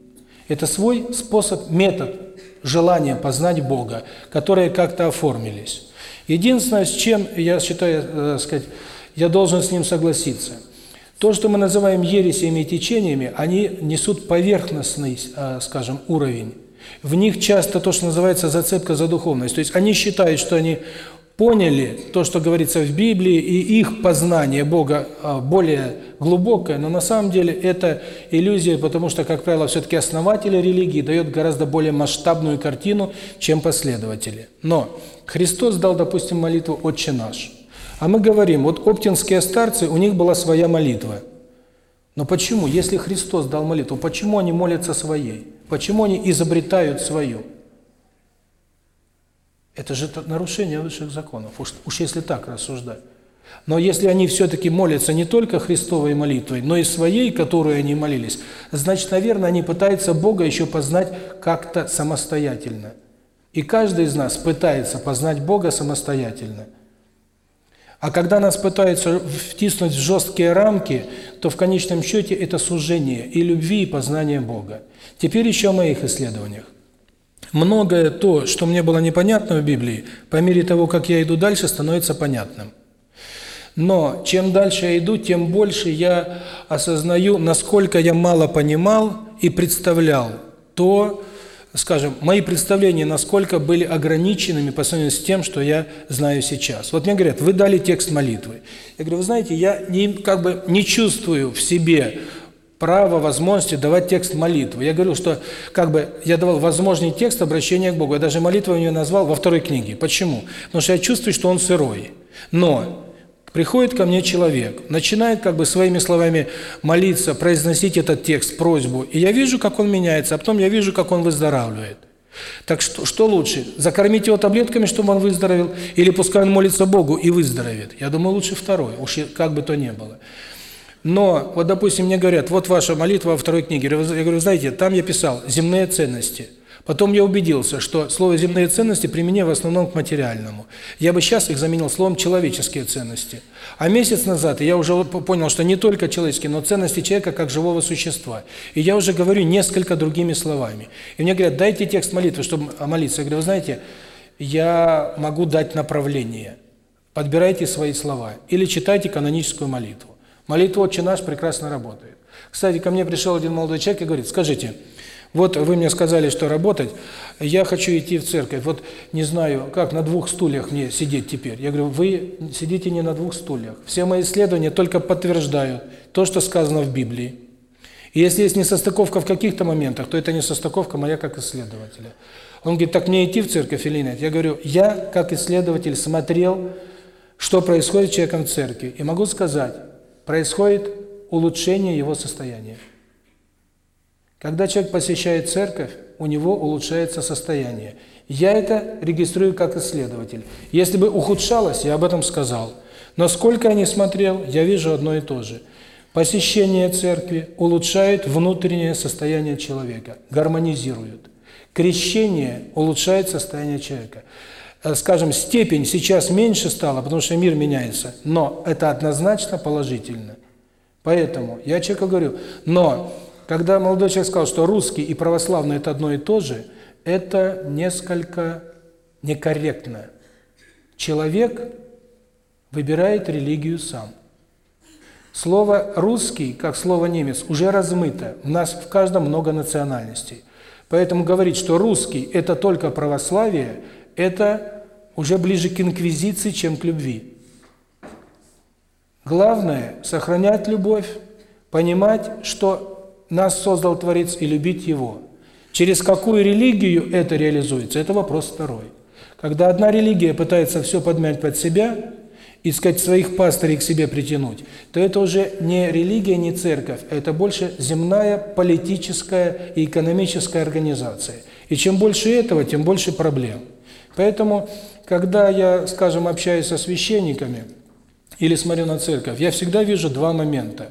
Это свой способ, метод желания познать Бога, которые как-то оформились. Единственное, с чем я считаю, так сказать, я должен с ним согласиться. То, что мы называем ересями и течениями, они несут поверхностный, э, скажем, уровень. В них часто то, что называется зацепка за духовность. То есть они считают, что они поняли то, что говорится в Библии, и их познание Бога а, более глубокое, но на самом деле это иллюзия, потому что, как правило, все-таки основатели религии дает гораздо более масштабную картину, чем последователи. Но Христос дал, допустим, молитву «Отче наш». А мы говорим, вот оптинские старцы, у них была своя молитва. Но почему, если Христос дал молитву, почему они молятся своей? Почему они изобретают свою? Это же нарушение высших законов. Уж, уж если так рассуждать. Но если они все-таки молятся не только Христовой молитвой, но и своей, которую они молились, значит, наверное, они пытаются Бога еще познать как-то самостоятельно. И каждый из нас пытается познать Бога самостоятельно. А когда нас пытаются втиснуть в жесткие рамки, то в конечном счете это сужение и любви, и познание Бога. Теперь еще о моих исследованиях. Многое то, что мне было непонятно в Библии, по мере того, как я иду дальше, становится понятным. Но чем дальше я иду, тем больше я осознаю, насколько я мало понимал и представлял то, скажем, мои представления насколько были ограниченными по сравнению с тем, что я знаю сейчас. Вот мне говорят, вы дали текст молитвы. Я говорю, вы знаете, я не, как бы не чувствую в себе право, возможности давать текст молитвы. Я говорю, что как бы я давал возможный текст обращения к Богу. Я даже молитву у нее назвал во второй книге. Почему? Потому что я чувствую, что он сырой. Но приходит ко мне человек, начинает как бы своими словами молиться, произносить этот текст, просьбу. И я вижу, как он меняется, а потом я вижу, как он выздоравливает. Так что, что лучше, закормить его таблетками, чтобы он выздоровел, или пускай он молится Богу и выздоровеет? Я думаю, лучше второй, уж как бы то ни было. Но, вот, допустим, мне говорят, вот ваша молитва во второй книге. Я говорю, знаете, там я писал «земные ценности». Потом я убедился, что слово «земные ценности» применяю в основном к материальному. Я бы сейчас их заменил словом «человеческие ценности». А месяц назад я уже понял, что не только человеческие, но ценности человека как живого существа. И я уже говорю несколько другими словами. И мне говорят, дайте текст молитвы, чтобы молиться. Я говорю, вы знаете, я могу дать направление. Подбирайте свои слова или читайте каноническую молитву. Молитва «Отче наш» прекрасно работает. Кстати, ко мне пришел один молодой человек и говорит, скажите, вот вы мне сказали, что работать, я хочу идти в церковь. Вот не знаю, как на двух стульях мне сидеть теперь. Я говорю, вы сидите не на двух стульях. Все мои исследования только подтверждают то, что сказано в Библии. И если есть несостыковка в каких-то моментах, то это несостыковка моя как исследователя. Он говорит, так мне идти в церковь или нет? Я говорю, я как исследователь смотрел, что происходит с человеком в церкви. И могу сказать, происходит улучшение его состояния. Когда человек посещает церковь, у него улучшается состояние. Я это регистрирую как исследователь. Если бы ухудшалось, я об этом сказал. Но сколько я не смотрел, я вижу одно и то же. Посещение церкви улучшает внутреннее состояние человека, гармонизирует. Крещение улучшает состояние человека. Э, скажем, степень сейчас меньше стала, потому что мир меняется, но это однозначно положительно. Поэтому я человеку говорю, но когда молодой человек сказал, что русский и православный это одно и то же, это несколько некорректно. Человек выбирает религию сам. Слово «русский», как слово «немец», уже размыто. У нас в каждом много национальностей. Поэтому говорить, что русский – это только православие – это уже ближе к инквизиции, чем к любви. Главное – сохранять любовь, понимать, что нас создал Творец, и любить Его. Через какую религию это реализуется – это вопрос второй. Когда одна религия пытается все подмять под себя, искать своих пастырей к себе притянуть, то это уже не религия, не церковь, а это больше земная политическая и экономическая организация. И чем больше этого, тем больше проблем. Поэтому, когда я, скажем, общаюсь со священниками или смотрю на церковь, я всегда вижу два момента.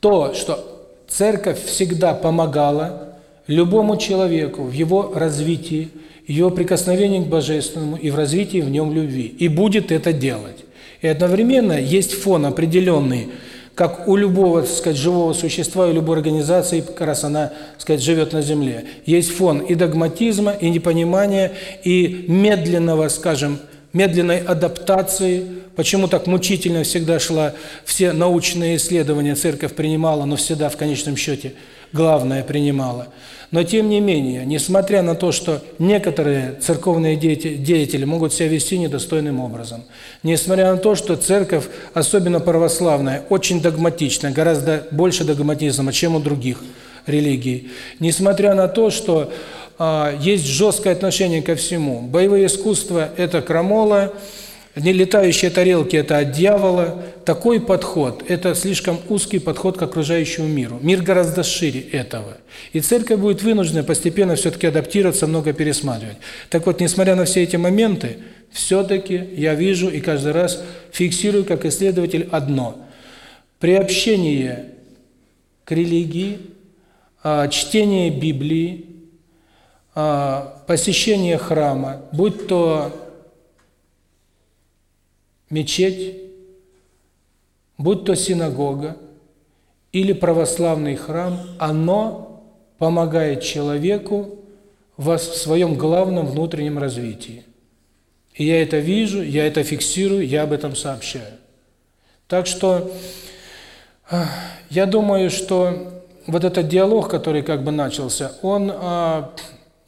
То, что церковь всегда помогала любому человеку в его развитии, его прикосновении к Божественному и в развитии в нем любви. И будет это делать. И одновременно есть фон определенный – как у любого, так сказать, живого существа и любой организации, как раз она, так сказать, живет на Земле. Есть фон и догматизма, и непонимания, и медленного, скажем, медленной адаптации. Почему так мучительно всегда шла все научные исследования, церковь принимала, но всегда в конечном счете – главное принимала. Но тем не менее, несмотря на то, что некоторые церковные деятели, могут себя вести недостойным образом, несмотря на то, что церковь, особенно православная, очень догматична, гораздо больше догматизма, чем у других религий, несмотря на то, что а, есть жесткое отношение ко всему. Боевое искусство – это крамола – не летающие тарелки – это от дьявола. Такой подход – это слишком узкий подход к окружающему миру. Мир гораздо шире этого. И церковь будет вынуждена постепенно все-таки адаптироваться, много пересматривать. Так вот, несмотря на все эти моменты, все-таки я вижу и каждый раз фиксирую как исследователь одно. Приобщение к религии, а, чтение Библии, а, посещение храма, будь то мечеть, будь то синагога или православный храм, оно помогает человеку в своем главном внутреннем развитии. И я это вижу, я это фиксирую, я об этом сообщаю. Так что э, я думаю, что вот этот диалог, который как бы начался, он э,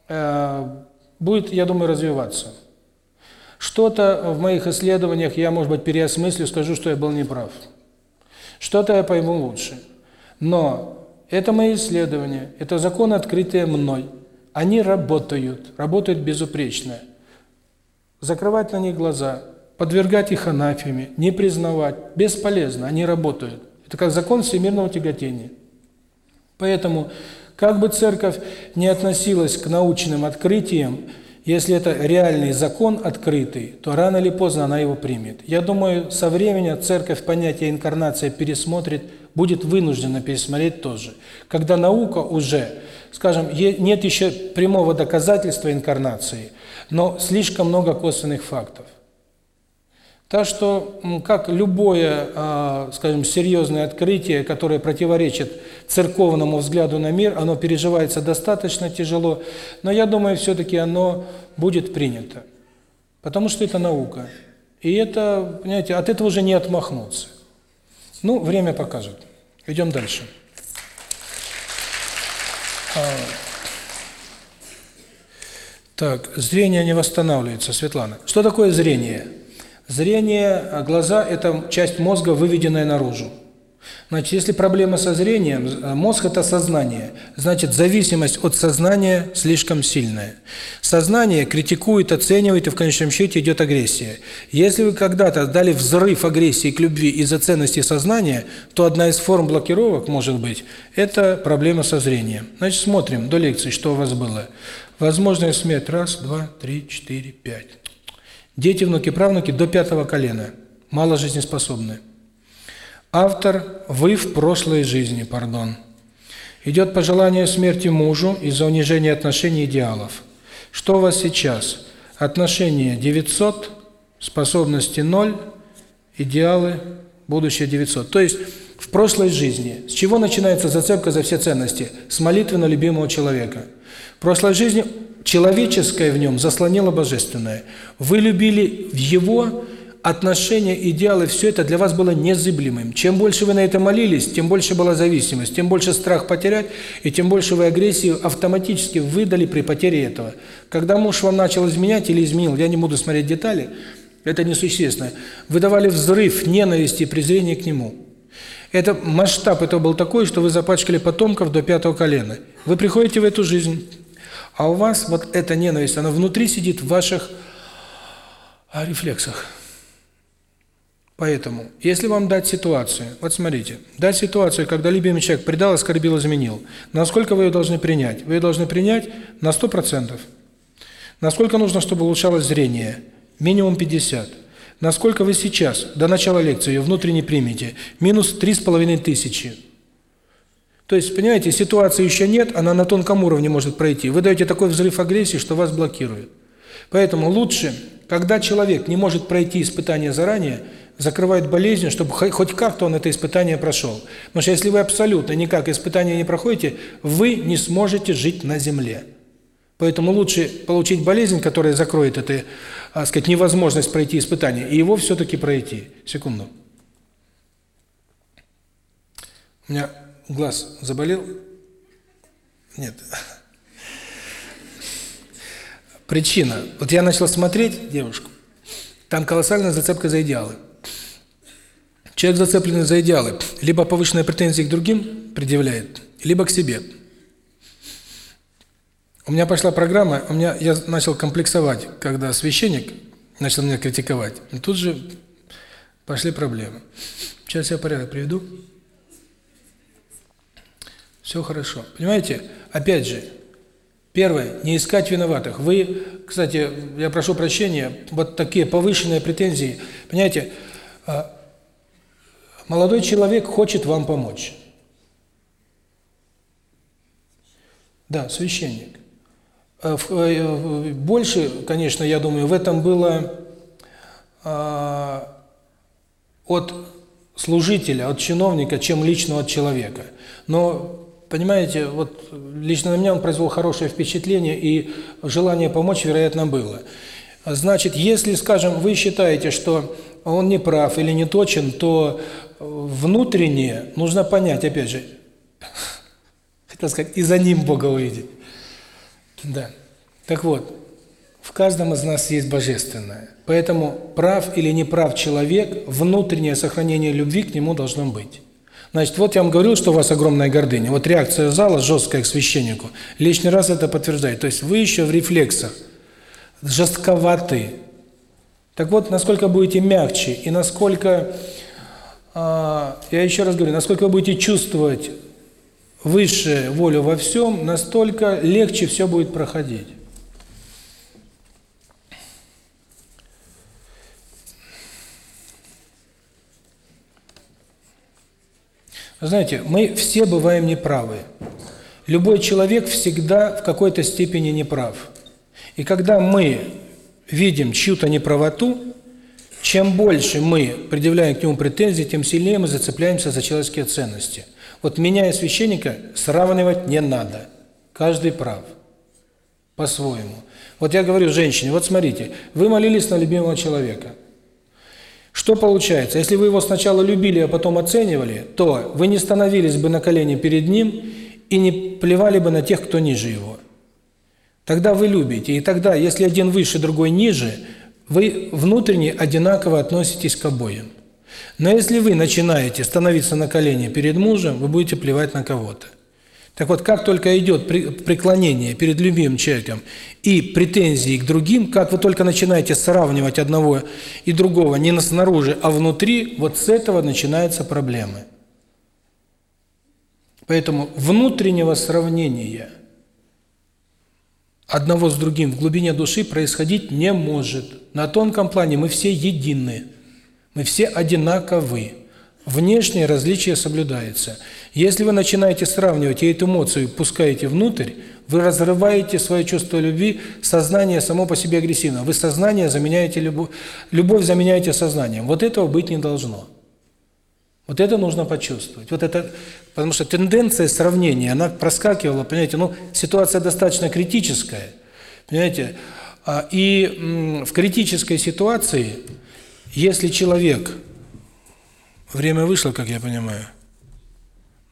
э, будет, я думаю, развиваться. Что-то в моих исследованиях я, может быть, переосмыслю, скажу, что я был неправ. Что-то я пойму лучше. Но это мои исследования, это законы, открытые мной. Они работают, работают безупречно. Закрывать на них глаза, подвергать их анафеме, не признавать, бесполезно, они работают. Это как закон всемирного тяготения. Поэтому, как бы церковь не относилась к научным открытиям, если это реальный закон открытый, то рано или поздно она его примет. Я думаю, со временем церковь понятие инкарнация пересмотрит, будет вынуждена пересмотреть тоже. Когда наука уже, скажем, нет еще прямого доказательства инкарнации, но слишком много косвенных фактов. Так что, как любое, скажем, серьезное открытие, которое противоречит церковному взгляду на мир, оно переживается достаточно тяжело, но я думаю, все-таки оно будет принято. Потому что это наука. И это, понимаете, от этого уже не отмахнуться. Ну, время покажет. Идем дальше. Так, зрение не восстанавливается, Светлана. Что такое зрение? Зрение. Зрение, э, глаза – это часть мозга, выведенная наружу. Значит, если проблема со зрением, э, мозг – это сознание, значит, зависимость от сознания слишком сильная. Сознание критикует, оценивает, и в конечном счете идет агрессия. Если вы когда-то дали взрыв агрессии к любви из-за ценности сознания, то одна из форм блокировок, может быть, это проблема со зрением. Значит, смотрим до лекции, что у вас было. Возможная смерть – раз, два, три, четыре, пять. Дети, внуки, правнуки до пятого колена, мало жизнеспособны. Автор «Вы в прошлой жизни», пардон. Идет пожелание смерти мужу из-за унижения отношений идеалов. Что у вас сейчас? Отношения 900, способности 0, идеалы, будущее 900. То есть в прошлой жизни. С чего начинается зацепка за все ценности? С молитвы на любимого человека. В прошлой жизни человеческое в нем заслонило божественное. Вы любили его отношения, идеалы, все это для вас было незыблемым. Чем больше вы на это молились, тем больше была зависимость, тем больше страх потерять, и тем больше вы агрессию автоматически выдали при потере этого. Когда муж вам начал изменять или изменил, я не буду смотреть детали, это несущественно, вы давали взрыв ненависти и презрения к нему. Это масштаб это был такой, что вы запачкали потомков до пятого колена. Вы приходите в эту жизнь, а у вас вот эта ненависть, она внутри сидит в ваших а, рефлексах. Поэтому, если вам дать ситуацию, вот смотрите, дать ситуацию, когда любимый человек предал, оскорбил, изменил, насколько вы ее должны принять? Вы ее должны принять на 100%. Насколько нужно, чтобы улучшалось зрение? Минимум 50. Насколько вы сейчас, до начала лекции, ее внутренне примете? Минус 3,5 тысячи. То есть, понимаете, ситуации еще нет, она на тонком уровне может пройти. Вы даете такой взрыв агрессии, что вас блокирует. Поэтому лучше, когда человек не может пройти испытание заранее, закрывает болезнь, чтобы хоть как-то он это испытание прошел. Потому что если вы абсолютно никак испытание не проходите, вы не сможете жить на земле. Поэтому лучше получить болезнь, которая закроет это, так сказать, невозможность пройти испытание, и его все-таки пройти. Секунду. У меня глаз заболел? Нет. Причина. Вот я начал смотреть девушку. Там колоссальная зацепка за идеалы. Человек зацепленный за идеалы. Либо повышенные претензии к другим предъявляет, либо к себе. У меня пошла программа, у меня я начал комплексовать, когда священник начал меня критиковать. И тут же пошли проблемы. Сейчас я порядок приведу. Все хорошо. Понимаете? Опять же, первое, не искать виноватых. Вы, кстати, я прошу прощения, вот такие повышенные претензии. Понимаете, а, молодой человек хочет вам помочь. Да, священник. А, э, больше, конечно, я думаю, в этом было а, от служителя, от чиновника, чем лично от человека. Но Понимаете, вот лично на меня он произвел хорошее впечатление, и желание помочь, вероятно, было. Значит, если, скажем, вы считаете, что он не прав или не точен, то внутренне нужно понять, опять же, хотел сказать, и за ним Бога увидеть. Да. Так вот, в каждом из нас есть божественное. Поэтому прав или не прав человек, внутреннее сохранение любви к нему должно быть. Значит, вот я вам говорил, что у вас огромная гордыня. Вот реакция зала жесткая к священнику. Лишний раз это подтверждает. То есть вы еще в рефлексах жестковаты. Так вот, насколько будете мягче и насколько, э, я еще раз говорю, насколько вы будете чувствовать высшую волю во всем, настолько легче все будет проходить. Знаете, мы все бываем неправы. Любой человек всегда в какой-то степени неправ. И когда мы видим чью-то неправоту, чем больше мы предъявляем к нему претензии, тем сильнее мы зацепляемся за человеческие ценности. Вот меня и священника сравнивать не надо. Каждый прав. По-своему. Вот я говорю женщине, вот смотрите, вы молились на любимого человека – что получается? Если вы его сначала любили, а потом оценивали, то вы не становились бы на колени перед ним и не плевали бы на тех, кто ниже его. Тогда вы любите. И тогда, если один выше, другой ниже, вы внутренне одинаково относитесь к обоим. Но если вы начинаете становиться на колени перед мужем, вы будете плевать на кого-то. Так вот, как только идет преклонение перед любимым человеком и претензии к другим, как вы только начинаете сравнивать одного и другого не снаружи, а внутри, вот с этого начинаются проблемы. Поэтому внутреннего сравнения одного с другим в глубине души происходить не может. На тонком плане мы все едины, мы все одинаковы. Внешнее различие соблюдается. Если вы начинаете сравнивать и эту эмоцию пускаете внутрь, вы разрываете свое чувство любви, сознание само по себе агрессивно. Вы сознание заменяете любовь, любовь заменяете сознанием. Вот этого быть не должно. Вот это нужно почувствовать. Вот это, потому что тенденция сравнения, она проскакивала, понимаете, ну, ситуация достаточно критическая, понимаете, а, и в критической ситуации, если человек Время вышло, как я понимаю.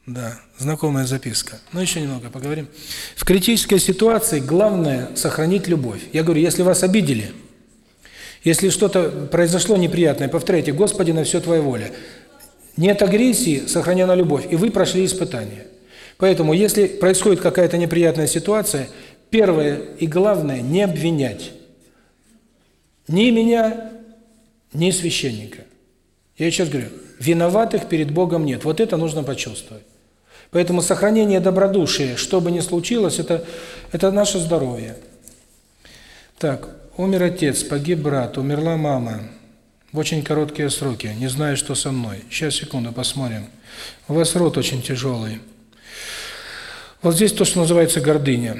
Да, знакомая записка. Но еще немного поговорим. В критической ситуации главное сохранить любовь. Я говорю, если вас обидели, если что-то произошло неприятное, повторяйте, Господи, на все Твоя воля. Нет агрессии, сохранена любовь, и вы прошли испытание. Поэтому, если происходит какая-то неприятная ситуация, первое и главное – не обвинять ни меня, ни священника. Я сейчас говорю, Виноватых перед Богом нет. Вот это нужно почувствовать. Поэтому сохранение добродушия, что бы ни случилось, это это наше здоровье. Так, умер отец, погиб брат, умерла мама. В очень короткие сроки. Не знаю, что со мной. Сейчас, секунду, посмотрим. У вас рот очень тяжелый. Вот здесь то, что называется гордыня.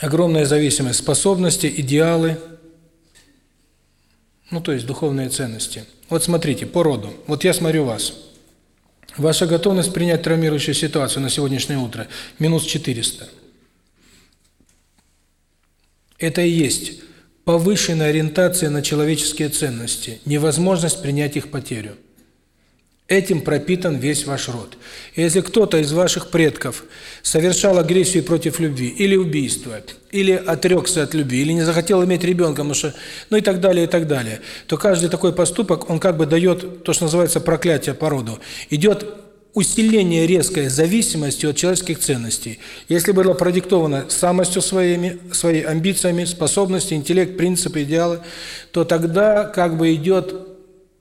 Огромная зависимость, способности, идеалы – ну, то есть духовные ценности. Вот смотрите, по роду. Вот я смотрю вас. Ваша готовность принять травмирующую ситуацию на сегодняшнее утро – минус 400. Это и есть повышенная ориентация на человеческие ценности, невозможность принять их потерю. Этим пропитан весь ваш род. Если кто-то из ваших предков совершал агрессию против любви, или убийство, или отрекся от любви, или не захотел иметь ребенка, что, ну и так далее, и так далее, то каждый такой поступок, он как бы дает то, что называется проклятие по роду. Идет усиление резкой зависимости от человеческих ценностей. Если было продиктовано самостью своими, своими амбициями, способностью, интеллект, принципы, идеалы, то тогда как бы идет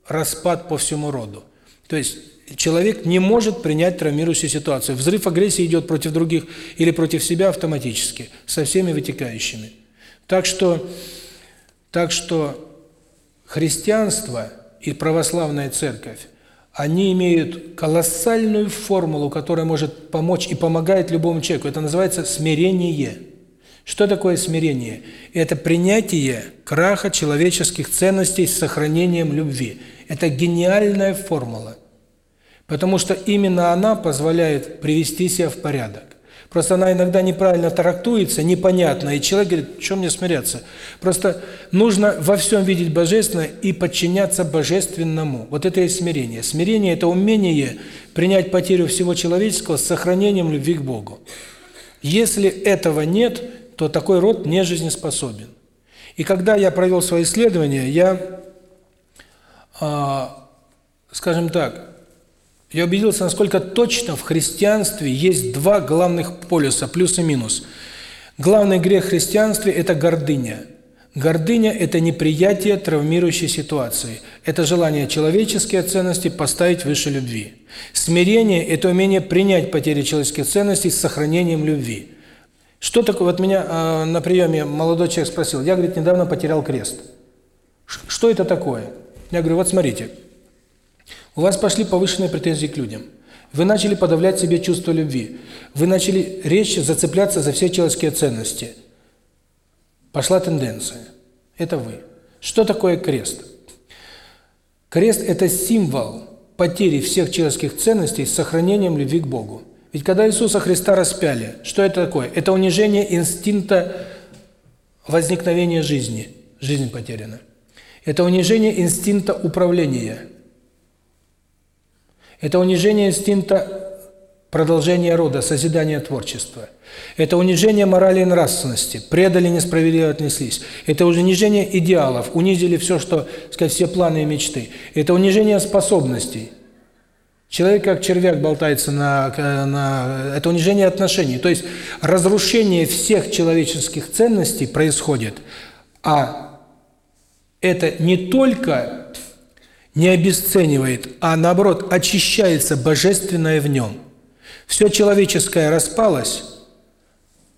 распад по всему роду. То есть человек не может принять травмирующую ситуацию. Взрыв агрессии идет против других или против себя автоматически, со всеми вытекающими. Так что, так что христианство и православная церковь, они имеют колоссальную формулу, которая может помочь и помогает любому человеку. Это называется смирение. Что такое смирение? Это принятие краха человеческих ценностей с сохранением любви. Это гениальная формула. Потому что именно она позволяет привести себя в порядок. Просто она иногда неправильно трактуется, непонятно, и человек говорит, чем мне смиряться? Просто нужно во всем видеть божественное и подчиняться божественному. Вот это и смирение. Смирение – это умение принять потерю всего человеческого с сохранением любви к Богу. Если этого нет, то такой род не жизнеспособен. И когда я провел свое исследование, я скажем так, я убедился, насколько точно в христианстве есть два главных полюса, плюс и минус. Главный грех христианстве – это гордыня. Гордыня – это неприятие травмирующей ситуации. Это желание человеческие ценности поставить выше любви. Смирение – это умение принять потери человеческих ценностей с сохранением любви. Что такое? Вот меня э, на приеме молодой человек спросил. Я, говорит, недавно потерял крест. Ш что это такое? Я говорю, вот смотрите, у вас пошли повышенные претензии к людям. Вы начали подавлять себе чувство любви. Вы начали резче зацепляться за все человеческие ценности. Пошла тенденция. Это вы. Что такое крест? Крест – это символ потери всех человеческих ценностей с сохранением любви к Богу. Ведь когда Иисуса Христа распяли, что это такое? Это унижение инстинкта возникновения жизни. Жизнь потеряна. Это унижение инстинкта управления. Это унижение инстинкта продолжения рода, созидания творчества. Это унижение морали и нравственности, предали, несправедливо отнеслись. Это унижение идеалов, унизили все, что, сказать, все планы и мечты. Это унижение способностей. Человек как червяк болтается на, на... Это унижение отношений. То есть разрушение всех человеческих ценностей происходит, а это не только не обесценивает, а наоборот очищается божественное в нем. Все человеческое распалось,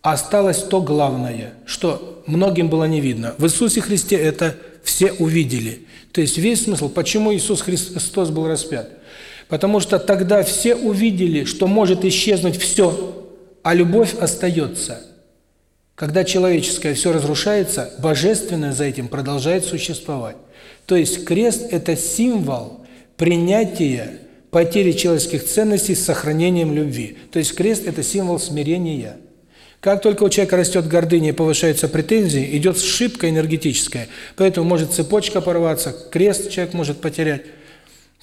осталось то главное, что многим было не видно. В Иисусе Христе это все увидели. То есть весь смысл, почему Иисус Христос был распят. Потому что тогда все увидели, что может исчезнуть все, а любовь остается. Когда человеческое все разрушается, божественное за этим продолжает существовать. То есть крест – это символ принятия потери человеческих ценностей с сохранением любви. То есть крест – это символ смирения. Как только у человека растет гордыня и повышаются претензии, идет сшибка энергетическая. Поэтому может цепочка порваться, крест человек может потерять.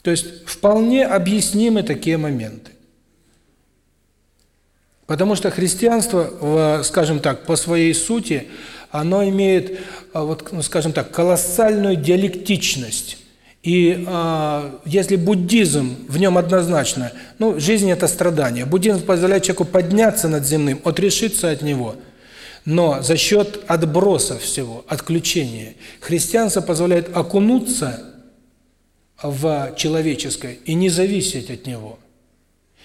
То есть вполне объяснимы такие моменты. Потому что христианство, э, скажем так, по своей сути, оно имеет, э, вот, ну, скажем так, колоссальную диалектичность. И э, если буддизм, в нем однозначно, ну, жизнь – это страдание. Буддизм позволяет человеку подняться над земным, отрешиться от него, но за счет отброса всего, отключения. Христианство позволяет окунуться в человеческое и не зависеть от него.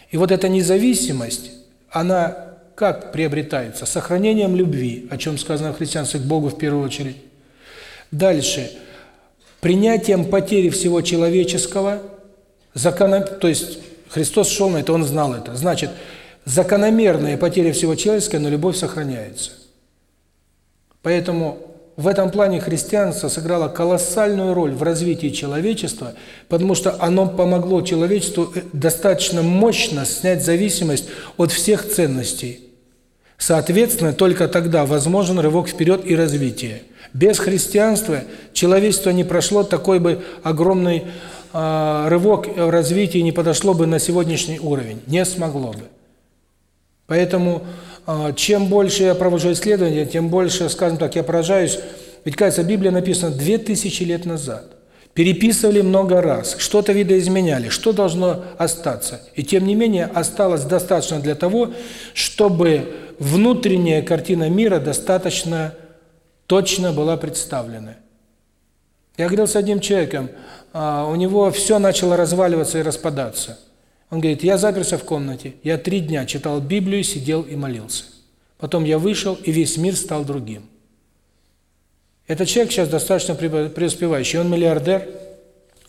И вот эта независимость – она как приобретается? Сохранением любви, о чем сказано в христианстве к Богу в первую очередь. Дальше. Принятием потери всего человеческого. Закон... То есть Христос шел на это, он знал это. Значит, закономерная потеря всего человеческого, но любовь сохраняется. Поэтому в этом плане христианство сыграло колоссальную роль в развитии человечества, потому что оно помогло человечеству э, достаточно мощно снять зависимость от всех ценностей. Соответственно, только тогда возможен рывок вперед и развитие. Без христианства человечество не прошло такой бы огромный а, э, рывок в развитии, не подошло бы на сегодняшний уровень, не смогло бы. Поэтому... А, чем больше я провожу исследования, тем больше, скажем так, я поражаюсь. Ведь, кажется, Библия написана 2000 лет назад. Переписывали много раз, что-то видоизменяли, что должно остаться. И тем не менее, осталось достаточно для того, чтобы внутренняя картина мира достаточно точно была представлена. Я говорил с одним человеком, а, у него все начало разваливаться и распадаться – он говорит, я заперся в комнате, я три дня читал Библию, сидел и молился. Потом я вышел, и весь мир стал другим. Этот человек сейчас достаточно преуспевающий, он миллиардер,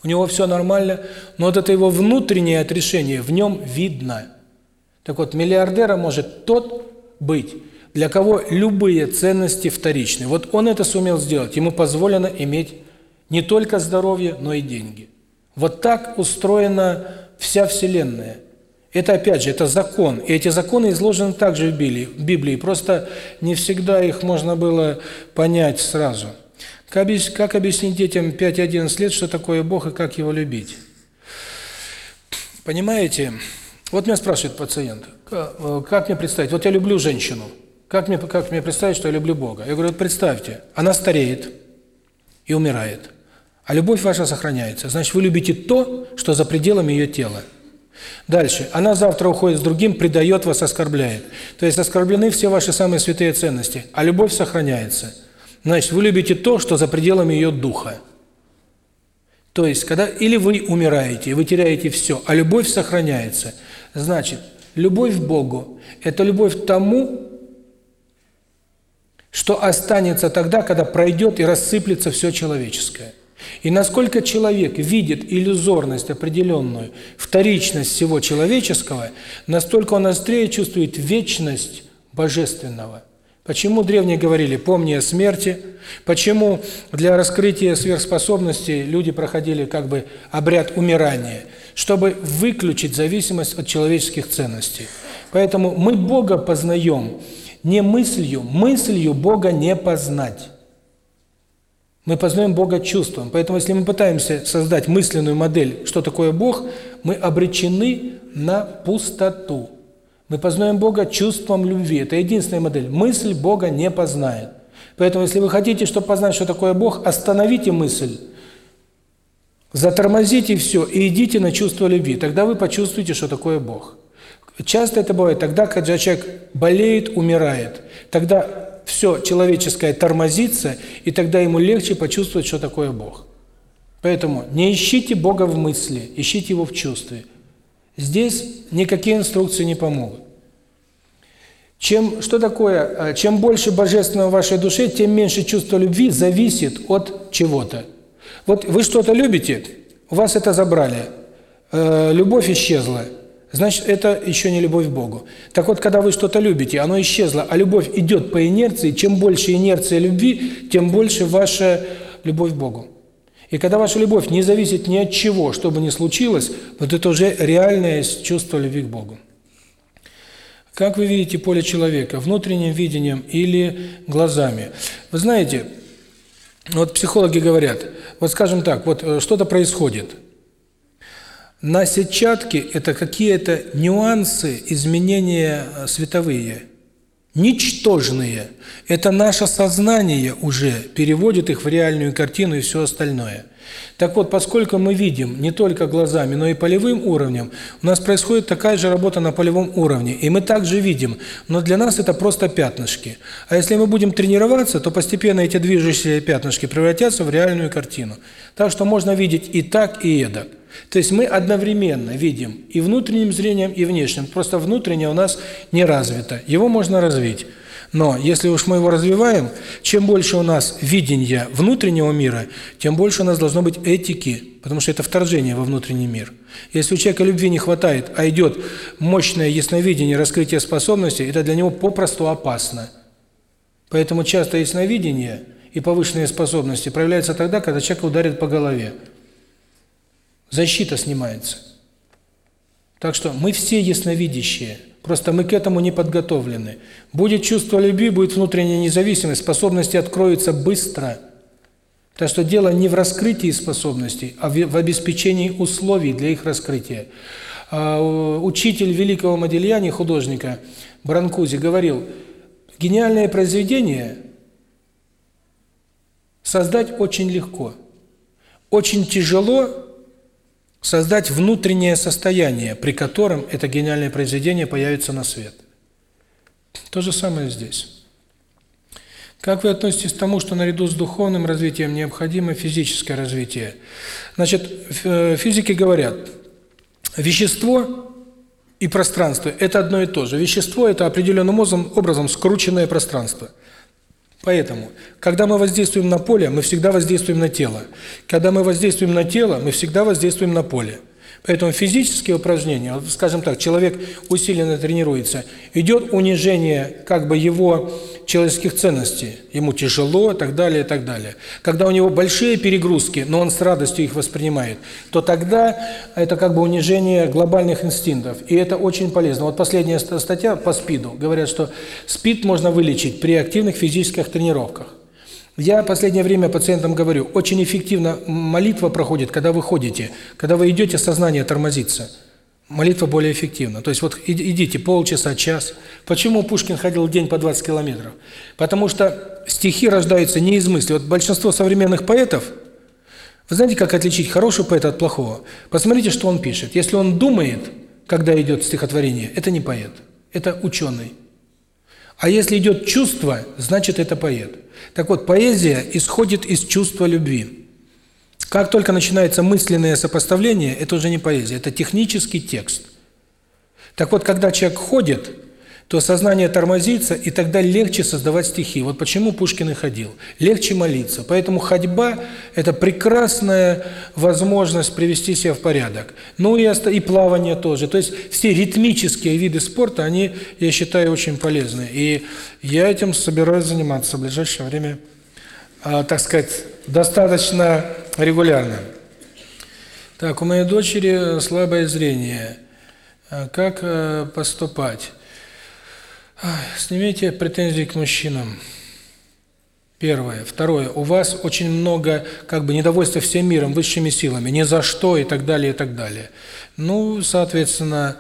у него все нормально, но вот это его внутреннее отрешение в нем видно. Так вот, миллиардером может тот быть, для кого любые ценности вторичны. Вот он это сумел сделать, ему позволено иметь не только здоровье, но и деньги. Вот так устроено вся Вселенная. Это опять же, это закон. И эти законы изложены также в Библии. Просто не всегда их можно было понять сразу. Как объяснить детям 5-11 лет, что такое Бог и как его любить? Понимаете? Вот меня спрашивает пациент, э, как мне представить? Вот я люблю женщину. Как мне, как мне представить, что я люблю Бога? Я говорю, вот представьте, она стареет и умирает. А любовь ваша сохраняется. Значит, вы любите то, что за пределами ее тела. Дальше. Она завтра уходит с другим, предает вас, оскорбляет. То есть оскорблены все ваши самые святые ценности, а любовь сохраняется. Значит, вы любите то, что за пределами ее духа. То есть, когда или вы умираете, вы теряете все, а любовь сохраняется, значит, любовь к Богу – это любовь к тому, что останется тогда, когда пройдет и рассыплется все человеческое. И насколько человек видит иллюзорность определенную, вторичность всего человеческого, настолько он острее чувствует вечность божественного. Почему древние говорили «помни о смерти», почему для раскрытия сверхспособностей люди проходили как бы обряд умирания, чтобы выключить зависимость от человеческих ценностей. Поэтому мы Бога познаем не мыслью, мыслью Бога не познать. Мы познаем Бога чувством. Поэтому, если мы пытаемся создать мысленную модель, что такое Бог, мы обречены на пустоту. Мы познаем Бога чувством любви. Это единственная модель. Мысль Бога не познает. Поэтому, если вы хотите, чтобы познать, что такое Бог, остановите мысль, затормозите все и идите на чувство любви. Тогда вы почувствуете, что такое Бог. Часто это бывает тогда, когда человек болеет, умирает. Тогда все человеческое тормозится, и тогда ему легче почувствовать, что такое Бог. Поэтому не ищите Бога в мысли, ищите Его в чувстве. Здесь никакие инструкции не помогут. Чем, что такое, э, чем больше божественного в вашей душе, тем меньше чувство любви зависит от чего-то. Вот вы что-то любите, у вас это забрали, э, любовь исчезла – Значит, это еще не любовь к Богу. Так вот, когда вы что-то любите, оно исчезло, а любовь идет по инерции, чем больше инерция любви, тем больше ваша любовь к Богу. И когда ваша любовь не зависит ни от чего, что бы ни случилось, вот это уже реальное чувство любви к Богу. Как вы видите поле человека? Внутренним видением или глазами? Вы знаете, вот психологи говорят, вот скажем так, вот э, что-то происходит – на сетчатке это какие-то нюансы изменения э, световые. Ничтожные. Это наше сознание уже переводит их в реальную картину и все остальное. Так вот поскольку мы видим не только глазами но и полевым уровнем у нас происходит такая же работа на полевом уровне и мы также видим. Но для нас это просто пятнышки. А если мы будем тренироваться то постепенно эти движущиеся пятнышки превратятся в реальную картину. Так что можно видеть и так и эдак. То есть мы одновременно видим и внутренним зрением, и внешним. Просто внутреннее у нас не развито. Его можно развить. Но если уж мы его развиваем, чем больше у нас видения внутреннего мира, тем больше у нас должно быть этики, потому что это вторжение во внутренний мир. Если у человека любви не хватает, а идет мощное ясновидение, раскрытие способностей, это для него попросту опасно. Поэтому часто ясновидение и повышенные способности проявляются тогда, когда человек ударит по голове. Защита снимается. Так что мы все ясновидящие, просто мы к этому не подготовлены. Будет чувство любви, будет внутренняя независимость, способности откроются быстро. Так что дело не в раскрытии способностей, а в обеспечении условий для их раскрытия. А, учитель великого Модельяни, художника Бранкузи, говорил, гениальное произведение создать очень легко. Очень тяжело создать внутреннее состояние, при котором это гениальное произведение появится на свет. То же самое здесь. Как вы относитесь к тому, что наряду с духовным развитием необходимо физическое развитие? Значит, э, физики говорят, вещество и пространство – это одно и то же. Вещество – это определенным образом скрученное пространство – Поэтому, когда мы воздействуем на поле, мы всегда воздействуем на тело. Когда мы воздействуем на тело, мы всегда воздействуем на поле. Поэтому физические упражнения, скажем так, человек усиленно тренируется, идет унижение как бы его человеческих ценностей, ему тяжело и так далее, и так далее. Когда у него большие перегрузки, но он с радостью их воспринимает, то тогда это как бы унижение глобальных инстинктов, и это очень полезно. Вот последняя статья по СПИДу, говорят, что СПИД можно вылечить при активных физических тренировках. Я в последнее время пациентам говорю, очень эффективно молитва проходит, когда вы ходите, когда вы идете, сознание тормозится. Молитва более эффективна. То есть вот идите полчаса, час. Почему Пушкин ходил день по 20 километров? Потому что стихи рождаются не из мысли. Вот большинство современных поэтов, вы знаете, как отличить хорошего поэта от плохого? Посмотрите, что он пишет. Если он думает, когда идет стихотворение, это не поэт, это ученый. А если идет чувство, значит это поэт. Так вот, поэзия исходит из чувства любви. Как только начинается мысленное сопоставление, это уже не поэзия, это технический текст. Так вот, когда человек ходит, то сознание тормозится, и тогда легче создавать стихи. Вот почему Пушкин и ходил. Легче молиться. Поэтому ходьба – это прекрасная возможность привести себя в порядок. Ну и, и плавание тоже. То есть все ритмические виды спорта, они, я считаю, очень полезны. И я этим собираюсь заниматься в ближайшее время, а, так сказать, достаточно регулярно. Так, у моей дочери э, слабое зрение. Э, как э, поступать? Снимите претензии к мужчинам. Первое. Второе. У вас очень много как бы недовольства всем миром, высшими силами, ни за что и так далее, и так далее. Ну, соответственно,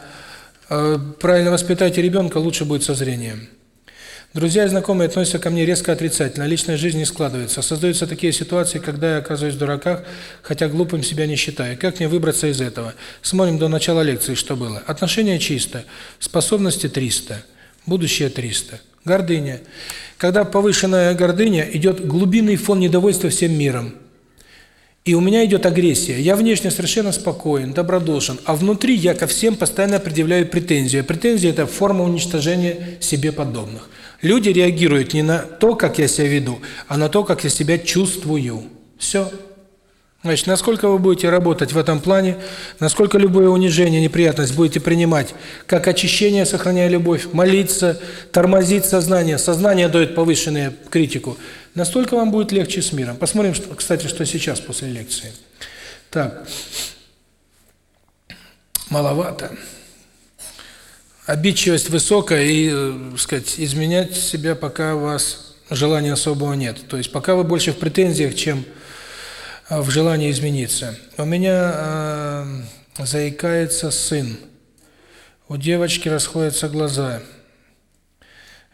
э, правильно воспитайте ребенка, лучше будет со зрением. Друзья и знакомые относятся ко мне резко отрицательно, личная жизнь не складывается. Создаются такие ситуации, когда я оказываюсь в дураках, хотя глупым себя не считаю. Как мне выбраться из этого? Смотрим до начала лекции, что было. Отношения чисто, способности 300 будущее 300. Гордыня. Когда повышенная гордыня, идет глубинный фон недовольства всем миром. И у меня идет агрессия. Я внешне совершенно спокоен, добродушен, а внутри я ко всем постоянно предъявляю претензию. Претензии – это форма уничтожения себе подобных. Люди реагируют не на то, как я себя веду, а на то, как я себя чувствую. Все. Значит, насколько вы будете работать в этом плане, насколько любое унижение, неприятность будете принимать, как очищение, сохраняя любовь, молиться, тормозить сознание, сознание дает повышенную критику, настолько вам будет легче с миром. Посмотрим, что, кстати, что сейчас после лекции. Так, маловато. Обидчивость высокая и, э, так сказать, изменять себя пока у вас желания особого нет. То есть пока вы больше в претензиях, чем Э, в желании измениться. У меня э, заикается сын. У девочки расходятся глаза.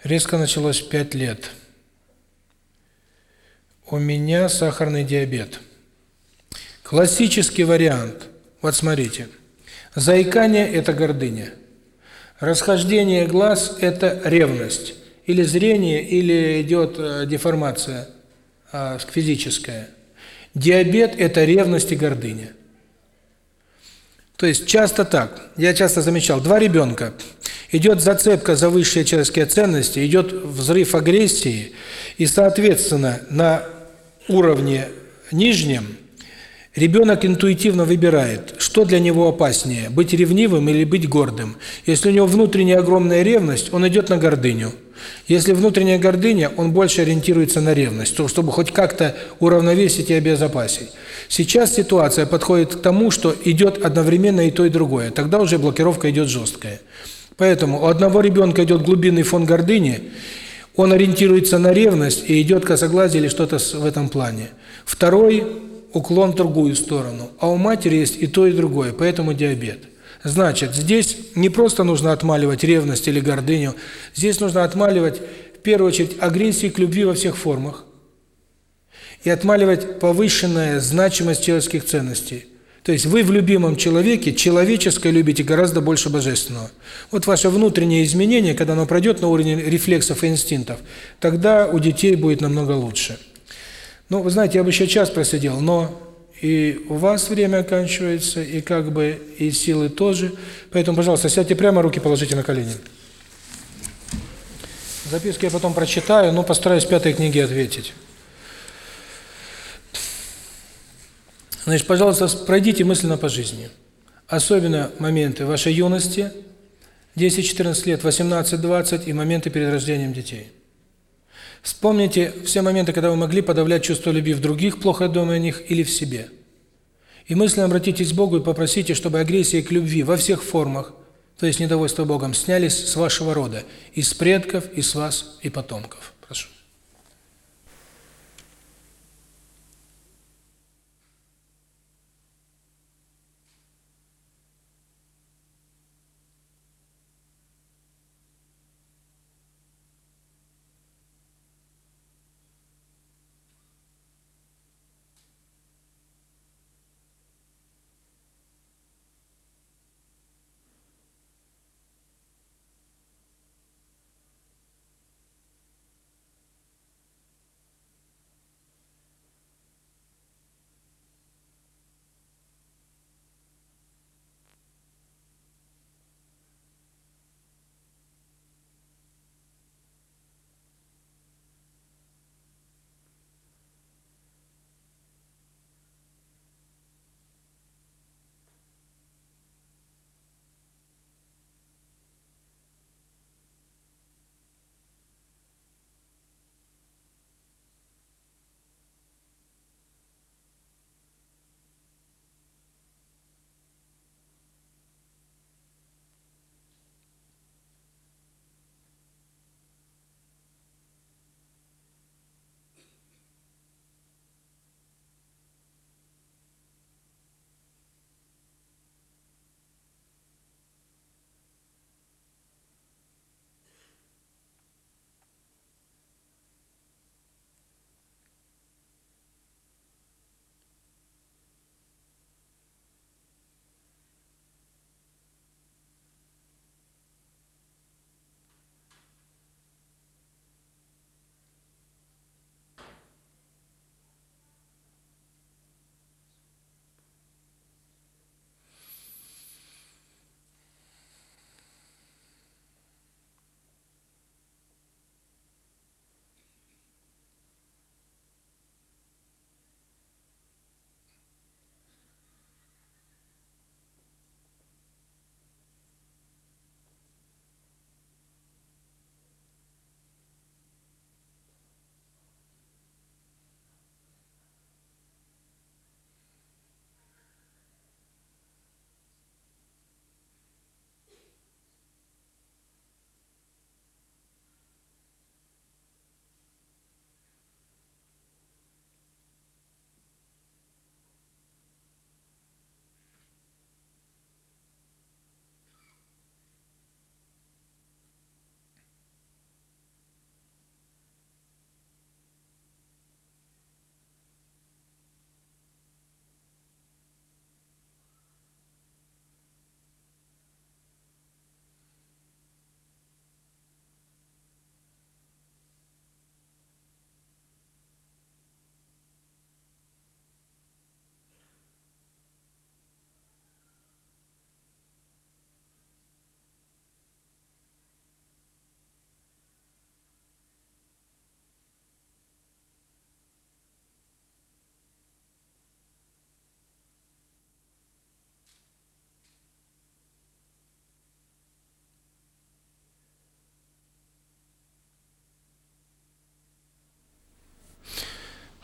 Резко началось 5 лет. У меня сахарный диабет. Классический вариант. Вот смотрите. Заикание – это гордыня. Расхождение глаз – это ревность. Или зрение, или идет э, деформация э, физическая. Диабет – это ревность и гордыня. То есть часто так, я часто замечал, два ребенка, идет зацепка за высшие человеческие ценности, идет взрыв агрессии, и, соответственно, на уровне нижнем ребенок интуитивно выбирает, что для него опаснее – быть ревнивым или быть гордым. Если у него внутренняя огромная ревность, он идет на гордыню – если внутренняя гордыня, он больше ориентируется на ревность, то чтобы хоть как-то уравновесить и обезопасить. Сейчас ситуация подходит к тому, что идет одновременно и то, и другое. Тогда уже блокировка идет жесткая. Поэтому у одного ребенка идет глубинный фон гордыни, он ориентируется на ревность и идет косоглазие или что-то в этом плане. Второй – уклон в другую сторону. А у матери есть и то, и другое, поэтому диабет. Значит, здесь не просто нужно отмаливать ревность или гордыню, здесь нужно отмаливать, в первую очередь, агрессию к любви во всех формах и отмаливать повышенная значимость человеческих ценностей. То есть вы в любимом человеке человеческое любите гораздо больше божественного. Вот ваше внутреннее изменение, когда оно пройдет на уровне рефлексов и инстинктов, тогда у детей будет намного лучше. Ну, вы знаете, я бы еще час просидел, но и у вас время оканчивается, и как бы и силы тоже. Поэтому, пожалуйста, сядьте прямо, руки положите на колени. Записки я потом прочитаю, но постараюсь в пятой книге ответить. Значит, пожалуйста, пройдите мысленно по жизни. Особенно моменты вашей юности, 10-14 лет, 18-20 и моменты перед рождением детей. Вспомните все моменты, когда вы могли подавлять чувство любви в других, плохо думая о них или в себе. И мысленно обратитесь к Богу и попросите, чтобы агрессия к любви во всех формах, то есть недовольство Богом, снялись с вашего рода, из предков, из вас и потомков. Прошу.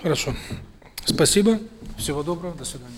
Хорошо. Спасибо. Всего доброго. До свидания.